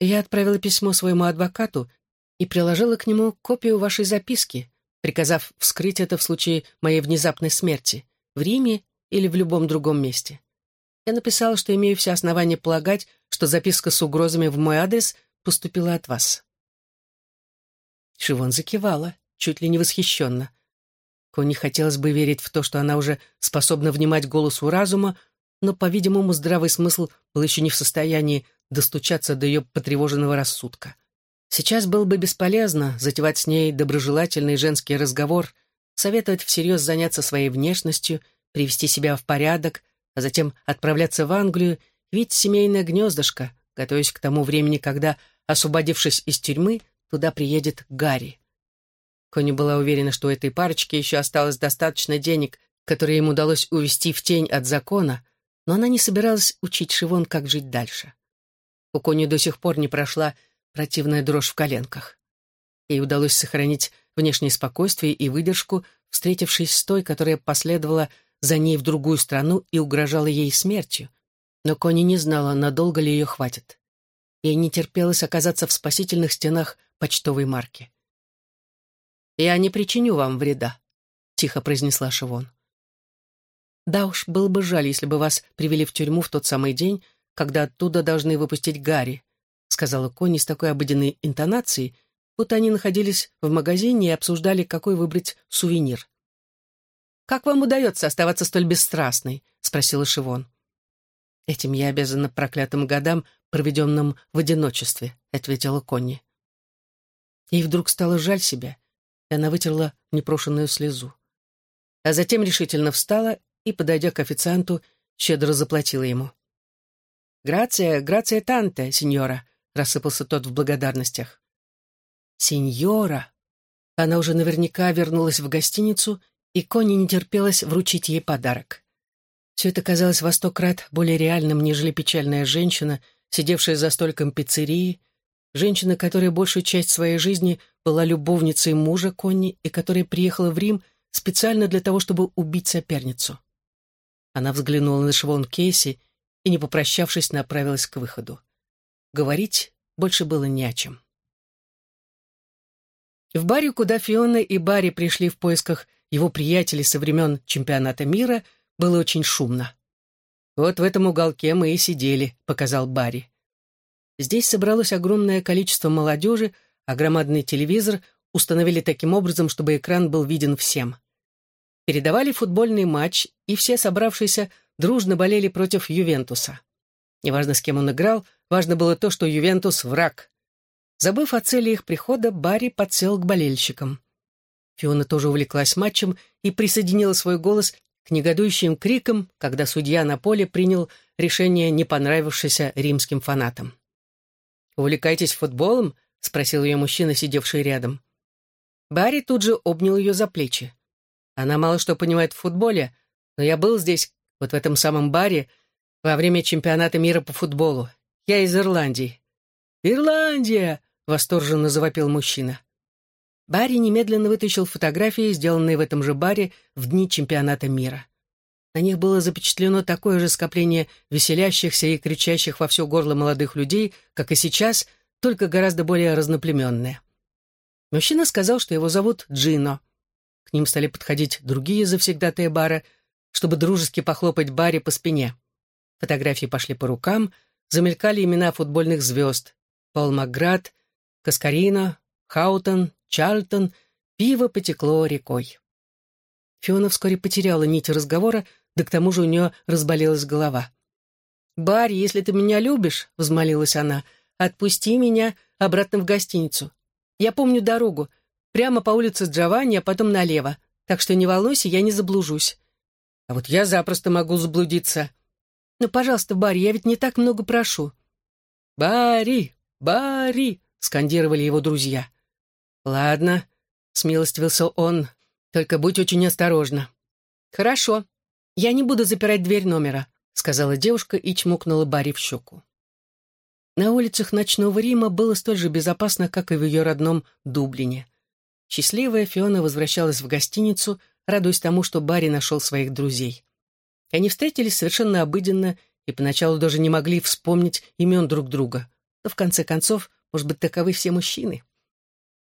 Я отправила письмо своему адвокату и приложила к нему копию вашей записки, приказав вскрыть это в случае моей внезапной смерти, в Риме или в любом другом месте. Я написала, что имею все основания полагать, что записка с угрозами в мой адрес поступила от вас. Шивон закивала, чуть ли не восхищенно. Кони хотелось бы верить в то, что она уже способна внимать голосу разума, но, по-видимому, здравый смысл был еще не в состоянии достучаться до ее потревоженного рассудка. Сейчас было бы бесполезно затевать с ней доброжелательный женский разговор, советовать всерьез заняться своей внешностью, привести себя в порядок, а затем отправляться в Англию, ведь семейное гнездышко, готовясь к тому времени, когда, освободившись из тюрьмы, туда приедет Гарри. Кони была уверена, что у этой парочки еще осталось достаточно денег, которые им удалось увести в тень от закона, но она не собиралась учить Шивон, как жить дальше. У Кони до сих пор не прошла противная дрожь в коленках. Ей удалось сохранить внешнее спокойствие и выдержку, встретившись с той, которая последовала за ней в другую страну и угрожала ей смертью. Но Кони не знала, надолго ли ее хватит. Ей не терпелось оказаться в спасительных стенах почтовой марки. «Я не причиню вам вреда», — тихо произнесла Шивон. «Да уж, было бы жаль, если бы вас привели в тюрьму в тот самый день, когда оттуда должны выпустить Гарри», — сказала Конни с такой обыденной интонацией, будто они находились в магазине и обсуждали, какой выбрать сувенир. «Как вам удается оставаться столь бесстрастной?» — спросила Шивон. «Этим я обязана проклятым годам, проведенным в одиночестве», — ответила Конни. Ей вдруг стало жаль себя, и она вытерла непрошенную слезу. А затем решительно встала и, подойдя к официанту, щедро заплатила ему. «Грация, грация танте, сеньора», рассыпался тот в благодарностях. «Сеньора!» Она уже наверняка вернулась в гостиницу, и Кони не терпелась вручить ей подарок. Все это казалось во сто крат более реальным, нежели печальная женщина, сидевшая за столиком пиццерии, женщина, которая большую часть своей жизни была любовницей мужа Конни и которая приехала в Рим специально для того, чтобы убить соперницу. Она взглянула на Шивон Кейси и, не попрощавшись, направилась к выходу. Говорить больше было не о чем. В баре, куда Фиона и Барри пришли в поисках его приятелей со времен чемпионата мира, было очень шумно. «Вот в этом уголке мы и сидели», — показал Барри. Здесь собралось огромное количество молодежи, а громадный телевизор установили таким образом, чтобы экран был виден всем. Передавали футбольный матч, и все собравшиеся дружно болели против Ювентуса. Неважно, с кем он играл, важно было то, что Ювентус — враг. Забыв о цели их прихода, Барри подсел к болельщикам. Фиона тоже увлеклась матчем и присоединила свой голос к негодующим крикам, когда судья на поле принял решение, не понравившееся римским фанатам. «Увлекаетесь футболом?» — спросил ее мужчина, сидевший рядом. Барри тут же обнял ее за плечи. Она мало что понимает в футболе, но я был здесь, вот в этом самом баре, во время чемпионата мира по футболу. Я из Ирландии. «Ирландия!» — восторженно завопил мужчина. Барри немедленно вытащил фотографии, сделанные в этом же баре в дни чемпионата мира. На них было запечатлено такое же скопление веселящихся и кричащих во все горло молодых людей, как и сейчас, только гораздо более разноплеменное. Мужчина сказал, что его зовут Джино. К ним стали подходить другие завсегдатые бара, чтобы дружески похлопать Барри по спине. Фотографии пошли по рукам, замелькали имена футбольных звезд. Пол Макград, Каскарино, Хаутон, Чарльтон. Пиво потекло рекой. Фиона вскоре потеряла нить разговора, да к тому же у нее разболелась голова. «Барри, если ты меня любишь», — взмолилась она, — «отпусти меня обратно в гостиницу. Я помню дорогу. Прямо по улице Джованни, а потом налево. Так что не волнуйся, я не заблужусь. А вот я запросто могу заблудиться. Ну, пожалуйста, Барри, я ведь не так много прошу. Барри, Барри, скандировали его друзья. Ладно, смилостивился он, только будь очень осторожна. Хорошо, я не буду запирать дверь номера, сказала девушка и чмокнула Барри в щеку. На улицах ночного Рима было столь же безопасно, как и в ее родном Дублине. Счастливая Фиона возвращалась в гостиницу, радуясь тому, что Барри нашел своих друзей. Они встретились совершенно обыденно и поначалу даже не могли вспомнить имен друг друга. Но в конце концов, может быть, таковы все мужчины.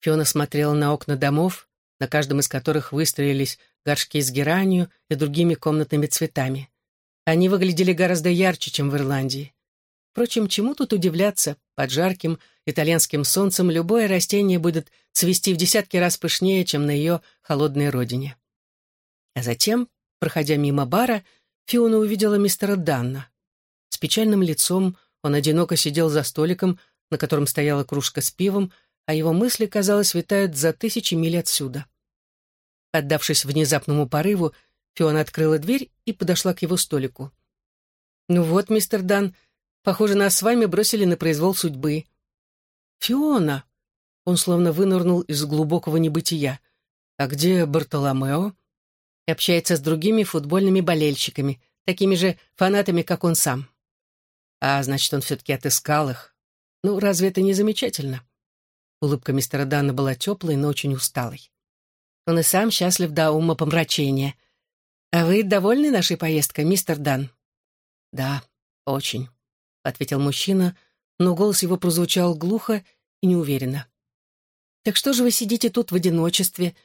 Фиона смотрела на окна домов, на каждом из которых выстроились горшки с геранью и другими комнатными цветами. Они выглядели гораздо ярче, чем в Ирландии. Впрочем, чему тут удивляться? Под жарким итальянским солнцем любое растение будет цвести в десятки раз пышнее, чем на ее холодной родине. А затем, проходя мимо бара, Фиона увидела мистера Данна. С печальным лицом он одиноко сидел за столиком, на котором стояла кружка с пивом, а его мысли, казалось, витают за тысячи миль отсюда. Отдавшись внезапному порыву, Фиона открыла дверь и подошла к его столику. «Ну вот, мистер Дан, похоже, нас с вами бросили на произвол судьбы». «Фиона!» Он словно вынырнул из глубокого небытия. «А где Бартоломео?» и общается с другими футбольными болельщиками, такими же фанатами, как он сам. А значит, он все-таки отыскал их. Ну, разве это не замечательно? Улыбка мистера Дана была теплой, но очень усталой. Он и сам счастлив до ума помрачения. А вы довольны нашей поездкой, мистер Дан? Да, очень, — ответил мужчина, но голос его прозвучал глухо и неуверенно. «Так что же вы сидите тут в одиночестве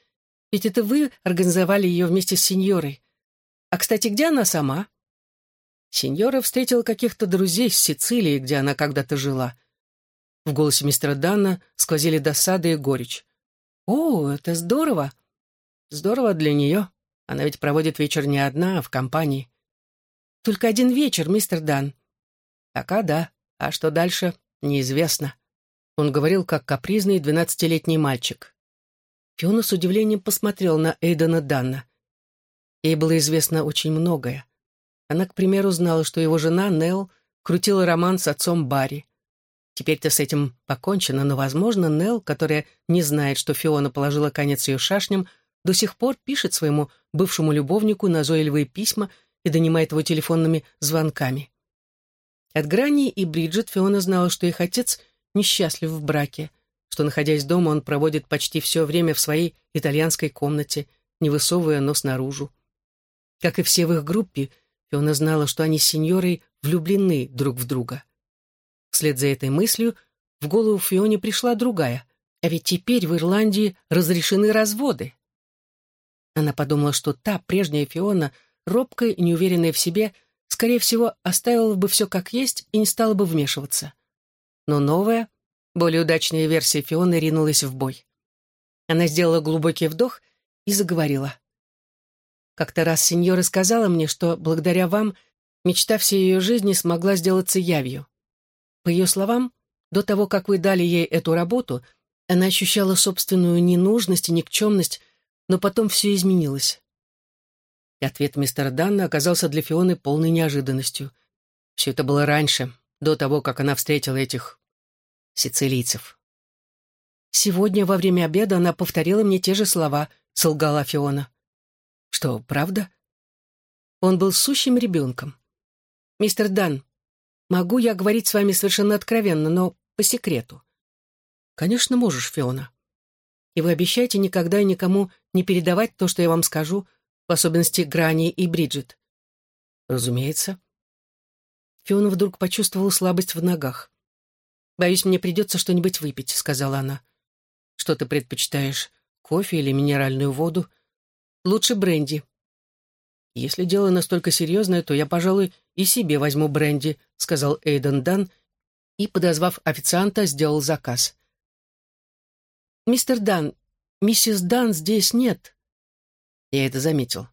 ведь это вы организовали ее вместе с сеньорой. А, кстати, где она сама?» Сеньора встретила каких-то друзей с Сицилии, где она когда-то жила. В голосе мистера Данна сквозили досада и горечь. «О, это здорово!» «Здорово для нее. Она ведь проводит вечер не одна, а в компании». «Только один вечер, мистер Дан». «Пока да. А что дальше, неизвестно». Он говорил, как капризный двенадцатилетний мальчик. Фиона с удивлением посмотрел на Эйдена Данна. Ей было известно очень многое. Она, к примеру, знала, что его жена, Нелл, крутила роман с отцом Барри. Теперь-то с этим покончено, но, возможно, Нелл, которая не знает, что Фиона положила конец ее шашням, до сих пор пишет своему бывшему любовнику назойливые письма и донимает его телефонными звонками. От Грани и Бриджит Фиона знала, что их отец несчастлив в браке, что, находясь дома, он проводит почти все время в своей итальянской комнате, не высовывая нос наружу. Как и все в их группе, Фиона знала, что они с сеньорой влюблены друг в друга. Вслед за этой мыслью в голову Фионе пришла другая. А ведь теперь в Ирландии разрешены разводы. Она подумала, что та прежняя Фиона, робкая и неуверенная в себе, скорее всего, оставила бы все как есть и не стала бы вмешиваться. Но новая, более удачная версия Фионы ринулась в бой. Она сделала глубокий вдох и заговорила. «Как-то раз сеньора сказала мне, что благодаря вам Мечта всей ее жизни смогла сделаться явью. По ее словам, до того, как вы дали ей эту работу, она ощущала собственную ненужность и никчемность, но потом все изменилось. И ответ мистера Данна оказался для Фионы полной неожиданностью. Все это было раньше, до того, как она встретила этих сицилийцев. «Сегодня во время обеда она повторила мне те же слова», — солгала Фиона. «Что, правда?» Он был сущим ребенком. «Мистер Дан, могу я говорить с вами совершенно откровенно, но по секрету?» «Конечно можешь, Фиона. И вы обещаете никогда и никому не передавать то, что я вам скажу, в особенности Грани и Бриджит?» «Разумеется». Фиона вдруг почувствовала слабость в ногах. «Боюсь, мне придется что-нибудь выпить», — сказала она. «Что ты предпочитаешь, кофе или минеральную воду?» «Лучше бренди». «Если дело настолько серьезное, то я, пожалуй, и себе возьму бренди», — сказал Эйден Дан и, подозвав официанта, сделал заказ. «Мистер Дан, миссис Дан здесь нет». Я это заметил.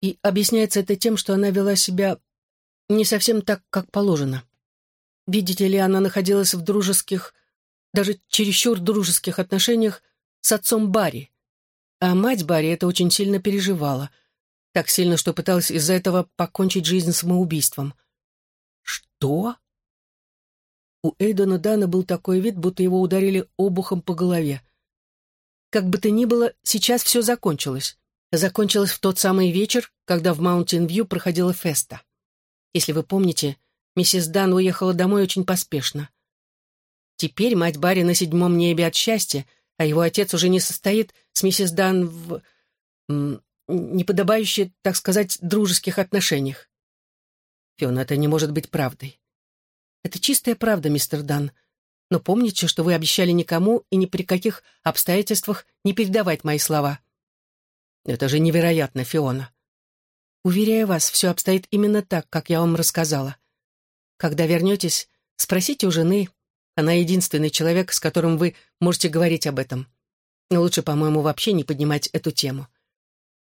И объясняется это тем, что она вела себя не совсем так, как положено. Видите ли, она находилась в дружеских, даже чересчур дружеских отношениях с отцом Барри. А мать Барри это очень сильно переживала. Так сильно, что пыталась из-за этого покончить жизнь самоубийством. «Что?» У Эйдона Дана был такой вид, будто его ударили обухом по голове. Как бы то ни было, сейчас все закончилось. Закончилось в тот самый вечер, когда в Маунтин-Вью проходила феста. Если вы помните, Миссис Дан уехала домой очень поспешно. Теперь мать Барри на седьмом небе от счастья, а его отец уже не состоит с миссис Дан в... неподобающих, так сказать, дружеских отношениях. Фиона, это не может быть правдой. Это чистая правда, мистер Дан. Но помните, что вы обещали никому и ни при каких обстоятельствах не передавать мои слова. Это же невероятно, Фиона. Уверяю вас, все обстоит именно так, как я вам рассказала. Когда вернетесь, спросите у жены. Она единственный человек, с которым вы можете говорить об этом. Лучше, по-моему, вообще не поднимать эту тему.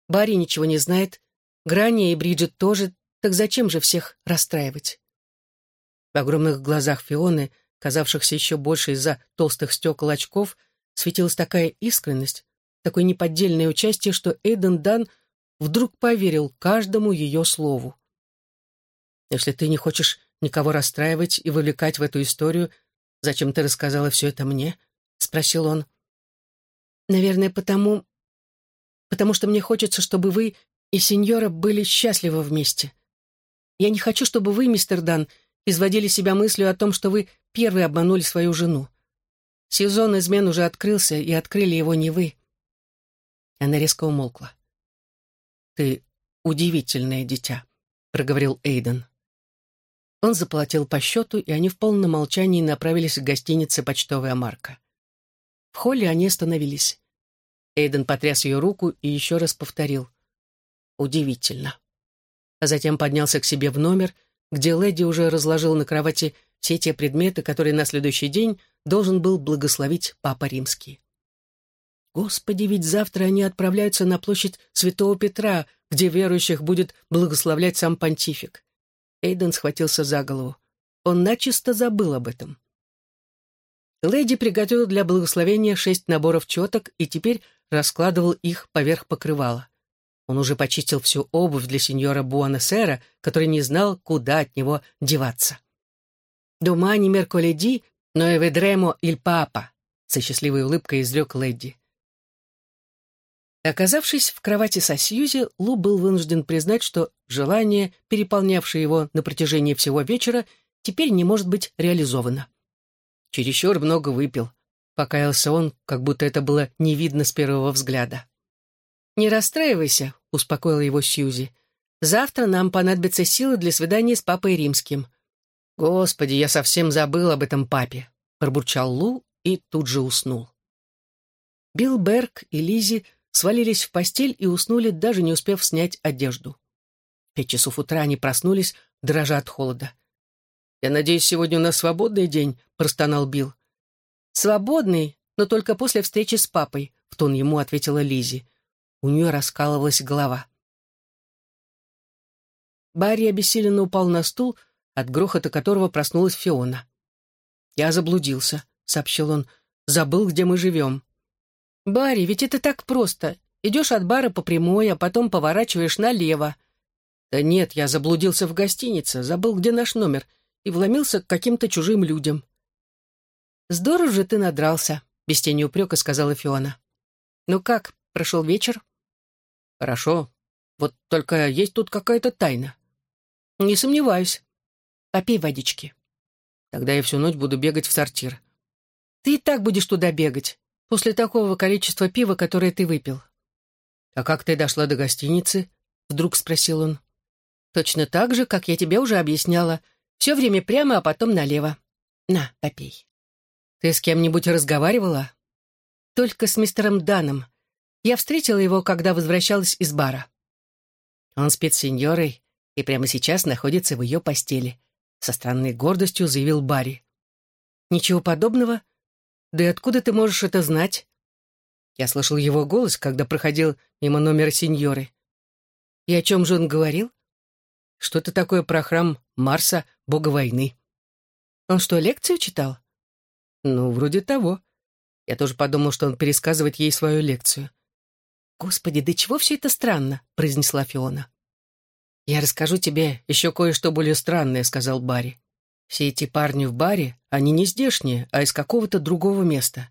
Барри ничего не знает, Грани и Бриджит тоже, так зачем же всех расстраивать? В огромных глазах Фионы, казавшихся еще больше из-за толстых стекол очков, светилась такая искренность, такое неподдельное участие, что Эйден Дан вдруг поверил каждому ее слову. «Если ты не хочешь никого расстраивать и вовлекать в эту историю. Зачем ты рассказала все это мне?» — спросил он. «Наверное, потому... потому что мне хочется, чтобы вы и сеньора были счастливы вместе. Я не хочу, чтобы вы, мистер Дан, изводили себя мыслью о том, что вы первый обманули свою жену. Сезон измен уже открылся, и открыли его не вы». Она резко умолкла. «Ты удивительное дитя», — проговорил Эйден. Он заплатил по счету, и они в полном молчании направились к гостинице «Почтовая марка». В холле они остановились. Эйден потряс ее руку и еще раз повторил. «Удивительно». А затем поднялся к себе в номер, где леди уже разложил на кровати все те предметы, которые на следующий день должен был благословить Папа Римский. Господи, ведь завтра они отправляются на площадь Святого Петра, где верующих будет благословлять сам понтифик. Эйден схватился за голову. Он начисто забыл об этом. Леди приготовил для благословения шесть наборов четок и теперь раскладывал их поверх покрывала. Он уже почистил всю обувь для сеньора Буанесера, который не знал, куда от него деваться. «Думани мерколеди, но и ведремо иль папа», — со счастливой улыбкой изрек Лэдди. Оказавшись в кровати со Сьюзи, Лу был вынужден признать, что желание, переполнявшее его на протяжении всего вечера, теперь не может быть реализовано. Чересчур много выпил. Покаялся он, как будто это было не видно с первого взгляда. «Не расстраивайся», — успокоила его Сьюзи. «Завтра нам понадобятся силы для свидания с папой римским». «Господи, я совсем забыл об этом папе», — пробурчал Лу и тут же уснул. Билл Берг и Лизи свалились в постель и уснули, даже не успев снять одежду. Пять часов утра они проснулись, дрожа от холода. «Я надеюсь, сегодня у нас свободный день», — простонал Билл. «Свободный, но только после встречи с папой», — в тон ему ответила Лизи. У нее раскалывалась голова. Барри обессиленно упал на стул, от грохота которого проснулась Фиона. «Я заблудился», — сообщил он. «Забыл, где мы живем». «Барри, ведь это так просто. Идешь от бара по прямой, а потом поворачиваешь налево». «Да нет, я заблудился в гостинице, забыл, где наш номер, и вломился к каким-то чужим людям». «Здорово же ты надрался», — без тени упрека сказала Фиона. «Ну как, прошел вечер?» «Хорошо. Вот только есть тут какая-то тайна». «Не сомневаюсь. Попей водички». «Тогда я всю ночь буду бегать в сортир». «Ты и так будешь туда бегать, после такого количества пива, которое ты выпил». «А как ты дошла до гостиницы?» — вдруг спросил он. «Точно так же, как я тебе уже объясняла. Все время прямо, а потом налево. На, попей». «Ты с кем-нибудь разговаривала?» «Только с мистером Даном. Я встретила его, когда возвращалась из бара». «Он спит с сеньорой и прямо сейчас находится в ее постели», со странной гордостью заявил Барри. «Ничего подобного? Да и откуда ты можешь это знать?» Я слышал его голос, когда проходил мимо номера сеньоры. И о чем же он говорил? Что-то такое про храм Марса, бога войны. Он что, лекцию читал? Ну, вроде того. Я тоже подумал, что он пересказывает ей свою лекцию. «Господи, да чего все это странно?» — произнесла Фиона. «Я расскажу тебе еще кое-что более странное», — сказал Барри. «Все эти парни в баре, они не здешние, а из какого-то другого места».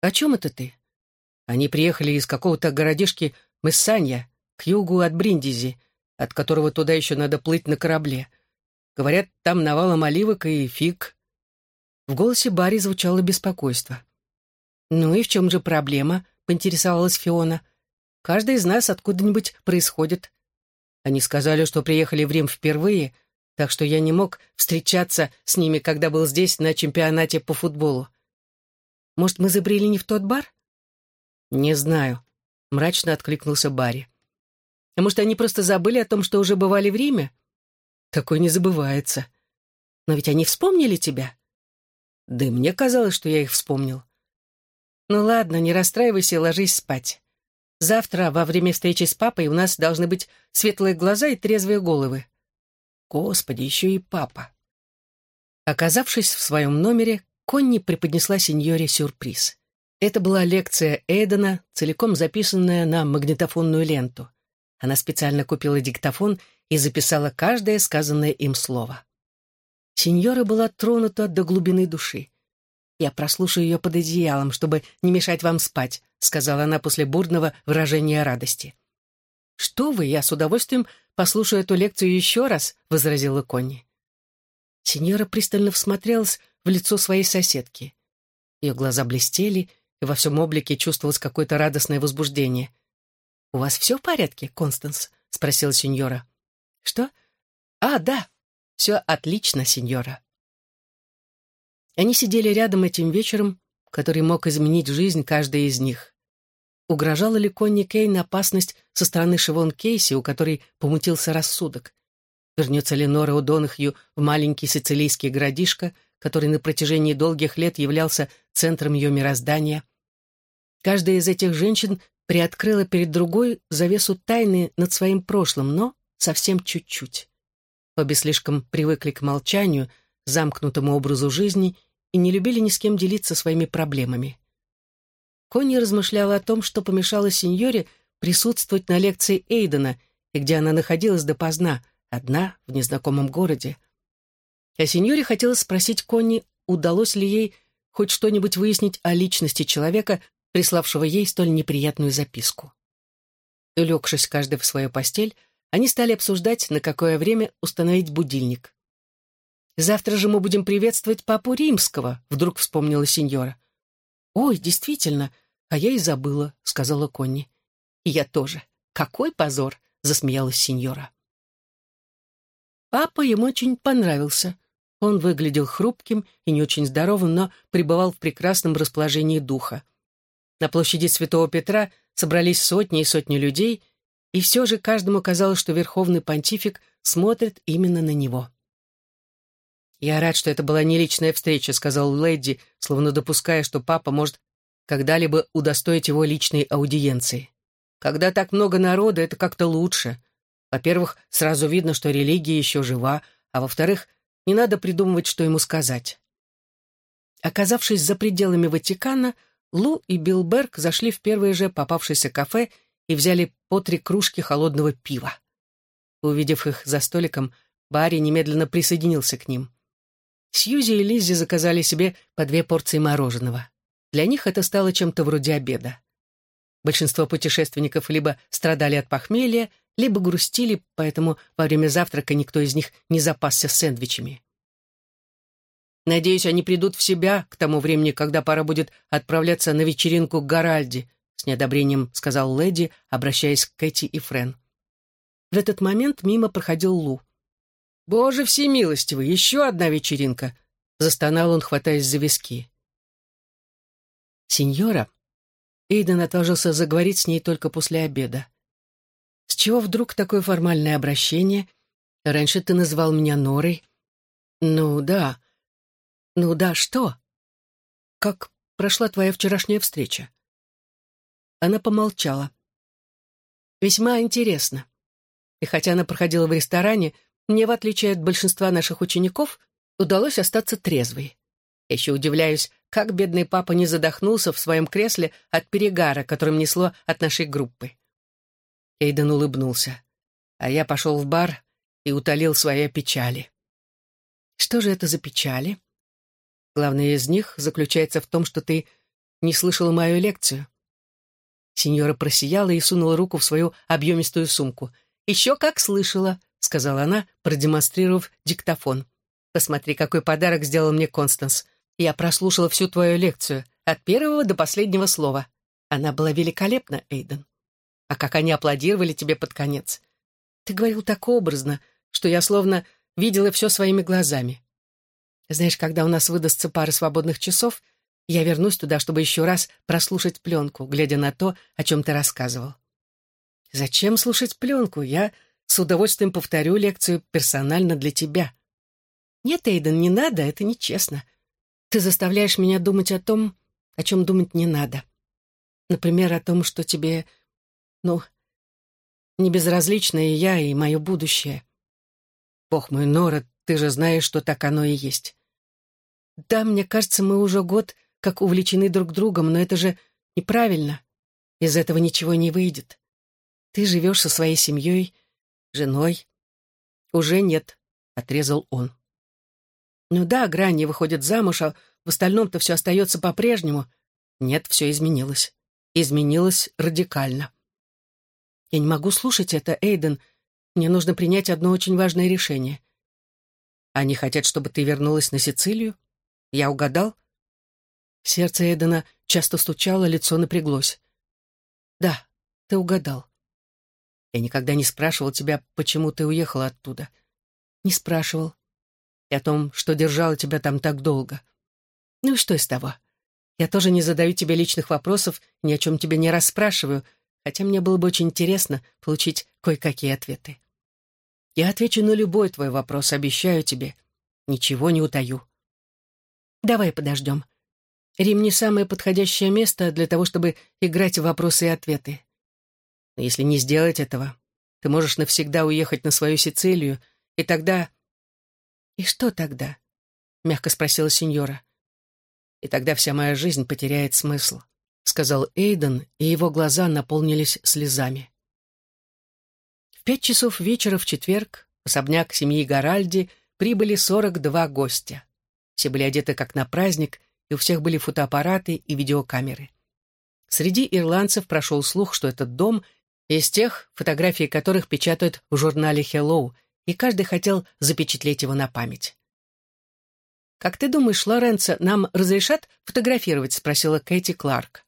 «О чем это ты?» Они приехали из какого-то городишки Мессанья, к югу от Бриндизи, от которого туда еще надо плыть на корабле. Говорят, там навалом оливок и фиг. В голосе Барри звучало беспокойство. «Ну и в чем же проблема?» — поинтересовалась Фиона. «Каждый из нас откуда-нибудь происходит. Они сказали, что приехали в Рим впервые, так что я не мог встречаться с ними, когда был здесь на чемпионате по футболу. Может, мы забрели не в тот бар?» «Не знаю», — мрачно откликнулся Барри. «А может, они просто забыли о том, что уже бывали в Риме?» «Такое не забывается. Но ведь они вспомнили тебя». «Да и мне казалось, что я их вспомнил». «Ну ладно, не расстраивайся и ложись спать. Завтра, во время встречи с папой, у нас должны быть светлые глаза и трезвые головы». «Господи, еще и папа». Оказавшись в своем номере, Конни преподнесла сеньоре сюрприз. Это была лекция Эйдена, целиком записанная на магнитофонную ленту. Она специально купила диктофон и записала каждое сказанное им слово. Сеньора была тронута до глубины души. «Я прослушаю ее под одеялом, чтобы не мешать вам спать», сказала она после бурного выражения радости. «Что вы, я с удовольствием послушаю эту лекцию еще раз», — возразила Конни. Сеньора пристально всмотрелась в лицо своей соседки. Ее глаза блестели, и во всем облике чувствовалось какое-то радостное возбуждение. «У вас все в порядке, Констанс?» — спросила сеньора. «Что? А, да, все отлично, сеньора». Они сидели рядом этим вечером, который мог изменить жизнь каждой из них. Угрожала ли Конни Кейн опасность со стороны Шивон Кейси, у которой помутился рассудок? Вернется ли Нора Удонахью в маленький сицилийский городишко — который на протяжении долгих лет являлся центром ее мироздания. Каждая из этих женщин приоткрыла перед другой завесу тайны над своим прошлым, но совсем чуть-чуть. Обе слишком привыкли к молчанию, замкнутому образу жизни и не любили ни с кем делиться своими проблемами. Конни размышляла о том, что помешало сеньоре присутствовать на лекции Эйдена, и где она находилась допоздна, одна, в незнакомом городе. А сеньоре хотелось спросить Конни, удалось ли ей хоть что-нибудь выяснить о личности человека, приславшего ей столь неприятную записку. Улегшись каждый в свою постель, они стали обсуждать, на какое время установить будильник. «Завтра же мы будем приветствовать папу римского», — вдруг вспомнила сеньора. «Ой, действительно, а я и забыла», — сказала Конни. «И я тоже. Какой позор!» — засмеялась сеньора. Папа ему очень понравился. Он выглядел хрупким и не очень здоровым, но пребывал в прекрасном расположении духа. На площади Святого Петра собрались сотни и сотни людей, и все же каждому казалось, что Верховный Понтифик смотрит именно на него. «Я рад, что это была не личная встреча», — сказал Лэдди, словно допуская, что папа может когда-либо удостоить его личной аудиенции. «Когда так много народа, это как-то лучше. Во-первых, сразу видно, что религия еще жива, а во-вторых, не надо придумывать, что ему сказать. Оказавшись за пределами Ватикана, Лу и Билберг зашли в первое же попавшееся кафе и взяли по три кружки холодного пива. Увидев их за столиком, Барри немедленно присоединился к ним. Сьюзи и Лиззи заказали себе по две порции мороженого. Для них это стало чем-то вроде обеда. Большинство путешественников либо страдали от похмелья, либо грустили, поэтому во время завтрака никто из них не запасся сэндвичами. «Надеюсь, они придут в себя к тому времени, когда пора будет отправляться на вечеринку к Гаральде», с неодобрением сказал леди, обращаясь к Кэти и Френ. В этот момент мимо проходил Лу. «Боже всемилостивый, еще одна вечеринка!» Застонал он, хватаясь за виски. «Сеньора?» Эйден отложился заговорить с ней только после обеда. «С чего вдруг такое формальное обращение? Раньше ты называл меня Норой». «Ну да». «Ну да, что?» «Как прошла твоя вчерашняя встреча?» Она помолчала. «Весьма интересно. И хотя она проходила в ресторане, мне, в отличие от большинства наших учеников, удалось остаться трезвой. Еще удивляюсь, как бедный папа не задохнулся в своем кресле от перегара, которым несло от нашей группы. Эйден улыбнулся. А я пошел в бар и утолил свои печали. Что же это за печали? Главное из них заключается в том, что ты не слышала мою лекцию. Сеньора просияла и сунула руку в свою объемистую сумку. «Еще как слышала», — сказала она, продемонстрировав диктофон. «Посмотри, какой подарок сделал мне Констанс. Я прослушала всю твою лекцию, от первого до последнего слова. Она была великолепна, Эйден. А как они аплодировали тебе под конец. Ты говорил так образно, что я словно видела все своими глазами. Знаешь, когда у нас выдастся пара свободных часов, я вернусь туда, чтобы еще раз прослушать пленку, глядя на то, о чем ты рассказывал. Зачем слушать пленку? Я с удовольствием повторю лекцию персонально для тебя. Нет, Эйден, не надо, это нечестно. Ты заставляешь меня думать о том, о чем думать не надо. Например, о том, что тебе, ну, не безразлична и я, и мое будущее. Бог мой, Нора, ты же знаешь, что так оно и есть. Да, мне кажется, мы уже год как увлечены друг другом, но это же неправильно. Из этого ничего не выйдет. Ты живешь со своей семьей, женой. Уже нет, — отрезал он. Ну да, Гранни выходит замуж, а в остальном-то все остается по-прежнему. Нет, все изменилось. Изменилось радикально. Я не могу слушать это, Эйден. Мне нужно принять одно очень важное решение. Они хотят, чтобы ты вернулась на Сицилию? Я угадал? Сердце Эйдена часто стучало, лицо напряглось. Да, ты угадал. Я никогда не спрашивал тебя, почему ты уехала оттуда. Не спрашивал и о том, что держала тебя там так долго. Ну и что из того? Я тоже не задаю тебе личных вопросов, ни о чем тебе не расспрашиваю, хотя мне было бы очень интересно получить кое-какие ответы. Я отвечу на любой твой вопрос, обещаю тебе. Ничего не утаю. Давай подождем. Рим не самое подходящее место для того, чтобы играть в вопросы и ответы. Но если не сделать этого, ты можешь навсегда уехать на свою Сицилию, и тогда «И что тогда?» — мягко спросила сеньора. «И тогда вся моя жизнь потеряет смысл», — сказал Эйден, и его глаза наполнились слезами. В пять часов вечера в четверг в особняк семьи Гаральди прибыли сорок два гостя. Все были одеты как на праздник, и у всех были фотоаппараты и видеокамеры. Среди ирландцев прошел слух, что этот дом из тех, фотографии которых печатают в журнале «Hello», и каждый хотел запечатлеть его на память. «Как ты думаешь, Лоренцо, нам разрешат фотографировать?» — спросила Кэти Кларк.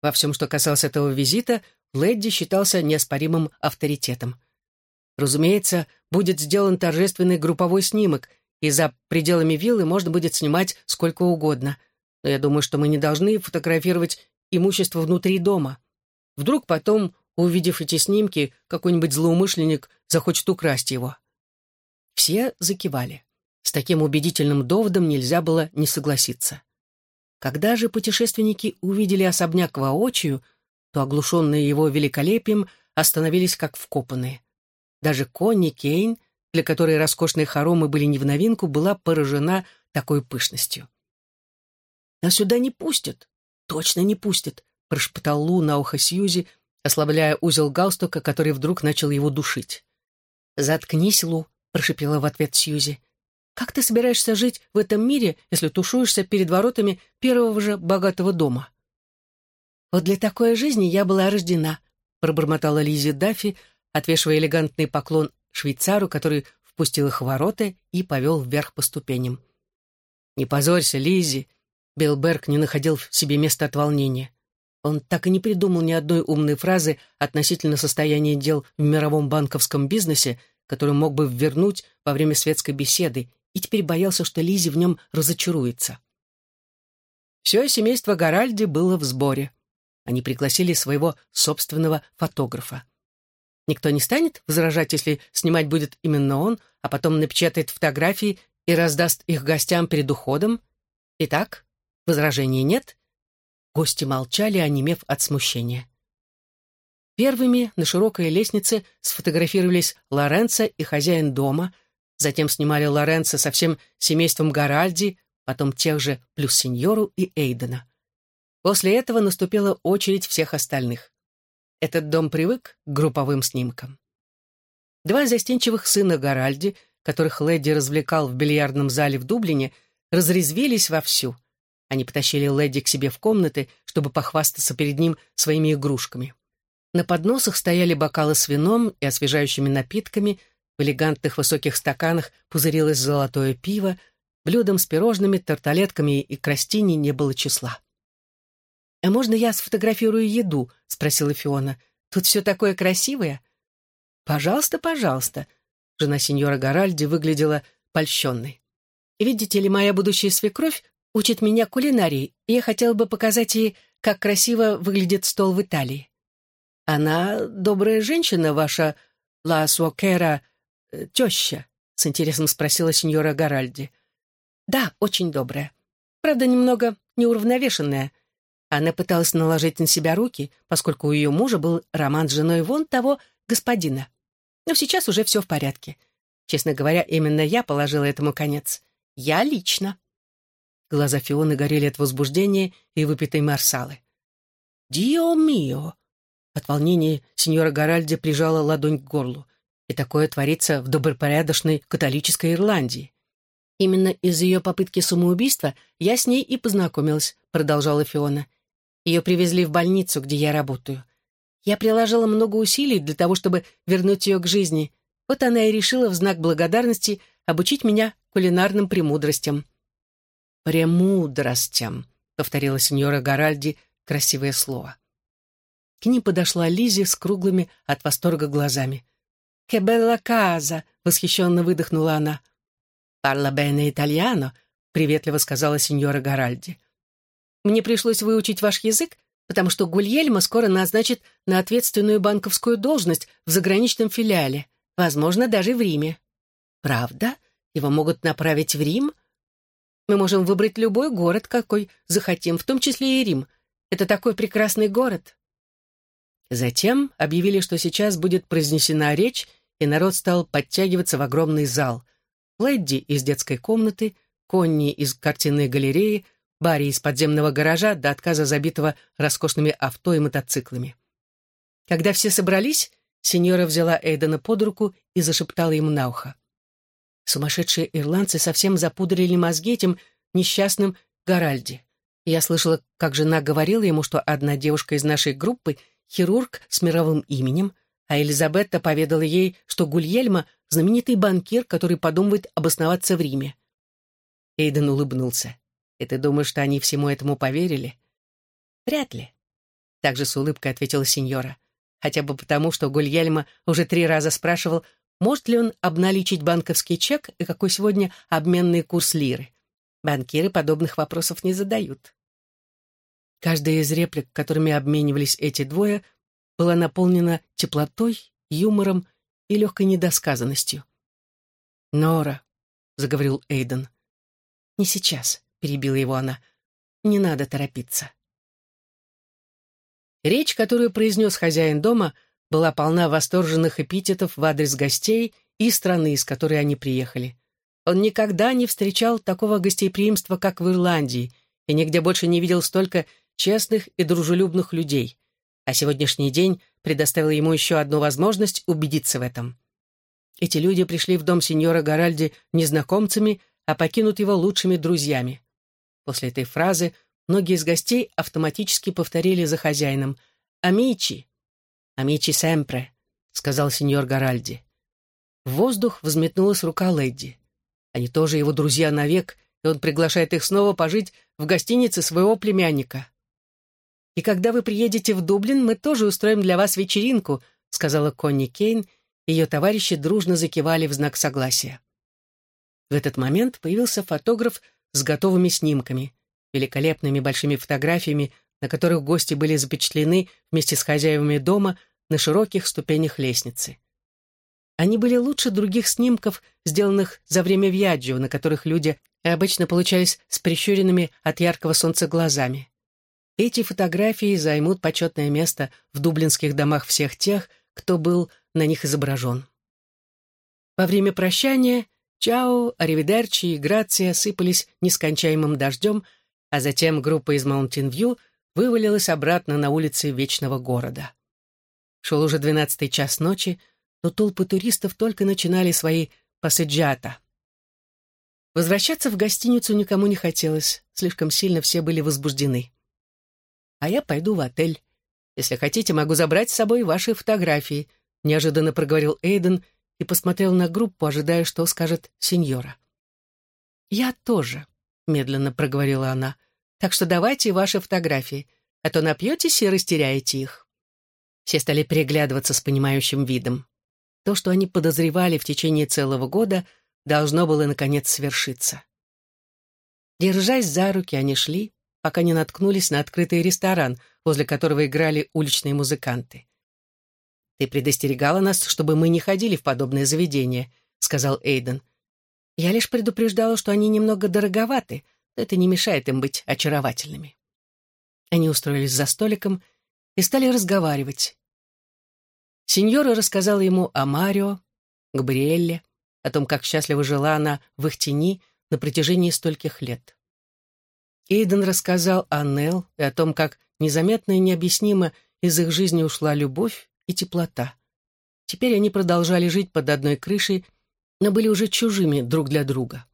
Во всем, что касалось этого визита, Лэдди считался неоспоримым авторитетом. Разумеется, будет сделан торжественный групповой снимок, и за пределами виллы можно будет снимать сколько угодно. Но я думаю, что мы не должны фотографировать имущество внутри дома. Вдруг потом Увидев эти снимки, какой-нибудь злоумышленник захочет украсть его. Все закивали. С таким убедительным доводом нельзя было не согласиться. Когда же путешественники увидели особняк воочию, то, оглушенные его великолепием, остановились как вкопанные. Даже Конни Кейн, для которой роскошные хоромы были не в новинку, была поражена такой пышностью. «Нас сюда не пустят, точно не пустят», — прошептал Лу на ухо Сьюзи, ослабляя узел галстука, который вдруг начал его душить. «Заткнись, Лу», — прошепела в ответ Сьюзи. «Как ты собираешься жить в этом мире, если тушуешься перед воротами первого же богатого дома?» «Вот для такой жизни я была рождена», — пробормотала Лизи Даффи, отвешивая элегантный поклон швейцару, который впустил их в ворота и повел вверх по ступеням. «Не позорься, Лизи. Билл Берг не находил в себе места от волнения. Он так и не придумал ни одной умной фразы относительно состояния дел в мировом банковском бизнесе, которую мог бы вернуть во время светской беседы, и теперь боялся, что Лизи в нем разочаруется. Все семейство Гаральди было в сборе. Они пригласили своего собственного фотографа. Никто не станет возражать, если снимать будет именно он, а потом напечатает фотографии и раздаст их гостям перед уходом. Итак, возражений нет. Гости молчали, онемев от смущения. Первыми на широкой лестнице сфотографировались Лоренцо и хозяин дома, затем снимали Лоренцо со всем семейством Гаральди, потом тех же плюс сеньору и Эйдена. После этого наступила очередь всех остальных. Этот дом привык к групповым снимкам. Два застенчивых сына Гаральди, которых Лэдди развлекал в бильярдном зале в Дублине, разрезвились вовсю. Они потащили Лэдди к себе в комнаты, чтобы похвастаться перед ним своими игрушками. На подносах стояли бокалы с вином и освежающими напитками, в элегантных высоких стаканах пузырилось золотое пиво, блюдом с пирожными, тарталетками и крастини не было числа. «А можно я сфотографирую еду?» — спросила Фиона. «Тут все такое красивое». «Пожалуйста, пожалуйста». Жена сеньора Гаральди выглядела польщенной. «Видите ли, моя будущая свекровь учит меня кулинарии, и я хотела бы показать ей, как красиво выглядит стол в Италии. Она добрая женщина, ваша Ла Суокера, э, теща?» — с интересом спросила сеньора Гаральди. «Да, очень добрая. Правда, немного неуравновешенная. Она пыталась наложить на себя руки, поскольку у ее мужа был роман с женой вон того господина. Но сейчас уже все в порядке. Честно говоря, именно я положила этому конец. Я лично. Глаза Фионы горели от возбуждения и выпитой марсалы. «Дио мио!» От волнения сеньора Гаральди прижала ладонь к горлу. И такое творится в добропорядочной католической Ирландии. Именно из-за ее попытки самоубийства я с ней и познакомилась, продолжала Фиона. Ее привезли в больницу, где я работаю. Я приложила много усилий для того, чтобы вернуть ее к жизни. Вот она и решила в знак благодарности обучить меня кулинарным премудростям. «Премудростям», — повторила сеньора Гаральди красивое слово. К ним подошла Лизи с круглыми от восторга глазами. «Кебелла каза!» — восхищенно выдохнула она. «Парла бене итальяно», — приветливо сказала сеньора Гаральди. Мне пришлось выучить ваш язык, потому что Гульельма скоро назначит на ответственную банковскую должность в заграничном филиале, возможно, даже в Риме. Правда? Его могут направить в Рим? Мы можем выбрать любой город, какой захотим, в том числе и Рим. Это такой прекрасный город. Затем объявили, что сейчас будет произнесена речь, и народ стал подтягиваться в огромный зал. Лэдди из детской комнаты, Конни из картинной галереи — Барри из подземного гаража до отказа забитого роскошными авто и мотоциклами. Когда все собрались, сеньора взяла Эйдена под руку и зашептала ему на ухо. Сумасшедшие ирландцы совсем запудрили мозги этим несчастным Гаральди. Я слышала, как жена говорила ему, что одна девушка из нашей группы — хирург с мировым именем, а Элизабетта поведала ей, что Гульельма — знаменитый банкир, который подумывает обосноваться в Риме. Эйден улыбнулся. И ты думаешь, что они всему этому поверили? Вряд ли. Также с улыбкой ответила сеньора. Хотя бы потому, что Гульельма уже три раза спрашивал, может ли он обналичить банковский чек и какой сегодня обменный курс лиры. Банкиры подобных вопросов не задают. Каждая из реплик, которыми обменивались эти двое, была наполнена теплотой, юмором и легкой недосказанностью. «Нора», — заговорил Эйден, — «не сейчас. — перебила его она. «Не надо торопиться». Речь, которую произнес хозяин дома, была полна восторженных эпитетов в адрес гостей и страны, из которой они приехали. Он никогда не встречал такого гостеприимства, как в Ирландии, и нигде больше не видел столько честных и дружелюбных людей. А сегодняшний день предоставил ему еще одну возможность убедиться в этом. Эти люди пришли в дом сеньора Гаральди незнакомцами, а покинут его лучшими друзьями. После этой фразы многие из гостей автоматически повторили за хозяином «Амичи», «Амичи семпре», — сказал сеньор Гаральди. В воздух взметнулась рука Лэдди. Они тоже его друзья навек, и он приглашает их снова пожить в гостинице своего племянника. «И когда вы приедете в Дублин, мы тоже устроим для вас вечеринку», сказала Конни Кейн, ее товарищи дружно закивали в знак согласия. В этот момент появился фотограф с готовыми снимками, великолепными большими фотографиями, на которых гости были запечатлены вместе с хозяевами дома на широких ступенях лестницы. Они были лучше других снимков, сделанных за время Вьяджио, на которых люди обычно получались с прищуренными от яркого солнца глазами. Эти фотографии займут почетное место в дублинских домах всех тех, кто был на них изображен. Во время прощания «Чао», «Аривидерчи» и «Грация» сыпались нескончаемым дождем, а затем группа из Маунтин-Вью вывалилась обратно на улицы Вечного города. Шел уже двенадцатый час ночи, но толпы туристов только начинали свои пассаджата. Возвращаться в гостиницу никому не хотелось, слишком сильно все были возбуждены. «А я пойду в отель. Если хотите, могу забрать с собой ваши фотографии», неожиданно проговорил Эйден и посмотрел на группу, ожидая, что скажет сеньора. «Я тоже», — медленно проговорила она, «так что давайте ваши фотографии, а то напьетесь и растеряете их». Все стали переглядываться с понимающим видом. То, что они подозревали в течение целого года, должно было, наконец, свершиться. Держась за руки, они шли, пока не наткнулись на открытый ресторан, возле которого играли уличные музыканты. «Ты предостерегала нас, чтобы мы не ходили в подобное заведение», — сказал Эйден. «Я лишь предупреждала, что они немного дороговаты, но это не мешает им быть очаровательными». Они устроились за столиком и стали разговаривать. Сеньора рассказала ему о Марио, Габриэлле, о том, как счастливо жила она в их тени на протяжении стольких лет. Эйден рассказал о Нел и о том, как незаметно и необъяснимо из их жизни ушла любовь и теплота. Теперь они продолжали жить под одной крышей, но были уже чужими друг для друга.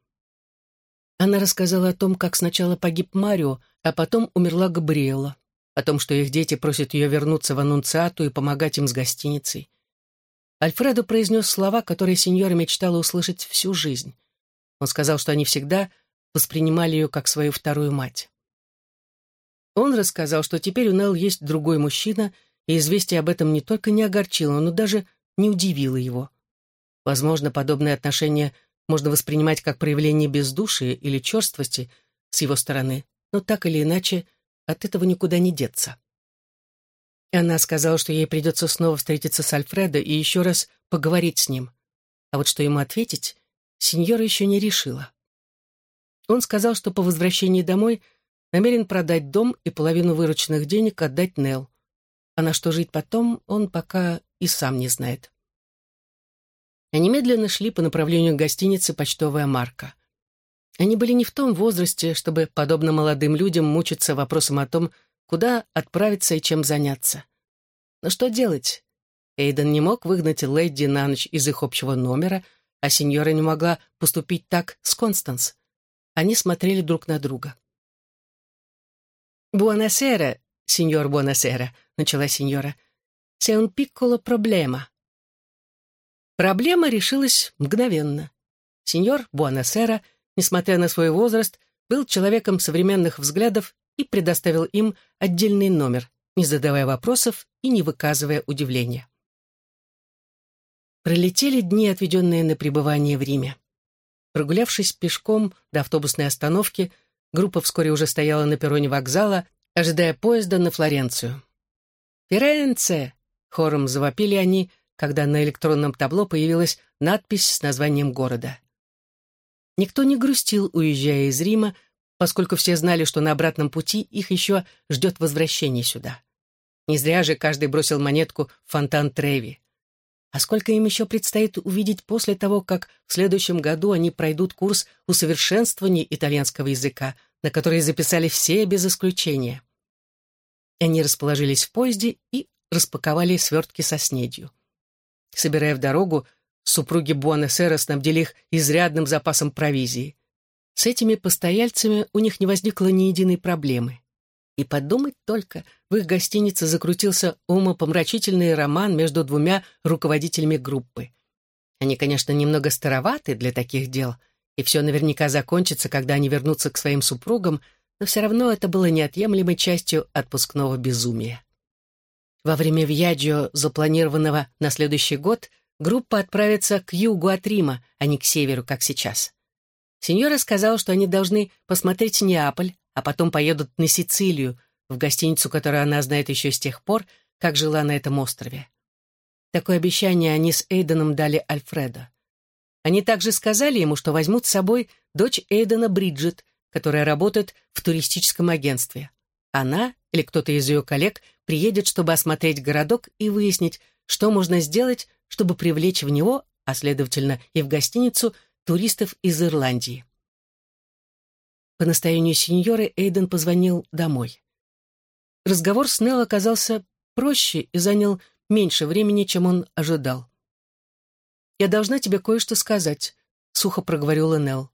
Она рассказала о том, как сначала погиб Марио, а потом умерла Габриэла о том, что их дети просят ее вернуться в аннунциату и помогать им с гостиницей. Альфредо произнес слова, которые сеньора мечтала услышать всю жизнь. Он сказал, что они всегда воспринимали ее как свою вторую мать. Он рассказал, что теперь у Нелл есть другой мужчина, и известие об этом не только не огорчило, но даже не удивило его. Возможно, подобные отношения можно воспринимать как проявление бездушия или черствости с его стороны, но так или иначе от этого никуда не деться. И она сказала, что ей придется снова встретиться с Альфредо и еще раз поговорить с ним. А вот что ему ответить, сеньора еще не решила. Он сказал, что по возвращении домой намерен продать дом и половину вырученных денег отдать Нел. А на что жить потом, он пока и сам не знает. Они медленно шли по направлению гостиницы «Почтовая марка». Они были не в том возрасте, чтобы, подобно молодым людям, мучиться вопросом о том, куда отправиться и чем заняться. Но что делать? Эйден не мог выгнать Лэдди на ночь из их общего номера, а сеньора не могла поступить так с Констанс. Они смотрели друг на друга. «Буонасера, сеньор Буонасера», — начала сеньора. «Се piccolo проблема». Проблема решилась мгновенно. Сеньор Буонасера — несмотря на свой возраст, был человеком современных взглядов и предоставил им отдельный номер, не задавая вопросов и не выказывая удивления. Пролетели дни, отведенные на пребывание в Риме. Прогулявшись пешком до автобусной остановки, группа вскоре уже стояла на перроне вокзала, ожидая поезда на Флоренцию. «Ференце!» — хором завопили они, когда на электронном табло появилась надпись с названием города. Никто не грустил, уезжая из Рима, поскольку все знали, что на обратном пути их еще ждет возвращение сюда. Не зря же каждый бросил монетку в фонтан Треви. А сколько им еще предстоит увидеть после того, как в следующем году они пройдут курс усовершенствования итальянского языка, на который записали все без исключения. Они расположились в поезде и распаковали свертки со снедью. Собирая в дорогу, супруги Буанесера снабдили их изрядным запасом провизии. С этими постояльцами у них не возникло ни единой проблемы. И подумать только, в их гостинице закрутился умопомрачительный роман между двумя руководителями группы. Они, конечно, немного староваты для таких дел, и все наверняка закончится, когда они вернутся к своим супругам, но все равно это было неотъемлемой частью отпускного безумия. Во время Вьяджио, запланированного на следующий год, группа отправится к югу от Рима, а не к северу, как сейчас. Сеньора сказала, что они должны посмотреть Неаполь, а потом поедут на Сицилию, в гостиницу, которую она знает еще с тех пор, как жила на этом острове. Такое обещание они с Эйденом дали Альфредо. Они также сказали ему, что возьмут с собой дочь Эйдена Бриджит, которая работает в туристическом агентстве. Она или кто-то из ее коллег приедет, чтобы осмотреть городок и выяснить, что можно сделать, чтобы привлечь в него, а следовательно и в гостиницу, туристов из Ирландии. По настоянию сеньоры Эйден позвонил домой. Разговор с Нелл оказался проще и занял меньше времени, чем он ожидал. «Я должна тебе кое-что сказать», — сухо проговорила Нелл.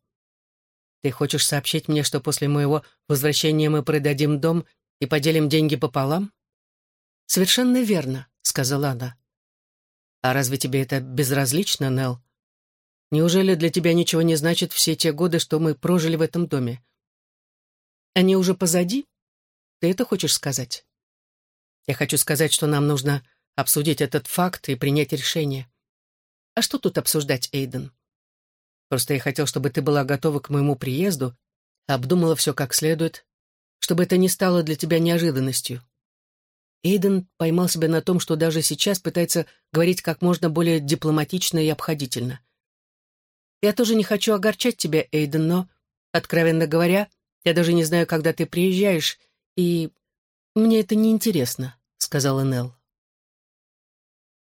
«Ты хочешь сообщить мне, что после моего возвращения мы продадим дом и поделим деньги пополам?» «Совершенно верно», — сказала она. «А разве тебе это безразлично, Нелл? Неужели для тебя ничего не значит все те годы, что мы прожили в этом доме? Они уже позади? Ты это хочешь сказать? Я хочу сказать, что нам нужно обсудить этот факт и принять решение. А что тут обсуждать, Эйден? Просто я хотел, чтобы ты была готова к моему приезду, обдумала все как следует, чтобы это не стало для тебя неожиданностью. Эйден поймал себя на том, что даже сейчас пытается говорить как можно более дипломатично и обходительно. Я тоже не хочу огорчать тебя, Эйден, но, откровенно говоря, я даже не знаю, когда ты приезжаешь, и мне это не интересно, сказала Нелл.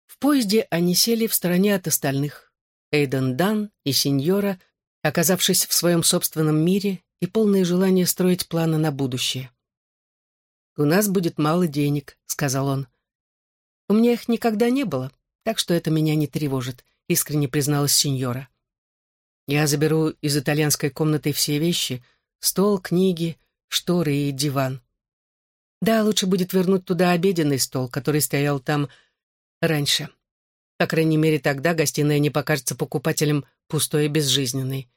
В поезде они сели в стороне от остальных. Эйден Дан и сеньора, оказавшись в своем собственном мире и полное желание строить планы на будущее. «У нас будет мало денег», — сказал он. «У меня их никогда не было, так что это меня не тревожит», — искренне призналась сеньора. «Я заберу из итальянской комнаты все вещи, Стол, книги, шторы и диван. Да, лучше будет вернуть туда обеденный стол, который стоял там раньше. По крайней мере, тогда гостиная не покажется покупателям пустой и безжизненной.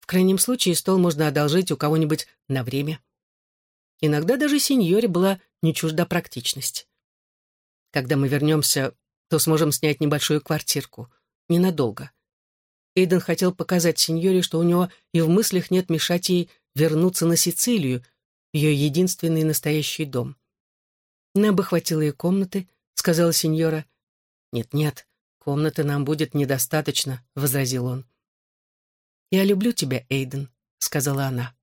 В крайнем случае, стол можно одолжить у кого-нибудь на время. Иногда даже сеньоре была не чужда практичность. Когда мы вернемся, то сможем снять небольшую квартирку. Ненадолго. Эйден хотел показать сеньоре, что у него и в мыслях нет мешать ей вернуться на Сицилию, ее единственный настоящий дом. «Нам бы хватило и комнаты», — сказала сеньора. «Нет-нет, комнаты нам будет недостаточно», — возразил он. «Я люблю тебя, Эйден», — сказала она.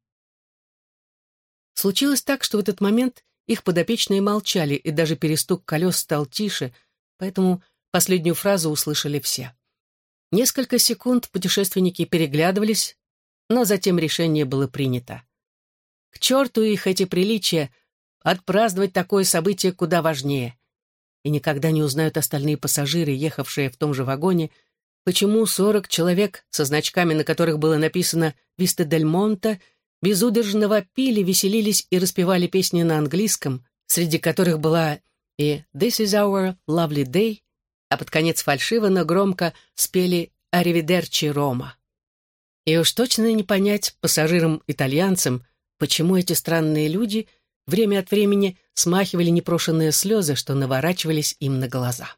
Случилось так, что в этот момент их подопечные молчали, и даже перестук колес стал тише, поэтому последнюю фразу услышали все. Несколько секунд путешественники переглядывались, но затем решение было принято. К черту их эти приличия, отпраздновать такое событие куда важнее. И никогда не узнают остальные пассажиры, ехавшие в том же вагоне, почему сорок человек со значками, на которых было написано «Виста дель Монте», безудержно пили, веселились и распевали песни на английском, среди которых была и «This is our lovely day», а под конец фальшиво, но громко спели «Аривидерчи Рома». И уж точно не понять пассажирам-итальянцам, почему эти странные люди время от времени смахивали непрошенные слезы, что наворачивались им на глаза.